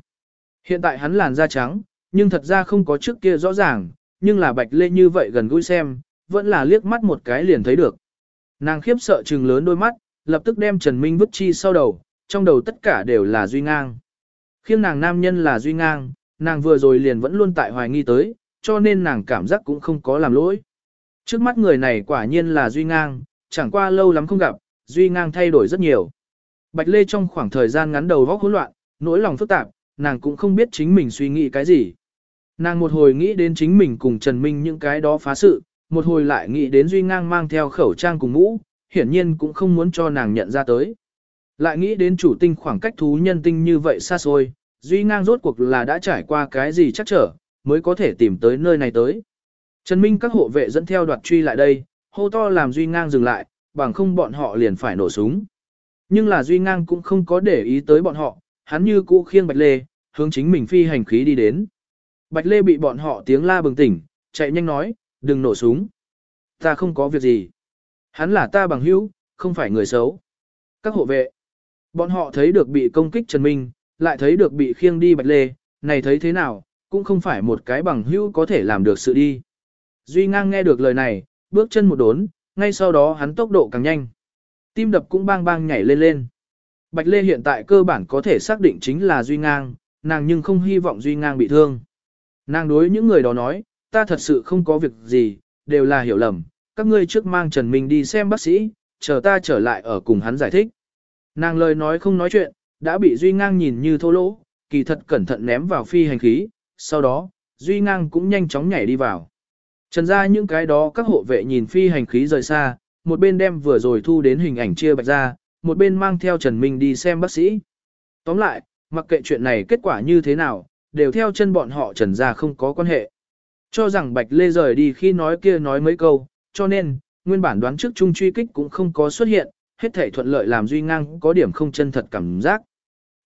Hiện tại hắn làn da trắng, nhưng thật ra không có trước kia rõ ràng, nhưng là bạch lê như vậy gần gũi xem, vẫn là liếc mắt một cái liền thấy được. Nàng khiếp sợ trừng lớn đôi mắt, lập tức đem Trần Minh vứt chi sau đầu, trong đầu tất cả đều là Duy Ngang. Khiêng nàng nam nhân là Duy Ngang, nàng vừa rồi liền vẫn luôn tại hoài nghi tới, cho nên nàng cảm giác cũng không có làm lỗi. Trước mắt người này quả nhiên là Duy Ngang, chẳng qua lâu lắm không gặp, Duy Ngang thay đổi rất nhiều. Bạch Lê trong khoảng thời gian ngắn đầu vóc hỗn loạn, nỗi lòng phức tạp, nàng cũng không biết chính mình suy nghĩ cái gì. Nàng một hồi nghĩ đến chính mình cùng Trần Minh những cái đó phá sự, một hồi lại nghĩ đến Duy Ngang mang theo khẩu trang cùng mũ, hiển nhiên cũng không muốn cho nàng nhận ra tới. Lại nghĩ đến chủ tinh khoảng cách thú nhân tinh như vậy xa xôi, Duy Ngang rốt cuộc là đã trải qua cái gì chắc trở, mới có thể tìm tới nơi này tới. Trần Minh các hộ vệ dẫn theo đoạt truy lại đây, hô to làm Duy Ngang dừng lại, bằng không bọn họ liền phải nổ súng. Nhưng là Duy Ngang cũng không có để ý tới bọn họ, hắn như cũ khiêng Bạch Lê, hướng chính mình phi hành khí đi đến. Bạch Lê bị bọn họ tiếng la bừng tỉnh, chạy nhanh nói, đừng nổ súng. Ta không có việc gì. Hắn là ta bằng hữu, không phải người xấu. Các hộ vệ. Bọn họ thấy được bị công kích Trần Minh, lại thấy được bị khiêng đi Bạch Lê, này thấy thế nào, cũng không phải một cái bằng hữu có thể làm được sự đi. Duy ngang nghe được lời này, bước chân một đốn, ngay sau đó hắn tốc độ càng nhanh. Tim đập cũng bang bang nhảy lên lên. Bạch Lê hiện tại cơ bản có thể xác định chính là Duy ngang, nàng nhưng không hy vọng Duy ngang bị thương. Nàng đối những người đó nói, ta thật sự không có việc gì, đều là hiểu lầm, các ngươi trước mang Trần Minh đi xem bác sĩ, chờ ta trở lại ở cùng hắn giải thích. Nàng lời nói không nói chuyện, đã bị Duy ngang nhìn như thô lỗ, kỳ thật cẩn thận ném vào phi hành khí, sau đó, Duy ngang cũng nhanh chóng nhảy đi vào. Trần ra những cái đó các hộ vệ nhìn phi hành khí rời xa, một bên đem vừa rồi thu đến hình ảnh chia bạch ra, một bên mang theo Trần Minh đi xem bác sĩ. Tóm lại, mặc kệ chuyện này kết quả như thế nào, đều theo chân bọn họ Trần ra không có quan hệ. Cho rằng Bạch Lê rời đi khi nói kia nói mấy câu, cho nên, nguyên bản đoán trước chung truy kích cũng không có xuất hiện, hết thể thuận lợi làm Duy Ngang có điểm không chân thật cảm giác.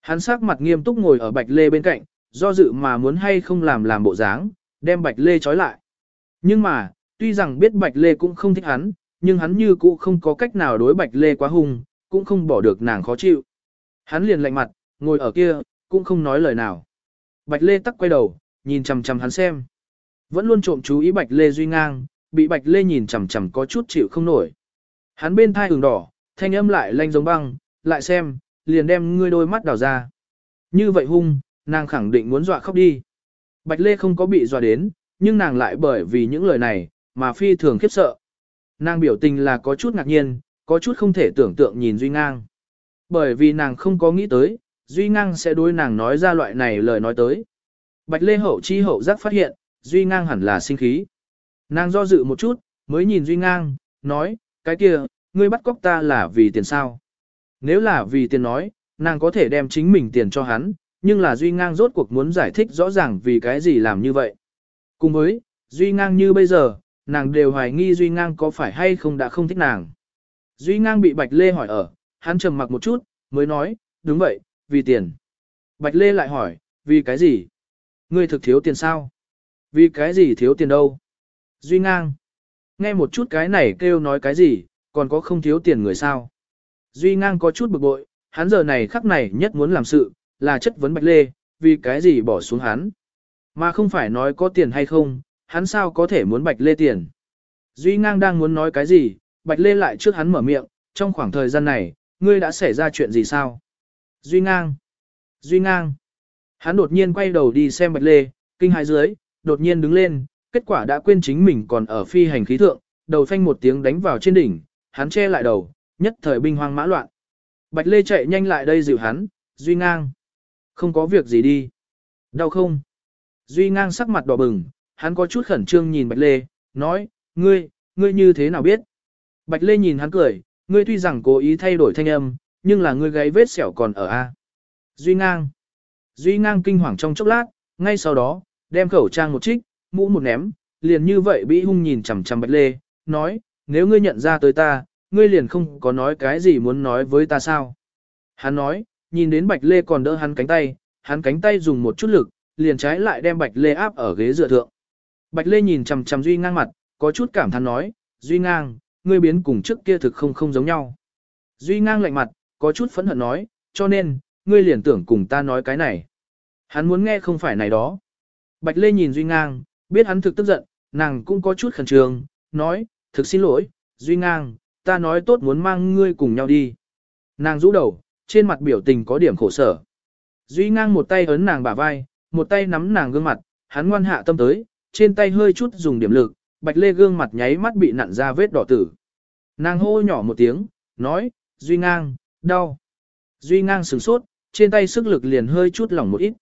Hắn sắc mặt nghiêm túc ngồi ở Bạch Lê bên cạnh, do dự mà muốn hay không làm làm bộ dáng, đem Bạch Lê trói lại. Nhưng mà, tuy rằng biết Bạch Lê cũng không thích hắn, nhưng hắn như cũ không có cách nào đối Bạch Lê quá hung, cũng không bỏ được nàng khó chịu. Hắn liền lạnh mặt, ngồi ở kia, cũng không nói lời nào. Bạch Lê tắc quay đầu, nhìn chằm chằm hắn xem. Vẫn luôn trộm chú ý Bạch Lê Duy ngang, bị Bạch Lê nhìn chằm chằm có chút chịu không nổi. Hắn bên thai ửng đỏ, thanh âm lại lanh giống băng, lại xem, liền đem ngươi đôi mắt đào ra. Như vậy hung, nàng khẳng định muốn dọa khóc đi. Bạch Lê không có bị dọa đến, nhưng nàng lại bởi vì những lời này, mà phi thường khiếp sợ. Nàng biểu tình là có chút ngạc nhiên, có chút không thể tưởng tượng nhìn Duy Ngang. Bởi vì nàng không có nghĩ tới, Duy Ngang sẽ đối nàng nói ra loại này lời nói tới. Bạch Lê hậu chi hậu giác phát hiện, Duy Ngang hẳn là sinh khí. Nàng do dự một chút, mới nhìn Duy Ngang, nói, cái kia, ngươi bắt cóc ta là vì tiền sao. Nếu là vì tiền nói, nàng có thể đem chính mình tiền cho hắn, nhưng là Duy Ngang rốt cuộc muốn giải thích rõ ràng vì cái gì làm như vậy. Cùng với, Duy Ngang như bây giờ, nàng đều hoài nghi Duy Ngang có phải hay không đã không thích nàng. Duy Ngang bị Bạch Lê hỏi ở, hắn trầm mặc một chút, mới nói, đúng vậy, vì tiền. Bạch Lê lại hỏi, vì cái gì? Ngươi thực thiếu tiền sao? Vì cái gì thiếu tiền đâu? Duy Ngang. Nghe một chút cái này kêu nói cái gì, còn có không thiếu tiền người sao? Duy Ngang có chút bực bội, hắn giờ này khắc này nhất muốn làm sự, là chất vấn Bạch Lê, vì cái gì bỏ xuống hắn. Mà không phải nói có tiền hay không, hắn sao có thể muốn Bạch Lê tiền. Duy Ngang đang muốn nói cái gì, Bạch Lê lại trước hắn mở miệng, trong khoảng thời gian này, ngươi đã xảy ra chuyện gì sao? Duy Ngang! Duy Ngang! Hắn đột nhiên quay đầu đi xem Bạch Lê, kinh hãi dưới, đột nhiên đứng lên, kết quả đã quên chính mình còn ở phi hành khí thượng, đầu phanh một tiếng đánh vào trên đỉnh, hắn che lại đầu, nhất thời binh hoang mã loạn. Bạch Lê chạy nhanh lại đây dịu hắn, Duy Ngang. Không có việc gì đi. Đau không? Duy Ngang sắc mặt đỏ bừng, hắn có chút khẩn trương nhìn Bạch Lê, nói, ngươi, ngươi như thế nào biết? Bạch Lê nhìn hắn cười, ngươi tuy rằng cố ý thay đổi thanh âm, nhưng là ngươi gáy vết sẹo còn ở A. Duy Ngang. Duy Ngang kinh hoàng trong chốc lát, ngay sau đó, đem khẩu trang một trích, mũ một ném, liền như vậy bị hung nhìn chằm chằm Bạch Lê, nói, nếu ngươi nhận ra tới ta, ngươi liền không có nói cái gì muốn nói với ta sao. Hắn nói, nhìn đến Bạch Lê còn đỡ hắn cánh tay, hắn cánh tay dùng một chút lực, liền trái lại đem Bạch Lê áp ở ghế dựa thượng. Bạch Lê nhìn chằm chằm Duy Ngang mặt, có chút cảm thán nói, Duy Ngang, ngươi biến cùng trước kia thực không không giống nhau. Duy Ngang lạnh mặt, có chút phẫn hận nói, cho nên, ngươi liền tưởng cùng ta nói cái này. Hắn muốn nghe không phải này đó. Bạch Lê nhìn Duy Ngang, biết hắn thực tức giận, nàng cũng có chút khẩn trương, nói, thực xin lỗi, Duy Ngang, ta nói tốt muốn mang ngươi cùng nhau đi. Nàng rũ đầu, trên mặt biểu tình có điểm khổ sở. Duy Ngang một tay ấn nàng bả vai, một tay nắm nàng gương mặt, hắn ngoan hạ tâm tới, trên tay hơi chút dùng điểm lực, Bạch Lê gương mặt nháy mắt bị nặn ra vết đỏ tử. Nàng hô nhỏ một tiếng, nói, Duy Ngang, đau. Duy Ngang sửng sốt, trên tay sức lực liền hơi chút lỏng một ít.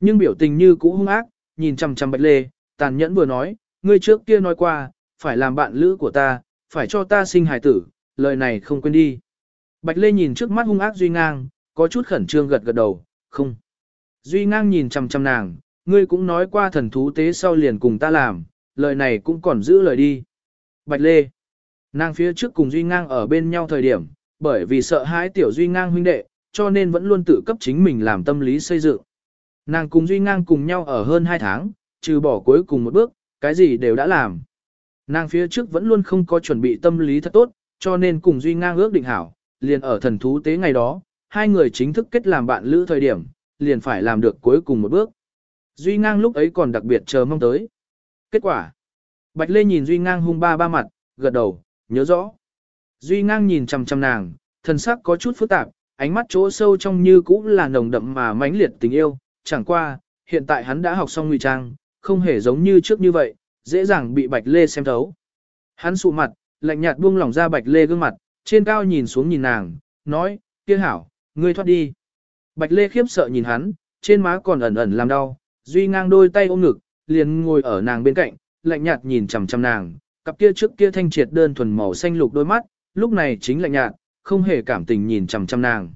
Nhưng biểu tình như cũ hung ác, nhìn chằm chằm Bạch Lê, tàn nhẫn vừa nói, ngươi trước kia nói qua, phải làm bạn lữ của ta, phải cho ta sinh hài tử, lời này không quên đi. Bạch Lê nhìn trước mắt hung ác Duy Ngang, có chút khẩn trương gật gật đầu, không. Duy Ngang nhìn chằm chằm nàng, ngươi cũng nói qua thần thú tế sau liền cùng ta làm, lời này cũng còn giữ lời đi. Bạch Lê, nàng phía trước cùng Duy Ngang ở bên nhau thời điểm, bởi vì sợ hãi tiểu Duy Ngang huynh đệ, cho nên vẫn luôn tự cấp chính mình làm tâm lý xây dựng. Nàng cùng Duy Ngang cùng nhau ở hơn 2 tháng, trừ bỏ cuối cùng một bước, cái gì đều đã làm. Nàng phía trước vẫn luôn không có chuẩn bị tâm lý thật tốt, cho nên cùng Duy Ngang ước định hảo, liền ở thần thú tế ngày đó, hai người chính thức kết làm bạn lữ thời điểm, liền phải làm được cuối cùng một bước. Duy Ngang lúc ấy còn đặc biệt chờ mong tới. Kết quả. Bạch Lê nhìn Duy Ngang hung ba ba mặt, gật đầu, nhớ rõ. Duy Ngang nhìn chằm chằm nàng, thân sắc có chút phức tạp, ánh mắt chỗ sâu trong như cũng là nồng đậm mà mãnh liệt tình yêu, chẳng qua, hiện tại hắn đã học xong ngụy trang, không hề giống như trước như vậy, dễ dàng bị Bạch Lê xem thấu. Hắn sụ mặt, lạnh nhạt buông lỏng ra Bạch Lê gương mặt, trên cao nhìn xuống nhìn nàng, nói, kia hảo, ngươi thoát đi. Bạch Lê khiếp sợ nhìn hắn, trên má còn ẩn ẩn làm đau, Duy ngang đôi tay ôm ngực, liền ngồi ở nàng bên cạnh, lạnh nhạt nhìn chằm chằm nàng, cặp kia trước kia thanh triệt đơn thuần màu xanh lục đôi mắt, lúc này chính lạnh nhạt, không hề cảm tình nhìn chằm chằm nàng.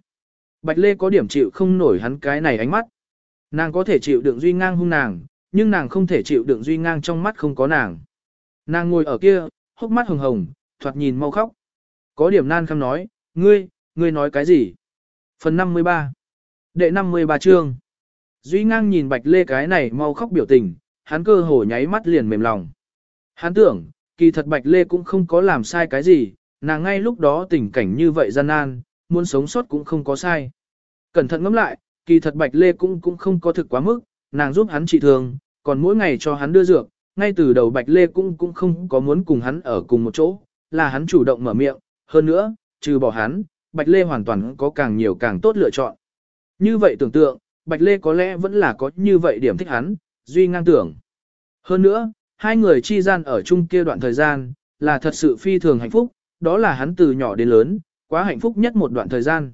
Bạch Lê có điểm chịu không nổi hắn cái này ánh mắt. Nàng có thể chịu đựng Duy ngang hung nàng, nhưng nàng không thể chịu đựng Duy ngang trong mắt không có nàng. Nàng ngồi ở kia, hốc mắt hồng hồng, thoạt nhìn mau khóc. Có điểm nan khăm nói, ngươi, ngươi nói cái gì? Phần 53 Đệ 53 chương Duy ngang nhìn bạch lê cái này mau khóc biểu tình, hắn cơ hồ nháy mắt liền mềm lòng. Hắn tưởng, kỳ thật Bạch Lê cũng không có làm sai cái gì, nàng ngay lúc đó tình cảnh như vậy gian nan, muốn sống sót cũng không có sai. Cẩn thận ngẫm lại, kỳ thật Bạch Lê cũng cũng không có thực quá mức, nàng giúp hắn trị thương, còn mỗi ngày cho hắn đưa dược, ngay từ đầu Bạch Lê cũng cũng không có muốn cùng hắn ở cùng một chỗ, là hắn chủ động mở miệng, hơn nữa, trừ bỏ hắn, Bạch Lê hoàn toàn có càng nhiều càng tốt lựa chọn. Như vậy tưởng tượng, Bạch Lê có lẽ vẫn là có như vậy điểm thích hắn, duy ngang tưởng. Hơn nữa, hai người chi gian ở chung kia đoạn thời gian, là thật sự phi thường hạnh phúc, đó là hắn từ nhỏ đến lớn, quá hạnh phúc nhất một đoạn thời gian.